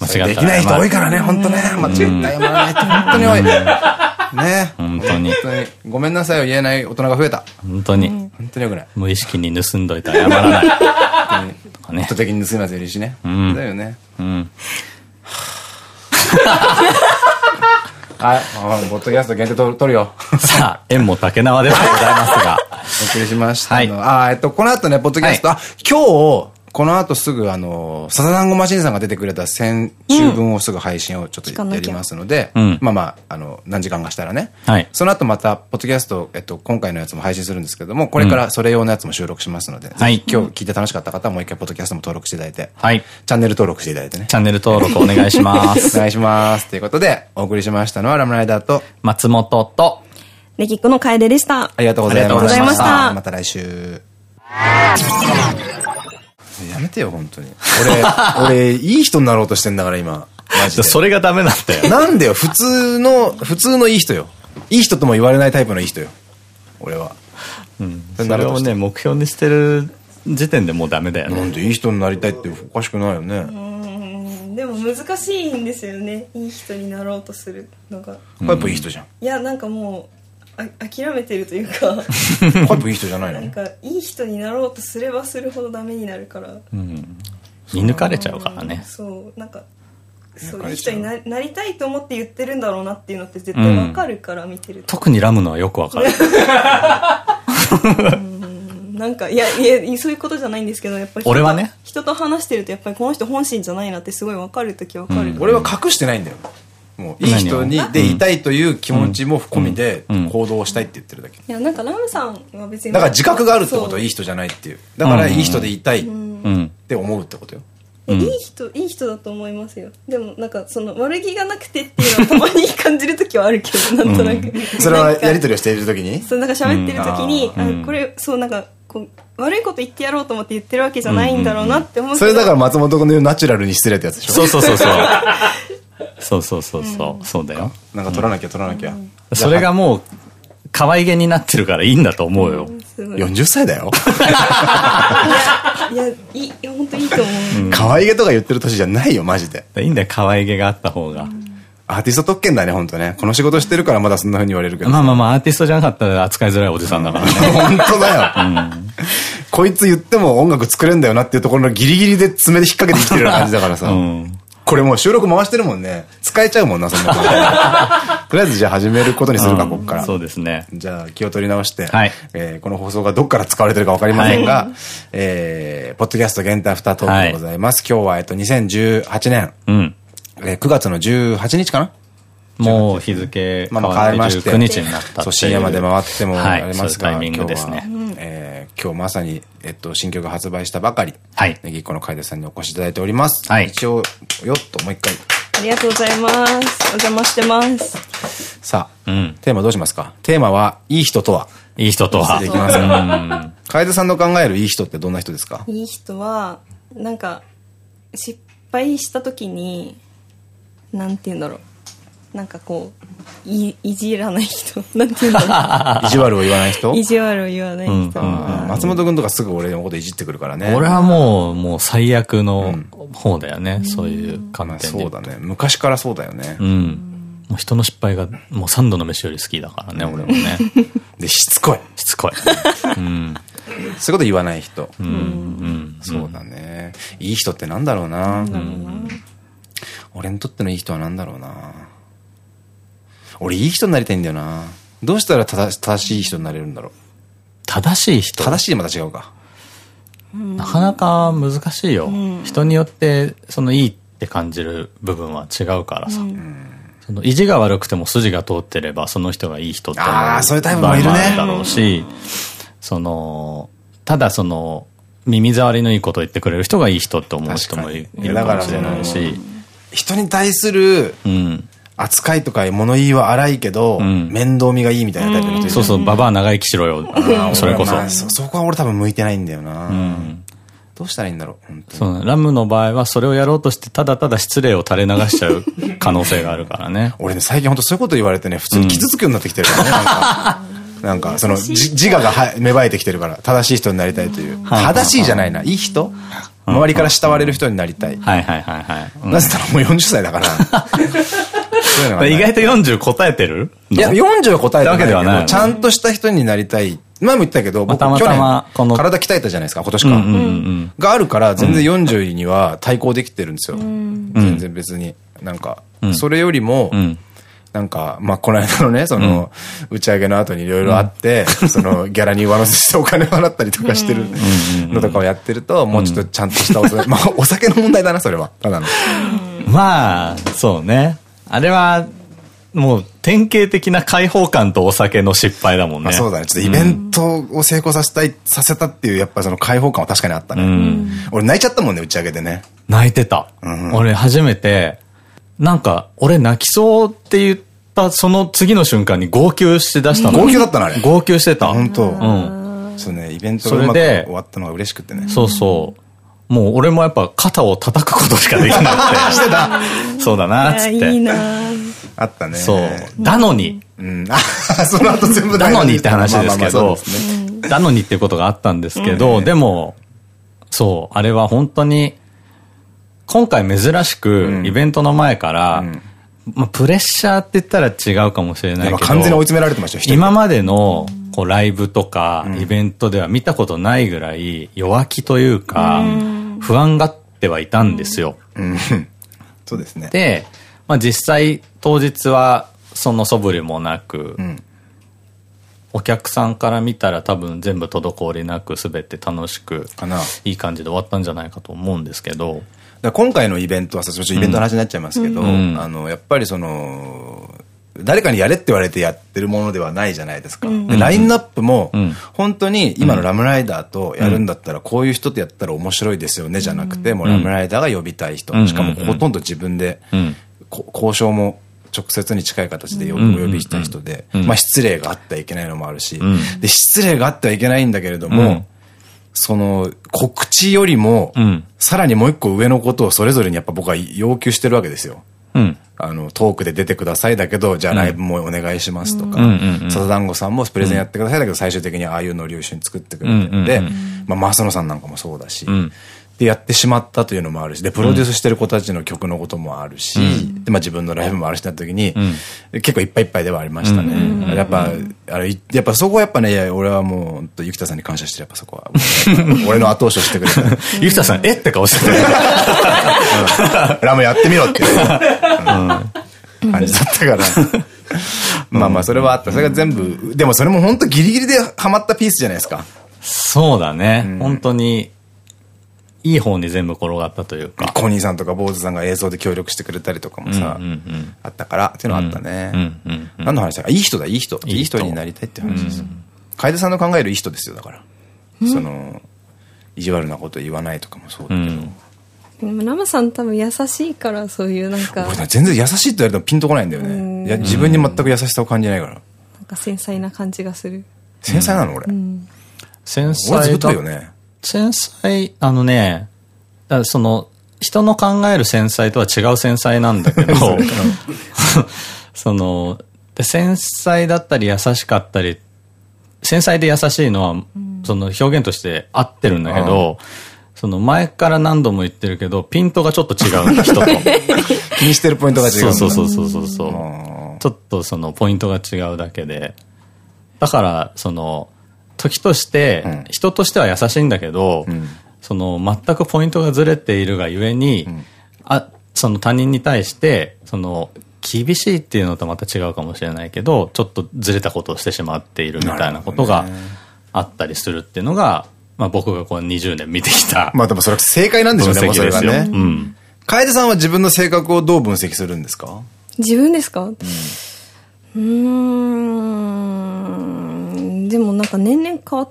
間違ったらできない人多いからね、本当ね。間違って謝らない人本当に多い。ね。本当に本当に。ごめんなさいを言えない大人が増えた。本当に。本当によくない。無意識に盗んどいたら謝らない。とかね意。図的に盗みませんいるしね。んだよね。うん。はい。あボットキャスト限定取るよ。さあ、縁も竹縄ではございますが、送りしました。はいあ、えっと、この後ね、ポッドキャスト、あ、今日、この後すぐあの、サザナンゴマシンさんが出てくれた先週分をすぐ配信をちょっとやりますので、うんまあまあ、あの、何時間かしたらね。はいその後また、ポッドキャスト、えっと、今回のやつも配信するんですけども、これからそれ用のやつも収録しますので、今日聞いて楽しかった方はもう一回ポッドキャストも登録していただいて、はい。チャンネル登録していただいてね。チャンネル登録お願いしまおす。願いします。ということで、お送りしましたのはラムライダーと、松本と、ネギっ子の楓でした。ありがとうございました。ありがとうございましたまた来週。やめてよ、本当に。俺、俺、いい人になろうとしてんだから、今。マジで。それがダメなんだよ。なんでよ、普通の、普通のいい人よ。いい人とも言われないタイプのいい人よ。俺は。それをね、目標にしてる時点でもうダメだよね。なんでいい人になりたいっておかしくないよね。でも難しいんですよね。いい人になろうとするのが。パイプいい人じゃん。いや、なんかもう、あ諦めてるというか、パイプいい人じゃないの？なんか、いい人になろうとすればするほどダメになるから。見抜かれちゃうからね。そう、なんか、そう、いい人にななりたいと思って言ってるんだろうなっていうのって絶対わかるから見てると。特にラムのはよくわかる。なんか、いや、いや、そういうことじゃないんですけど、やっぱり。俺はね人と話してると、やっぱりこの人本心じゃないなってすごいわかるときわかる。俺は隠してないんだよ。もう、いい人に、でいたいという気持ちも込みでうん行動したいって言ってるだけ。いや、なんかラムさんは別に。だから自覚があるってことそういい人じゃないっていう。だからいい人でいたいっうん。て思うってことよ。えいい人、いい人だと思いますよ。でも、なんか、その、悪気がなくてっていうのはたまに感じるときはあるけど、なんとなく。それはやりとりりをしているときに？そう、なんか喋ってるときに、うんあこれ、そう、なんか、こう、悪いこと言ってやろうと思って言ってるわけじゃないんだろうなって思う。それだから松本君の言うナチュラルに失礼ってやつでしょそうそうそうそう。そうそうそうそう。そうだよ。なんか取らなきゃ取らなきゃ。それがもう、可愛げになってるからいいんだと思うよ。すごい。い40歳だよ。や、いい、いや、本当いいと思う。可愛げとか言ってる年じゃないよ、マジで。いいんだよ、可愛げがあった方が。アーティスト特権だね、本当ね。この仕事してるからまだそんな風に言われるけど。まあまあまあ、アーティストじゃなかったら扱いづらいおじさんだからね。本当だよ。こいつ言っても音楽作れんだよなっていうところのギリギリで爪で引っ掛けてきてるような感じだからさ。うん。これもう収録回してるもんね。使えちゃうもんな、そんなこと。とりあえずじゃあ始めることにするか、こっから。そうですね。じゃあ気を取り直して、はいえーこの放送がどっから使われてるかわかりませんが、えーポッドキャスト限定アフタートークでございます。今日は、えっと、2018年、うん。えー9月の18日かな？もう日付まあまあ変わりまして。19日になったっ深夜まで回ってもはいありますが、そういうタイミングですね今日は、えー今日まさに、えっと、新曲発売したばかり、はいネギっ子の楓さんにお越しいただいております。はい一応、よっともう一回。ありがとうございます。お邪魔してます。さあ、うん。テーマどうしますか？テーマは、いい人とは。いい人とは。できます。楓さんの考えるいい人ってどんな人ですか？いい人は、なんか、失敗した時に、なんて言うんだろう。なんかこう、い、いじらない人。なんて言うんだろ 意地悪を言わない人？う。意地悪を言わない人。松本くんとかすぐ俺のこといじってくるからね。俺はもう、もう最悪の方だよね。そういうまあ観点で。そうだね。昔からそうだよねう。ん。もう人の失敗がもう三度の飯より好きだからね、俺もね。で、しつこい。しつこい。うん。そういうこと言わない人。うん。うん。そうだね。いい人ってなんだろうな。俺にとってのいい人はなんだろうな。俺いい人になりたいんだよな。どうしたら正し正しい人になれるんだろう。正しい人？正しいでまた違うか。なかなか難しいよ。人によって、そのいいって感じる部分は違うからさ。その意地が悪くても筋が通ってれば、その人がいい人って思うあーそういうタイプもいるねだろうし、その、ただその、耳障りのいいこと言ってくれる人がいい人って思う人もいるかもしれないし、人に対するうん。扱いとか物言いは荒いけど、ん面倒見がいいみたいなタイプの人そうそう、ババア長生きしろよ。それこそま。あそ。そこは俺多分向いてないんだよな。うんどうしたらいいんだろう。そうラムの場合はそれをやろうとしてただただ失礼を垂れ流しちゃう可能性があるからね。俺ね、最近本当そういうこと言われてね、普通に傷つくようになってきてるからね。なんか、なんかその、じ自我がは芽生えてきてるから、正しい人になりたいという。正しいじゃないな。いい人？周りから慕われる人になりたい。はいはいはいはい。うんなぜならもう40歳だから。意外と40答えてる？いや、40は答えてわけではないちゃんとした人になりたい。前も言ったけど、僕たま去たまこの年、体鍛えたじゃないですか、今年か。があるから、全然40には対抗できてるんですよ。全然別に。なんか、それよりもう、ん。なんか、まあ、この間のね、その、打ち上げの後にいろいろあって、その、ギャラに上乗せしてお金払ったりとかしてるのとかをやってると、もうちょっとちゃんとしたお酒、まあ、お酒の問題だな、それは。ただの。まあ、そうね。あれは、もう典型的な開放感とお酒の失敗だもんね。そうだね。ちょっとイベントを成功させたい、させたっていう、やっぱその開放感は確かにあったね。俺泣いちゃったもんね、打ち上げでね。泣いてた。俺初めて、なんか、俺泣きそうって言ったその次の瞬間に号泣して出したの。号泣だったのあれ。号泣してた。本当うん。そうね、イベントがうまく終わったのが嬉しくてね。そうそう。もう俺もやっぱ肩を叩くことしかできなくて。してた。そうだな、つって。いいなあったね。そう。だのに。うん。あ、その後全部だのにって話ですけど、だのにってことがあったんですけど、でも、そう、あれは本当に、今回珍しく、イベントの前から、まあ、プレッシャーって言ったら違うかもしれないけど、完全に追い詰められてました今までの、こう、ライブとか、イベントでは見たことないぐらい、弱気というか、不安がってはいたんですよ。そうですね。で、まあ実際、当日は、その素振りもなく、お客さんから見たら多分全部滞りなく全て楽しく、いい感じで終わったんじゃないかと思うんですけど、今回のイベントはさ、ちょっとイベントの話になっちゃいますけど、あの、やっぱりその、誰かにやれって言われてやってるものではないじゃないですか。で、ラインナップも、本当に今のラムライダーとやるんだったら、こういう人とやったら面白いですよね、じゃなくて、もうラムライダーが呼びたい人、しかもほとんど自分で、交渉も直接に近い形でお呼びした人で、まあ失礼があってはいけないのもあるし、で、失礼があってはいけないんだけれども、その、告知よりも、さらにもう一個上のことをそれぞれにやっぱ僕は要求してるわけですよ。あの、トークで出てくださいだけど、じゃあライブもお願いしますとか、笹団子さんもプレゼンやってください。だけど、最終的にああいうノリを一緒に作ってくれてるんで、まあ、マスノさんなんかもそうだし、でやってしまったというのもあるし、で、プロデュースしてる子たちの曲のこともあるし、で、まあ自分のライブもあるしな時に、結構いっぱいいっぱいではありましたね。やっぱ、あれ、やっぱそこはやっぱね、俺はもう、ゆきたさんに感謝してる、やっぱそこは。俺の後押しをしてくれた。ゆきたさん、えって顔してる。ラムやってみろっていう感じだったから。まあまあ、それはあった。それが全部、でもそれも本当ギリギリでハマったピースじゃないですか。そうだね。本当に、いい方に全部転がったというか。コニーさんとか坊主さんが映像で協力してくれたりとかもさ、あったからっていうのはあったね。何の話だかいい人だ、いい人。いい人になりたいって話ですよ。楓さんの考えるいい人ですよ、だから。その、意地悪なこと言わないとかもそうだけど。ラマさん多分優しいからそういうなんか。俺全然優しいって言われてもピンとこないんだよね。いや、自分に全く優しさを感じないから。なんか繊細な感じがする。繊細なの俺。繊細。俺ずっとよね。繊細、あのね、だその、人の考える繊細とは違う繊細なんだけど、その、で繊細だったり優しかったり、繊細で優しいのは、その表現として合ってるんだけど、その前から何度も言ってるけど、ピントがちょっと違う 人と。気にしてるポイントが違う。そうそうそうそうそう。ちょっとそのポイントが違うだけで。だから、その、時として、うん、人としては優しいんだけど、うん、その全くポイントがずれているがゆえに、うん、あ、その他人に対して、その、厳しいっていうのとまた違うかもしれないけど、ちょっとずれたことをしてしまっているみたいなことがあったりするっていうのが、まあ僕がこの20年見てきた。まあでもそれは正解なんでしょうね、それがね。うん。楓さんは自分の性格をどう分析するんですか？自分ですか？うん。でもなんか年々変わっ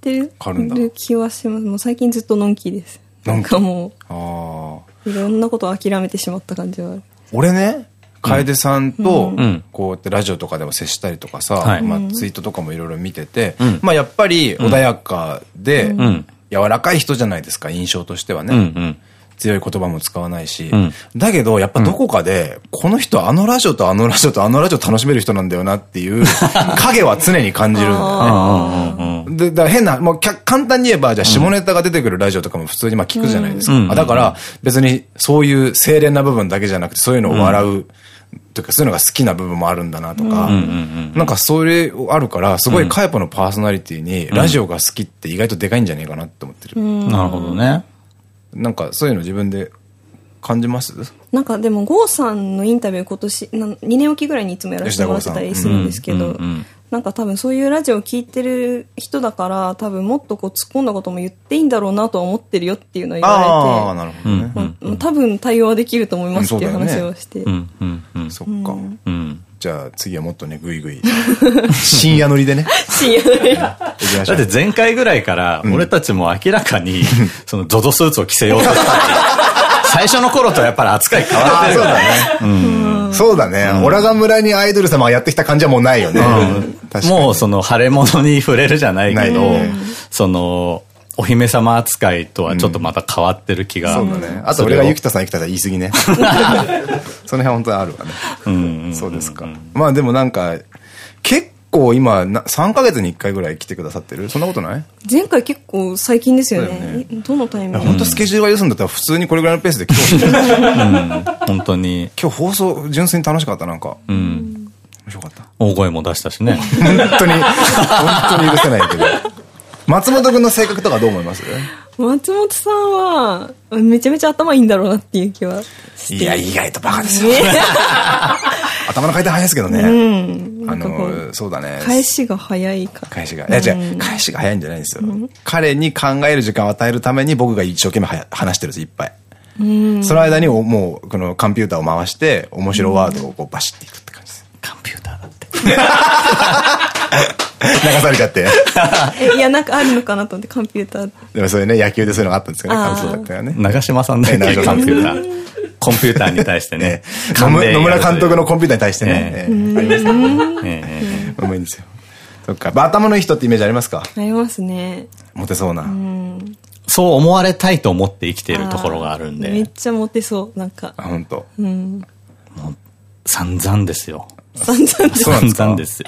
てる気はします。もう最近ずっとのんきです。なんかもう、いろんなことを諦めてしまった感じはある。俺ね、楓さんと、こうやってラジオとかでも接したりとかさ、まあツイートとかもいろいろ見てて、まあやっぱり穏やかで、柔らかい人じゃないですか、印象としてはね。強い言葉も使わないし。だけど、やっぱどこかで、この人あのラジオとあのラジオとあのラジオ楽しめる人なんだよなっていう 影は常に感じるんだよね。で、だ変な、もう簡単に言えば、じゃあ下ネタが出てくるラジオとかも普通にまあ聞くじゃないですか。だから別にそういう清廉な部分だけじゃなくて、そういうのを笑う。というかそういうのが好きな部分もあるんだなとか、なんかそれあるから、すごいカヤポのパーソナリティにラジオが好きって意外とでかいんじゃねえかなって思ってる。なるほどね。なんかそういうの自分で感じます？なんかでも、郷さんのインタビュー今年、2年おきぐらいにいつもやらせてもらってたりするんですけど、なんか多分そういうラジオを聞いてる人だから、多分もっとこう突っ込んだことも言っていいんだろうなとは思ってるよっていうのを言われて。まあ、多分対応はできると思いますっていう話をして。そっか。うんじゃあ次はもっとね、ぐいぐい。深夜乗りでね。深夜乗り。だって前回ぐらいから、俺たちも明らかに、そのゾゾスーツを着せようとした 最初の頃とやっぱり扱い変わってるよね。そうだね。オラガ村にアイドル様がやってきた感じはもうないよね。もうその腫れ物に触れるじゃないけど、その、お姫様扱いとはちょっとまた変わってる気が。そうだね。あと俺がゆきたさんゆきたさん言い過ぎね。その辺本当にあるわね。うんそうですか。まあでもなんか、結構今、3ヶ月に1回ぐらい来てくださってる？そんなことない？前回結構最近ですよね。どのタイミング？本当スケジュールが良すんだったら普通にこれぐらいのペースで来てほしい。本当に。今日放送純粋に楽しかった、なんか。うん。面白かった。大声も出したしね。本当に、本当に許せないけど。松本君の性格とかどう思います？松本さんは、めちゃめちゃ頭いいんだろうなっていう気はいや、意外とバカですよ。頭の回転早いですけどね。うん。あの、そうだね。返しが早いか。返しが。いや、違う、返しが早いんじゃないんですよ。彼に考える時間を与えるために僕が一生懸命話してるんです、いっぱい。その間にもう、このコンピューターを回して、面白ワードをこうバシッていくって感じです。コンピューターだって。流されちゃって。いや、なんかあるのかなと思って、コンピューター。でもそれね、野球でそういうのがあったんですよね、感想だったよね。長嶋さんだっけ、コンピューター。コンピューターに対してね。野村監督のコンピューターに対してね。ありますね。うまいんですよ。そっか。頭のいい人ってイメージありますか？ありますね。モテそうな。そう思われたいと思って生きているところがあるんで。めっちゃモテそう、なんか。あ、本当。うん。もう、散々ですよ。散々です。散々ですよ。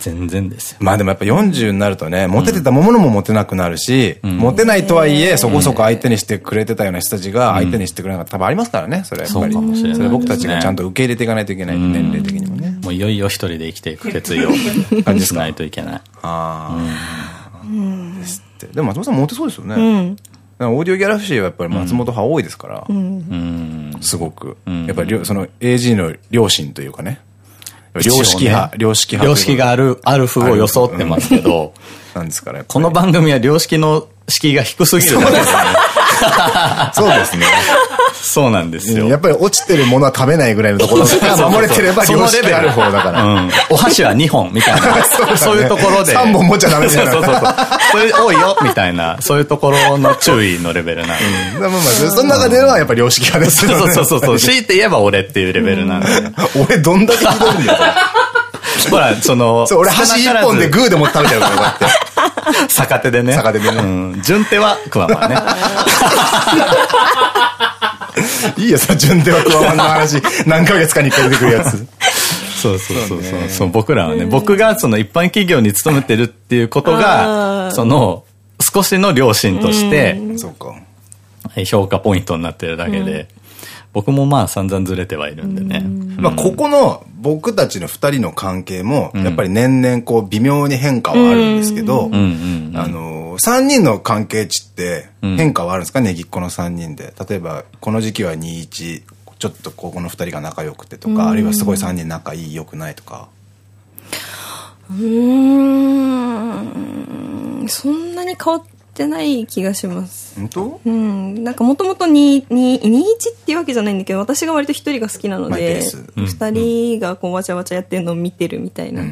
全然ですよ。まあでもやっぱ40になるとね、モテてたものもモテなくなるし、モテないとはいえ、そこそこ相手にしてくれてたような人たちが相手にしてくれなかった多分ありますからね、それやっぱり。それ僕たちがちゃんと受け入れていかないといけない、年齢的にもね。もういよいよ一人で生きていく決意を 感じしないといけない。ああ。ですって。でも松本さんモテそうですよね。オーディオギャラクシーはやっぱり松本派多いですから、すごく。やっぱりその AG の両親というかね。良識派、良識派。良識がある、ある風を装ってますけど、なんですかね。この番組は良識の敷居が低すぎるそうですね。そうなんですよ。やっぱり落ちてるものは食べないぐらいのところが 守れてれば良識ある方だから。お箸は2本みたいな。そういうところで。3本持っちゃダメだよ。そうそうそう。それ多いよみたいな、そういうところの注意のレベルなんで。まあまあ、その中ではやっぱり良識派ですよね。そうそうそう。強いて言えば俺っていうレベルなんで。俺どんだけひどいんだよ。ほら、その、俺箸一本でグーでも食べちゃうから、こうやって。逆手でね。逆手でね。うん。順手はクワマンね。いいよ、さ、順手はクワマンの話。何ヶ月かに一回出てくるやつ。そうそうそうそう。そう僕らはね、僕がその一般企業に勤めてるっていうことが、その、少しの良心として、そうか。評価ポイントになってるだけで、僕もまあ散々ずれてはいるんでね。まあここの僕たちの二人の関係も、やっぱり年々こう微妙に変化はあるんですけど、あの、三人の関係値って変化はあるんですか？ねぎっこの三人で。例えば、この時期は21、ちょっとここの二人が仲良くてとか、あるいはすごい三人仲いい、良くないとか。うん、そんなに変わってない気がします。本当？うん。なんかもともと21っていうわけじゃないんだけど、私が割と一人が好きなので、二人がこうわちゃわちゃやってるのを見てるみたいな。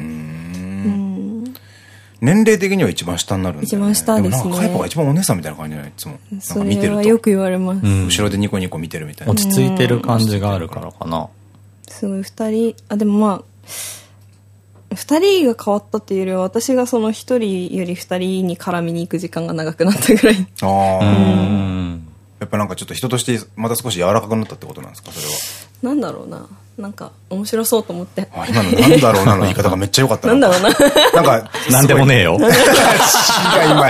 年齢的には一番下になるんですよ、ね。一番下ですね。カイポが一番お姉さんみたいな感じじゃない？いつも。それはよく言われます。後ろでニコニコ見てるみたいな。落ち着いてる感じがあるからかな。すごい二人、あ、でもまあ、二人が変わったっていうよりは私がその一人より二人に絡みに行く時間が長くなったぐらい。ああやっぱなんかちょっと人としてまた少し柔らかくなったってことなんですか？それは。なんだろうな。なんか面白そうと思って。あ今のなんだろうなの言い方がめっちゃ良かったな。なんだろうな。なんか なんでもねえよ。今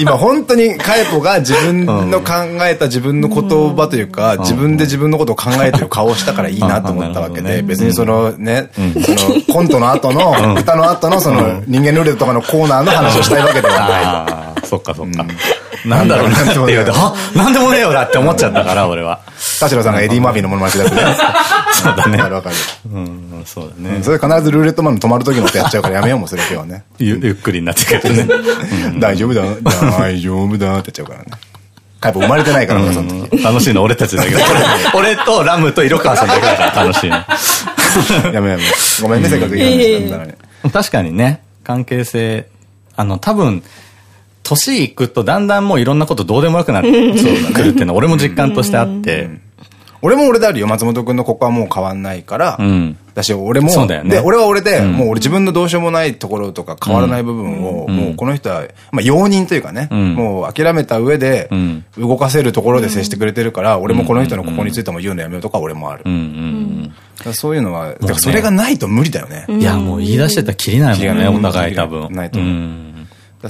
今本当にカエポが自分の考えた自分の言葉というか、自分で自分のことを考えてる顔をしたからいいなと思ったわけで、別にそのね、そのコントの後の、歌の後のその人間ルーレットとかのコーナーの話をしたいわけではない。と。そっかそっか。なんだろうなって言うと、あなんでもねえよなって思っちゃったから、俺は。田代さんがエディ・マーフィーのものまねしてたじゃないですか。そうだねわかるわかる。うん、そうだね。それ必ずルーレットマンの止まる時の音やっちゃうからやめようもうそれ今日はね。ゆゆっくりになってくるね。大丈夫だ、大丈夫だってやっちゃうからね。やっぱ生まれてないから、その時。楽しいの俺たちだけど。俺とラムと色川さんだけだから楽しいね。やめやめ。ごめんね、せっかくいい話したんだからね。確かにね、関係性、あの、多分、年いくとだんだんもういろんなことどうでもよくなってくるっていうのは俺も実感としてあって。俺も俺であるよ。松本くんのここはもう変わんないから。うん。だし、俺も、そうだよねで、俺は俺で、もう俺自分のどうしようもないところとか変わらない部分を、もうこの人は、まあ容認というかね、んもう諦めた上でん、動かせるところで接してくれてるから、俺もこの人のここについても言うのやめようとか俺もある。そういうのは、それがないと無理だよね。うん。いや、もう言い出してたらきりないもんね、お互い多分。ないと思う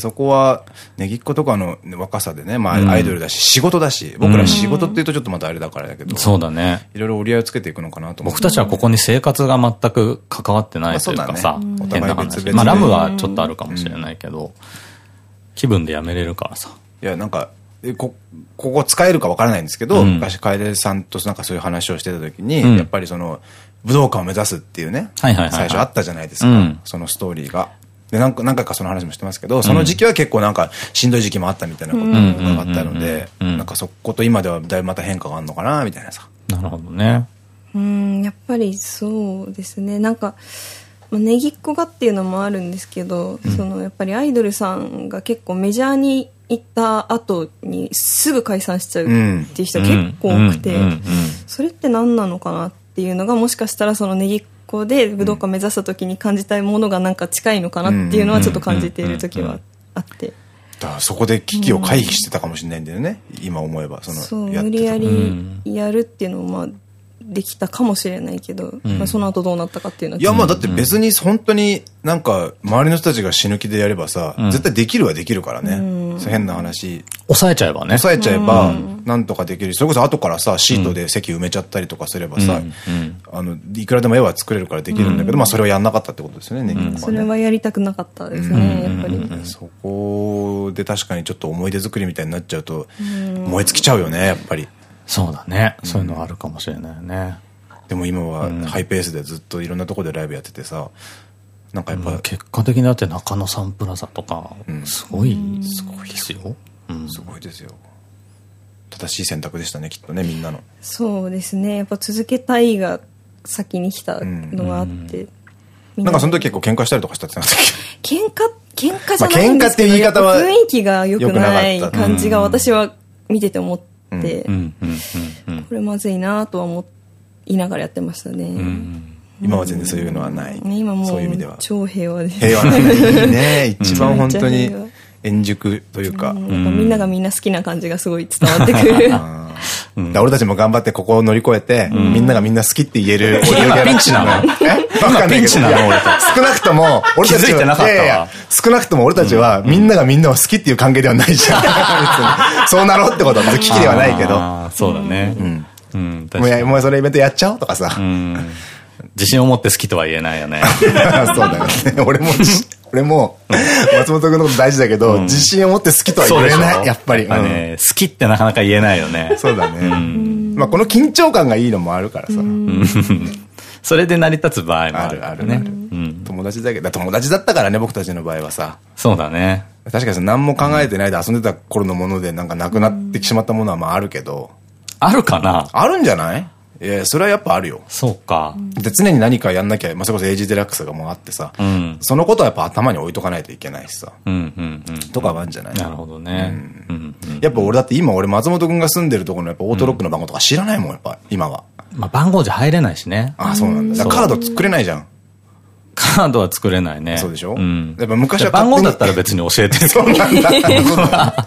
そこは、ねぎっ子とかの若さでね、まあアイドルだし、仕事だし、僕ら仕事って言うとちょっとまたあれだからだけど、そうだね。いろいろ折り合いをつけていくのかなと思って。僕たちはここに生活が全く関わってないというかさ変な話。まあラムはちょっとあるかもしれないけど、気分でやめれるからさ。いや、なんか、えこ、ここ使えるかわからないんですけど、うん。昔、楓さんとなんかそういう話をしてた時に、うん。やっぱりその、武道館を目指すっていうね、最初あったじゃないですか、うん。そのストーリーが。で、なんか、何回かその話もしてますけど、その時期は結構なんか、しんどい時期もあったみたいなことがあったので、うんうんうんうんなんかそこと今ではだいぶまた変化があるのかな、みたいなさ。なるほどね。うんやっぱりそうですね。なんかまあネギっ子がっていうのもあるんですけど、そのやっぱりアイドルさんが結構メジャーに行った後にすぐ解散しちゃうっていう人が結構多くて、うんうんうんうん。それって何なのかなっていうのがもしかしたらそのネギっ子で武道館目指した時に感じたいものがなんか近いのかなっていうのはちょっと感じている時はあって。だからそこで危機を回避してたかもしれないんだよね、今思えば。その無理やりやるっていうのもまあできたかもしれないけど、まあ、その後どうなったかっていうのはいや、まあだって別に本当になんか周りの人たちが死ぬ気でやればさ、絶対できるはできるからね。そう変な話。抑えちゃえばね。抑えちゃえば、なんとかできる。しそれこそ後からさ、シートで席埋めちゃったりとかすればさ、あの、いくらでも絵は作れるからできるんだけど、まあそれをやんなかったってことですよね、ネギっ子それはね。はやりたくなかったですね、やっぱり。そこで確かにちょっと思い出作りみたいになっちゃうと、燃え尽きちゃうよね、やっぱり。そうだね。そういうのあるかもしれないよね。でも今はハイペースでずっといろんなところでライブやっててさ、なんかやっぱ、結果的にだって中野サンプラザとか、すごい、すごいですよ。うん。すごいですよ。正しい選択でしたね、きっとね、みんなの。そうですね。やっぱ続けたいが先に来たのがあって、みな。んかその時結構喧嘩したりとかしたってなったっけ？喧嘩？喧嘩じゃないんですけど、まあ喧嘩っていう言い方は雰囲気が良くない感じが私は見てて思って、これまずいなとは思いながらやってましたね、今は全然そういうのはない。ね今もそういう意味では。う超平和です。平和なんだいいね。一番本当に円熟というか。みんながみんな好きな感じがすごい伝わってくる。あー だから俺たちも頑張ってここを乗り越えて、みんながみんな好きって言えるオーディオギャラクシーピンチなのえわかんないけどピンチなの俺た少なくとも、俺たちは少なくとも俺たちは、みんながみんなを好きっていう関係ではないじゃん。そうなろうってことは危機ではないけど。そうだね。うん。うん、確もうそれイベントやっちゃおうとかさ。うん。自信を持って好きとは言えないよね。そうだよね。俺も、俺も、松本君のこと大事だけど、自信を持って好きとは言えない。やっぱり。好きってなかなか言えないよね。そうだね。まあこの緊張感がいいのもあるからさ。それで成り立つ場合もああるるあるね。友達だけど、友達だったからね、僕たちの場合はさ。そうだね。確かにさ何も考えてないで遊んでた頃のものでなんかなくなってしまったものはまああるけど、あるかな？あるんじゃない？いや、それはやっぱあるよ。そうか。で、常に何かやんなきゃ、まあ、それこそエイジデラックスがもうあってさ、うん。そのことはやっぱ頭に置いとかないといけないしさ、うん、うん、うん。とかはあるんじゃない？なるほどね。うん。やっぱ俺だって今俺松本くんが住んでるところのやっぱオートロックの番号とか知らないもん、やっぱ今は。まあ、番号じゃ入れないしね。ああ、そうなんだ。だカード作れないじゃん。カードは作れないね。そうでしょ？うん。やっぱ昔は番号だったら別に教えて そうなんだ。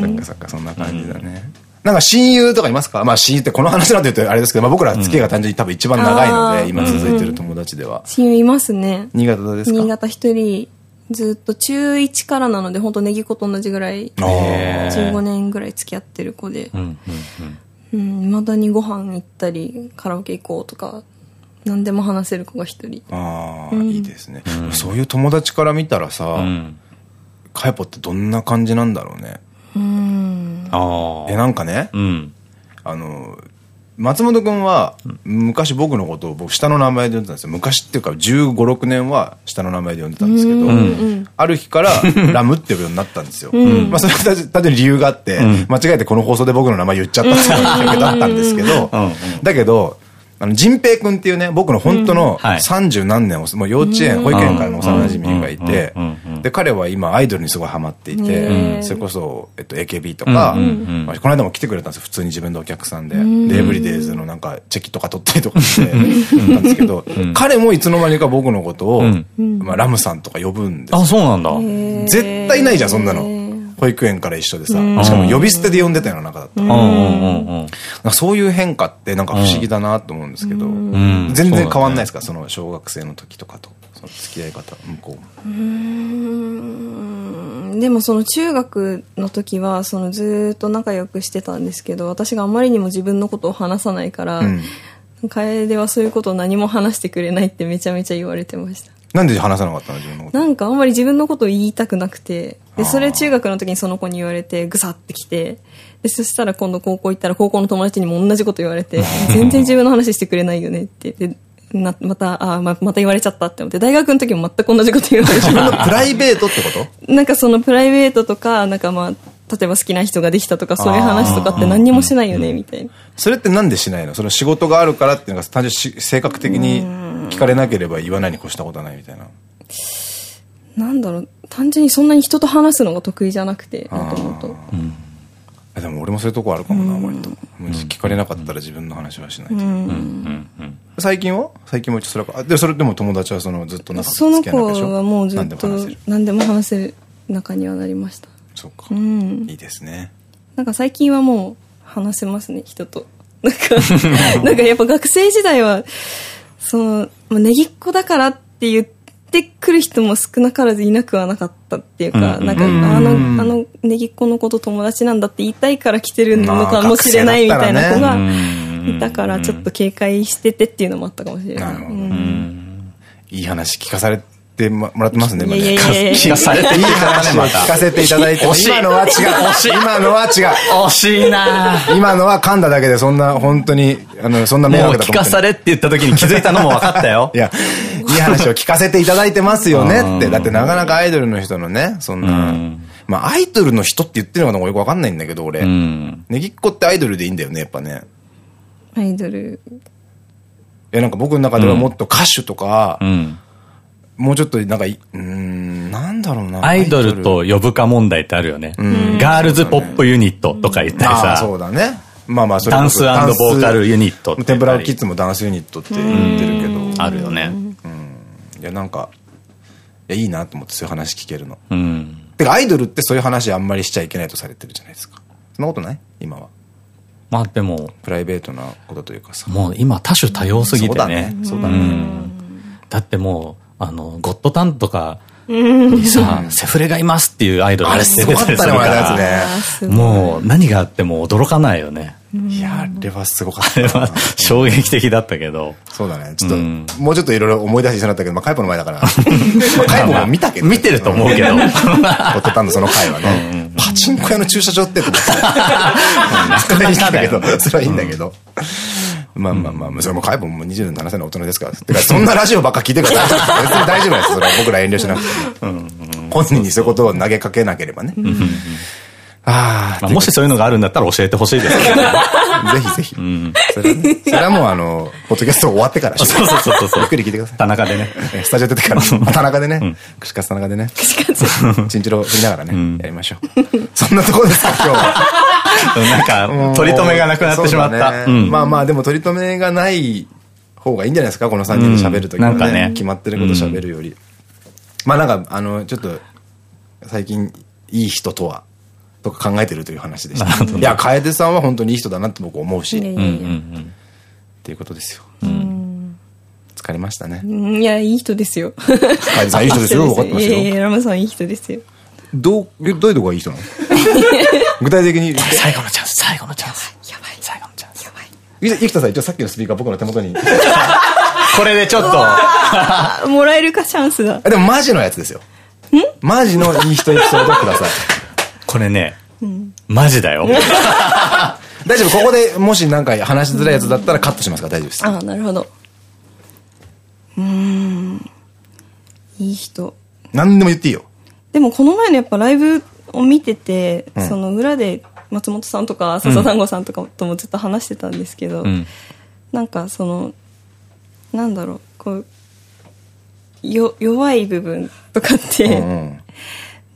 そっかそっか、そんな感じだね。なんか親友とかいますか？まあ親友ってこの話なんて言うとあれですけど、まあ僕ら付き合いが単純に多分一番長いので、うん今続いてる友達では。親友いますね。新潟ですか？新潟一人ずっと中1からなので本当ネギ子と同じぐらいあー。15年ぐらい付き合ってる子で。うん、うん、うん。未だにご飯行ったりカラオケ行こうとか何でも話せる子が一人。ああ、いいですね。そういう友達から見たらさうん。う、ん。カエポってどんな感じなんだろうね。あえ、なんかね、うん。あの、松本くんは、昔僕のことを僕下の名前で呼んでたんですよ。昔っていうか15、6年は下の名前で呼んでたんですけど、ある日から ラムって呼ぶようになったんですよ。まあそれは単純に理由があって、間違えてこの放送で僕の名前言っちゃったっていうだけだったんですけど、だけど、あの、仁平くんっていうね、僕の本当のはい。三十何年を、もう幼稚園、保育園からの幼馴染がいてで、彼は今アイドルにすごいハマっていへて、ーそれこそ、えっと、AKB とか、まあこの間も来てくれたんですよ、普通に自分のお客さんで。で、エブリデイズのなんか、チェキとか取ったりとかして、たんですけど、彼もいつの間にか僕のことを、まあ、ラムさんとか呼ぶんですよ。あ、そうなんだ。絶対ないじゃん、そんなの。保育園から一緒でさ。しかも呼び捨てで呼んでたような中だったから。うんうんうんうん。なんかそういう変化ってなんか不思議だなと思うんですけど、ん全然変わんないですか？その小学生の時とかと、その付き合い方、向こう。うんでもその中学の時はそのずーっと仲良くしてたんですけど私があまりにも自分のことを話さないから、ん楓はそういうことを何も話してくれないってめちゃめちゃ言われてましたなんで話さなかったの自分のこと。なんかあんまり自分のことを言いたくなくて。でそれ中学の時にその子に言われてぐさってきて。でそしたら今度高校行ったら高校の友達にも同じこと言われて。全然自分の話してくれないよねって。でなまたあままた言われちゃったって思って。大学の時も全く同じこと言われて。自分のプライベートってこと？なんかそのプライベートとか、なんかまあ、例えば好きな人ができたとか、そういう話とかって何にもしないよね、みたいな。それってなんでしないの？その仕事があるからっていうのが単純にし性格的に聞かれなければ言わないに越したことはないみたいな。なんだろう、単純にそんなに人と話すのが得意じゃなくて、もともと。えでも俺もそういうとこあるかもな、割と。聞かれなかったら自分の話はしないと。最近は？最近も一応それか。あで、それでも友達はそのずっと仲その子付き合いなんでしょ？はもうずっと何でも話せる。何でも話せる仲にはなりました。そうか。うん。いいですね。なんか最近はもう話せますね、人と。なんか、なんかやっぱ学生時代は、その、まあ、ネギっ子だからって言ってくる人も少なからずいなくはなかったっていうか、なんか、あの、あのネギっ子の子と友達なんだって言いたいから来てるのかもしれないみたいな子がいたから、ちょっと警戒しててっていうのもあったかもしれない。いい話聞かされてもらってますね、今ね聞かされていい話を聞かせていただいて今のは違う。今のは違う。惜しいなぁ今のは噛んだだけで、そんな、本当に、あの、そんな迷惑だと思。聞かされって言った時に気づいたのも分かったよ い。や、いい話を聞かせていただいてますよねって。だってなかなかアイドルの人のね、そんな、まあアイドルの人って言ってるのかどうかよくわかんないんだけど、俺。うん。ネギっ子ってアイドルでいいんだよね、やっぱね。アイドル。いや、なんか僕の中ではもっと歌手とか、うん。もうちょっとなんかい、うーん、なんだろうな。アイドルと呼ぶか問題ってあるよね。ガールズポップユニットとか言ったりさそ、うだね。まあまあ、それダンスボーカルユニットテンプラキッズもダンスユニットって言ってるけど。あるよね。いや、なんか、いや、いいなと思ってそういう話聞けるの。うん。てか、アイドルってそういう話あんまりしちゃいけないとされてるじゃないですか。そんなことない？今は。まあでも、プライベートなことというかさ。もう今多種多様すぎてそうだねね。。そうだね。だってもう、あの、ゴッドタンとかにさ、セフレがいますっていうアイドルあれすごかったね、出てたりする前のやつね。もう何があっても驚かないよね。いや、あれはすごかったな。あれは衝撃的だったけど。そうだね。ちょっと、うんもうちょっといろいろ思い出しそうになったけど、まあ、カイポの前だから。まあカイポも見たけど。見てると思うけど。ホットタンのその回はね。パチンコ屋の駐車場ってと思って。それはいいんだけど、それはいいんだけど。まあまあまあ、それもカイポも27歳の大人ですから。てか、そんなラジオばっか聞いてるから大丈夫別に大丈夫です。それは僕ら遠慮しなくても。本人にそういうことを投げかけなければね。ああまあ、もしそういうのがあるんだったら教えてほしいですけどね。ぜひぜひ。それはもうあの、ポッドキャスト終わってから。そうそうそうそうゆっくり聞いてください。田中でね。えスタジオ出てから、田中でね、串カツ田中でね、チンチロ振りながらね、やりましょう。そんなところですか、今日は。なんか、取り留めがなくなってしまった。まあまあ、でも取り留めがない方がいいんじゃないですか、この3人で喋るときかね決まってること喋るより。まあなんか、あの、ちょっと、最近、いい人とは、とか考えてるという話でした。いや、楓さんは本当にいい人だなって僕思うし、っていうことですよ。疲れましたね。うんいや、いい人ですよ。楓さんいい人ですよ、分かってますよ。いやいや、ラムさんいい人ですよ。どう、えどういうとこがいい人なの？具体的に。最後のチャンス、最後のチャンス。やばい。最後のチャンス。やばい。ゆ生田さん、一応さっきのスピーカー僕の手元に。これでちょっと、あ、もらえるかチャンスだ。あでもマジのやつですよ。マジのいい人エピソードください。これね、マジだよ。大丈夫、ここでもしなんか話しづらいやつだったらカットしますから大丈夫です。ああ、なるほど。うーん。いい人。何でも言っていいよ。でもこの前のやっぱライブを見てて、その裏で松本さんとか笹団子さんとかともずっと話してたんですけど、うん。なんかそのなんだろうこうよ弱い部分とかって、うんうん。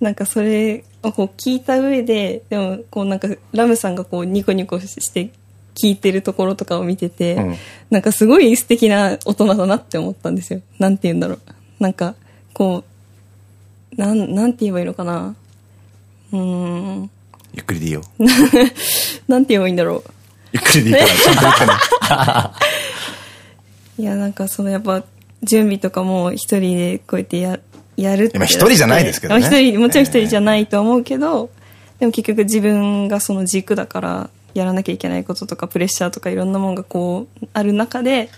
なんかそれをこう聞いた上ででもこうなんかラムさんがこうニコニコして聞いてるところとかを見てて、うん。なんかすごい素敵な大人だなって思ったんですよ。なんて言うんだろう。なんかこうなんなんて言えばいいのかなうーん。ゆっくりでいいよ。なんて言えばいいんだろう。ゆっくりでいいから、ちゃんと言ってね。いやなんかそのやっぱ準備とかも一人でこうやってややるってまあ一人じゃないですけどね。まあ一人もちろん一人じゃないと思うけど、でも結局自分がその軸だからやらなきゃいけないこととかプレッシャーとかいろんなものがこうある中で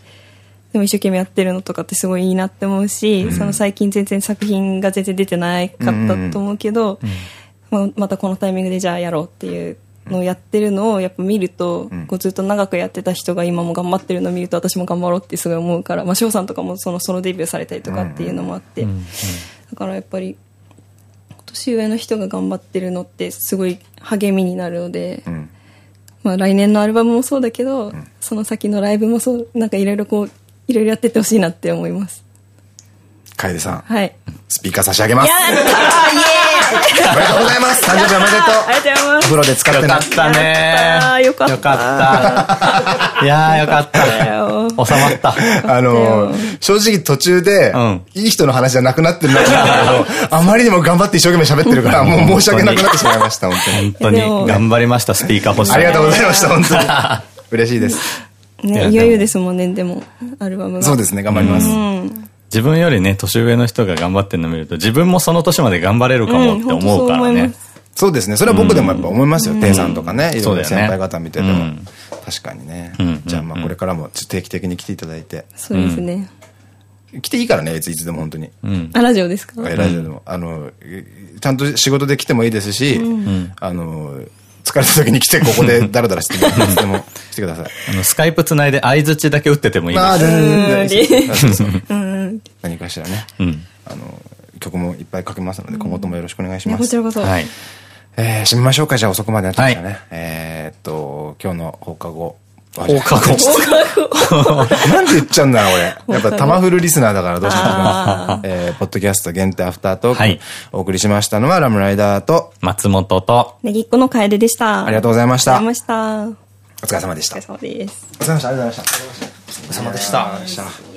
でも一生懸命やってるのとかってすごいいいなって思うし、その最近全然作品が全然出てないかったと思うけど、まあまたこのタイミングでじゃあやろうっていうのをやってるのをやっぱ見ると、こうずっと長くやってた人が今も頑張ってるのを見ると私も頑張ろうってすごい思うから、まあ、翔さんとかもそのソロデビューされたりとかっていうのもあって、だからやっぱり年上の人が頑張ってるのってすごい励みになるので、ん。まあ、来年のアルバムもそうだけど、その先のライブもそうなんかいろいろこういろいろやってってほしいなって思います。楓さん、はい。スピーカー差し上げます。やったーイエーイおめでとうございます。誕生日おめでとう。ありがとうございますお風呂で使ってねよかったねよかったよかった。いやーよかった。よ収まった。あのー、正直途中でうん、いい人の話じゃなくなってるなと思ったけど、あまりにも頑張って一生懸命喋ってるから、もう申し訳なくなってしまいました、本当に。本当に頑張りました、スピーカー欲しい。ありがとうございました、本当に。嬉しいです。いやね、いよいよですもんね、でも、アルバムが。そうですね、頑張ります。うん。自分よりね、年上の人が頑張ってるの見ると、自分もその年まで頑張れるかもって思うからねうんそうですね。それは僕でもやっぱ思いますよ。テイさんとかね。いろいろ先輩方見ててもうん。確かにねうん。じゃあまあこれからも定期的に来ていただいて。そうですね。来ていいからね、いついつでも本当に。うん。あ、ラジオですか？えラジオでも。あの、ちゃんと仕事で来てもいいですし、あの、疲れた時に来てここでダラダラしてもいつでも来てください。あの、スカイプつないで相づちだけ打っててもいいまあ、です。全然全然。何かしらね。うん。あの、曲もいっぱい書けますので、今後ともよろしくお願いします。こちらこそ。はい。えー、締めましょうか。じゃあ遅くまでやってましたね。はえーっと、今日の放課後。放課後。なんで言っちゃうんだろう、俺。やっぱ、タマフルリスナーだからどうしても言います。えー、ポッドキャスト限定アフタートーク。はいお送りしましたのは、ラムライダーと、松本と、ネギっ子の楓でした。ありがとうございましたありがとうございました。おお疲れ様でした。疲れ様です。お疲れ様でした。ありがとうございました。お疲れ様でした。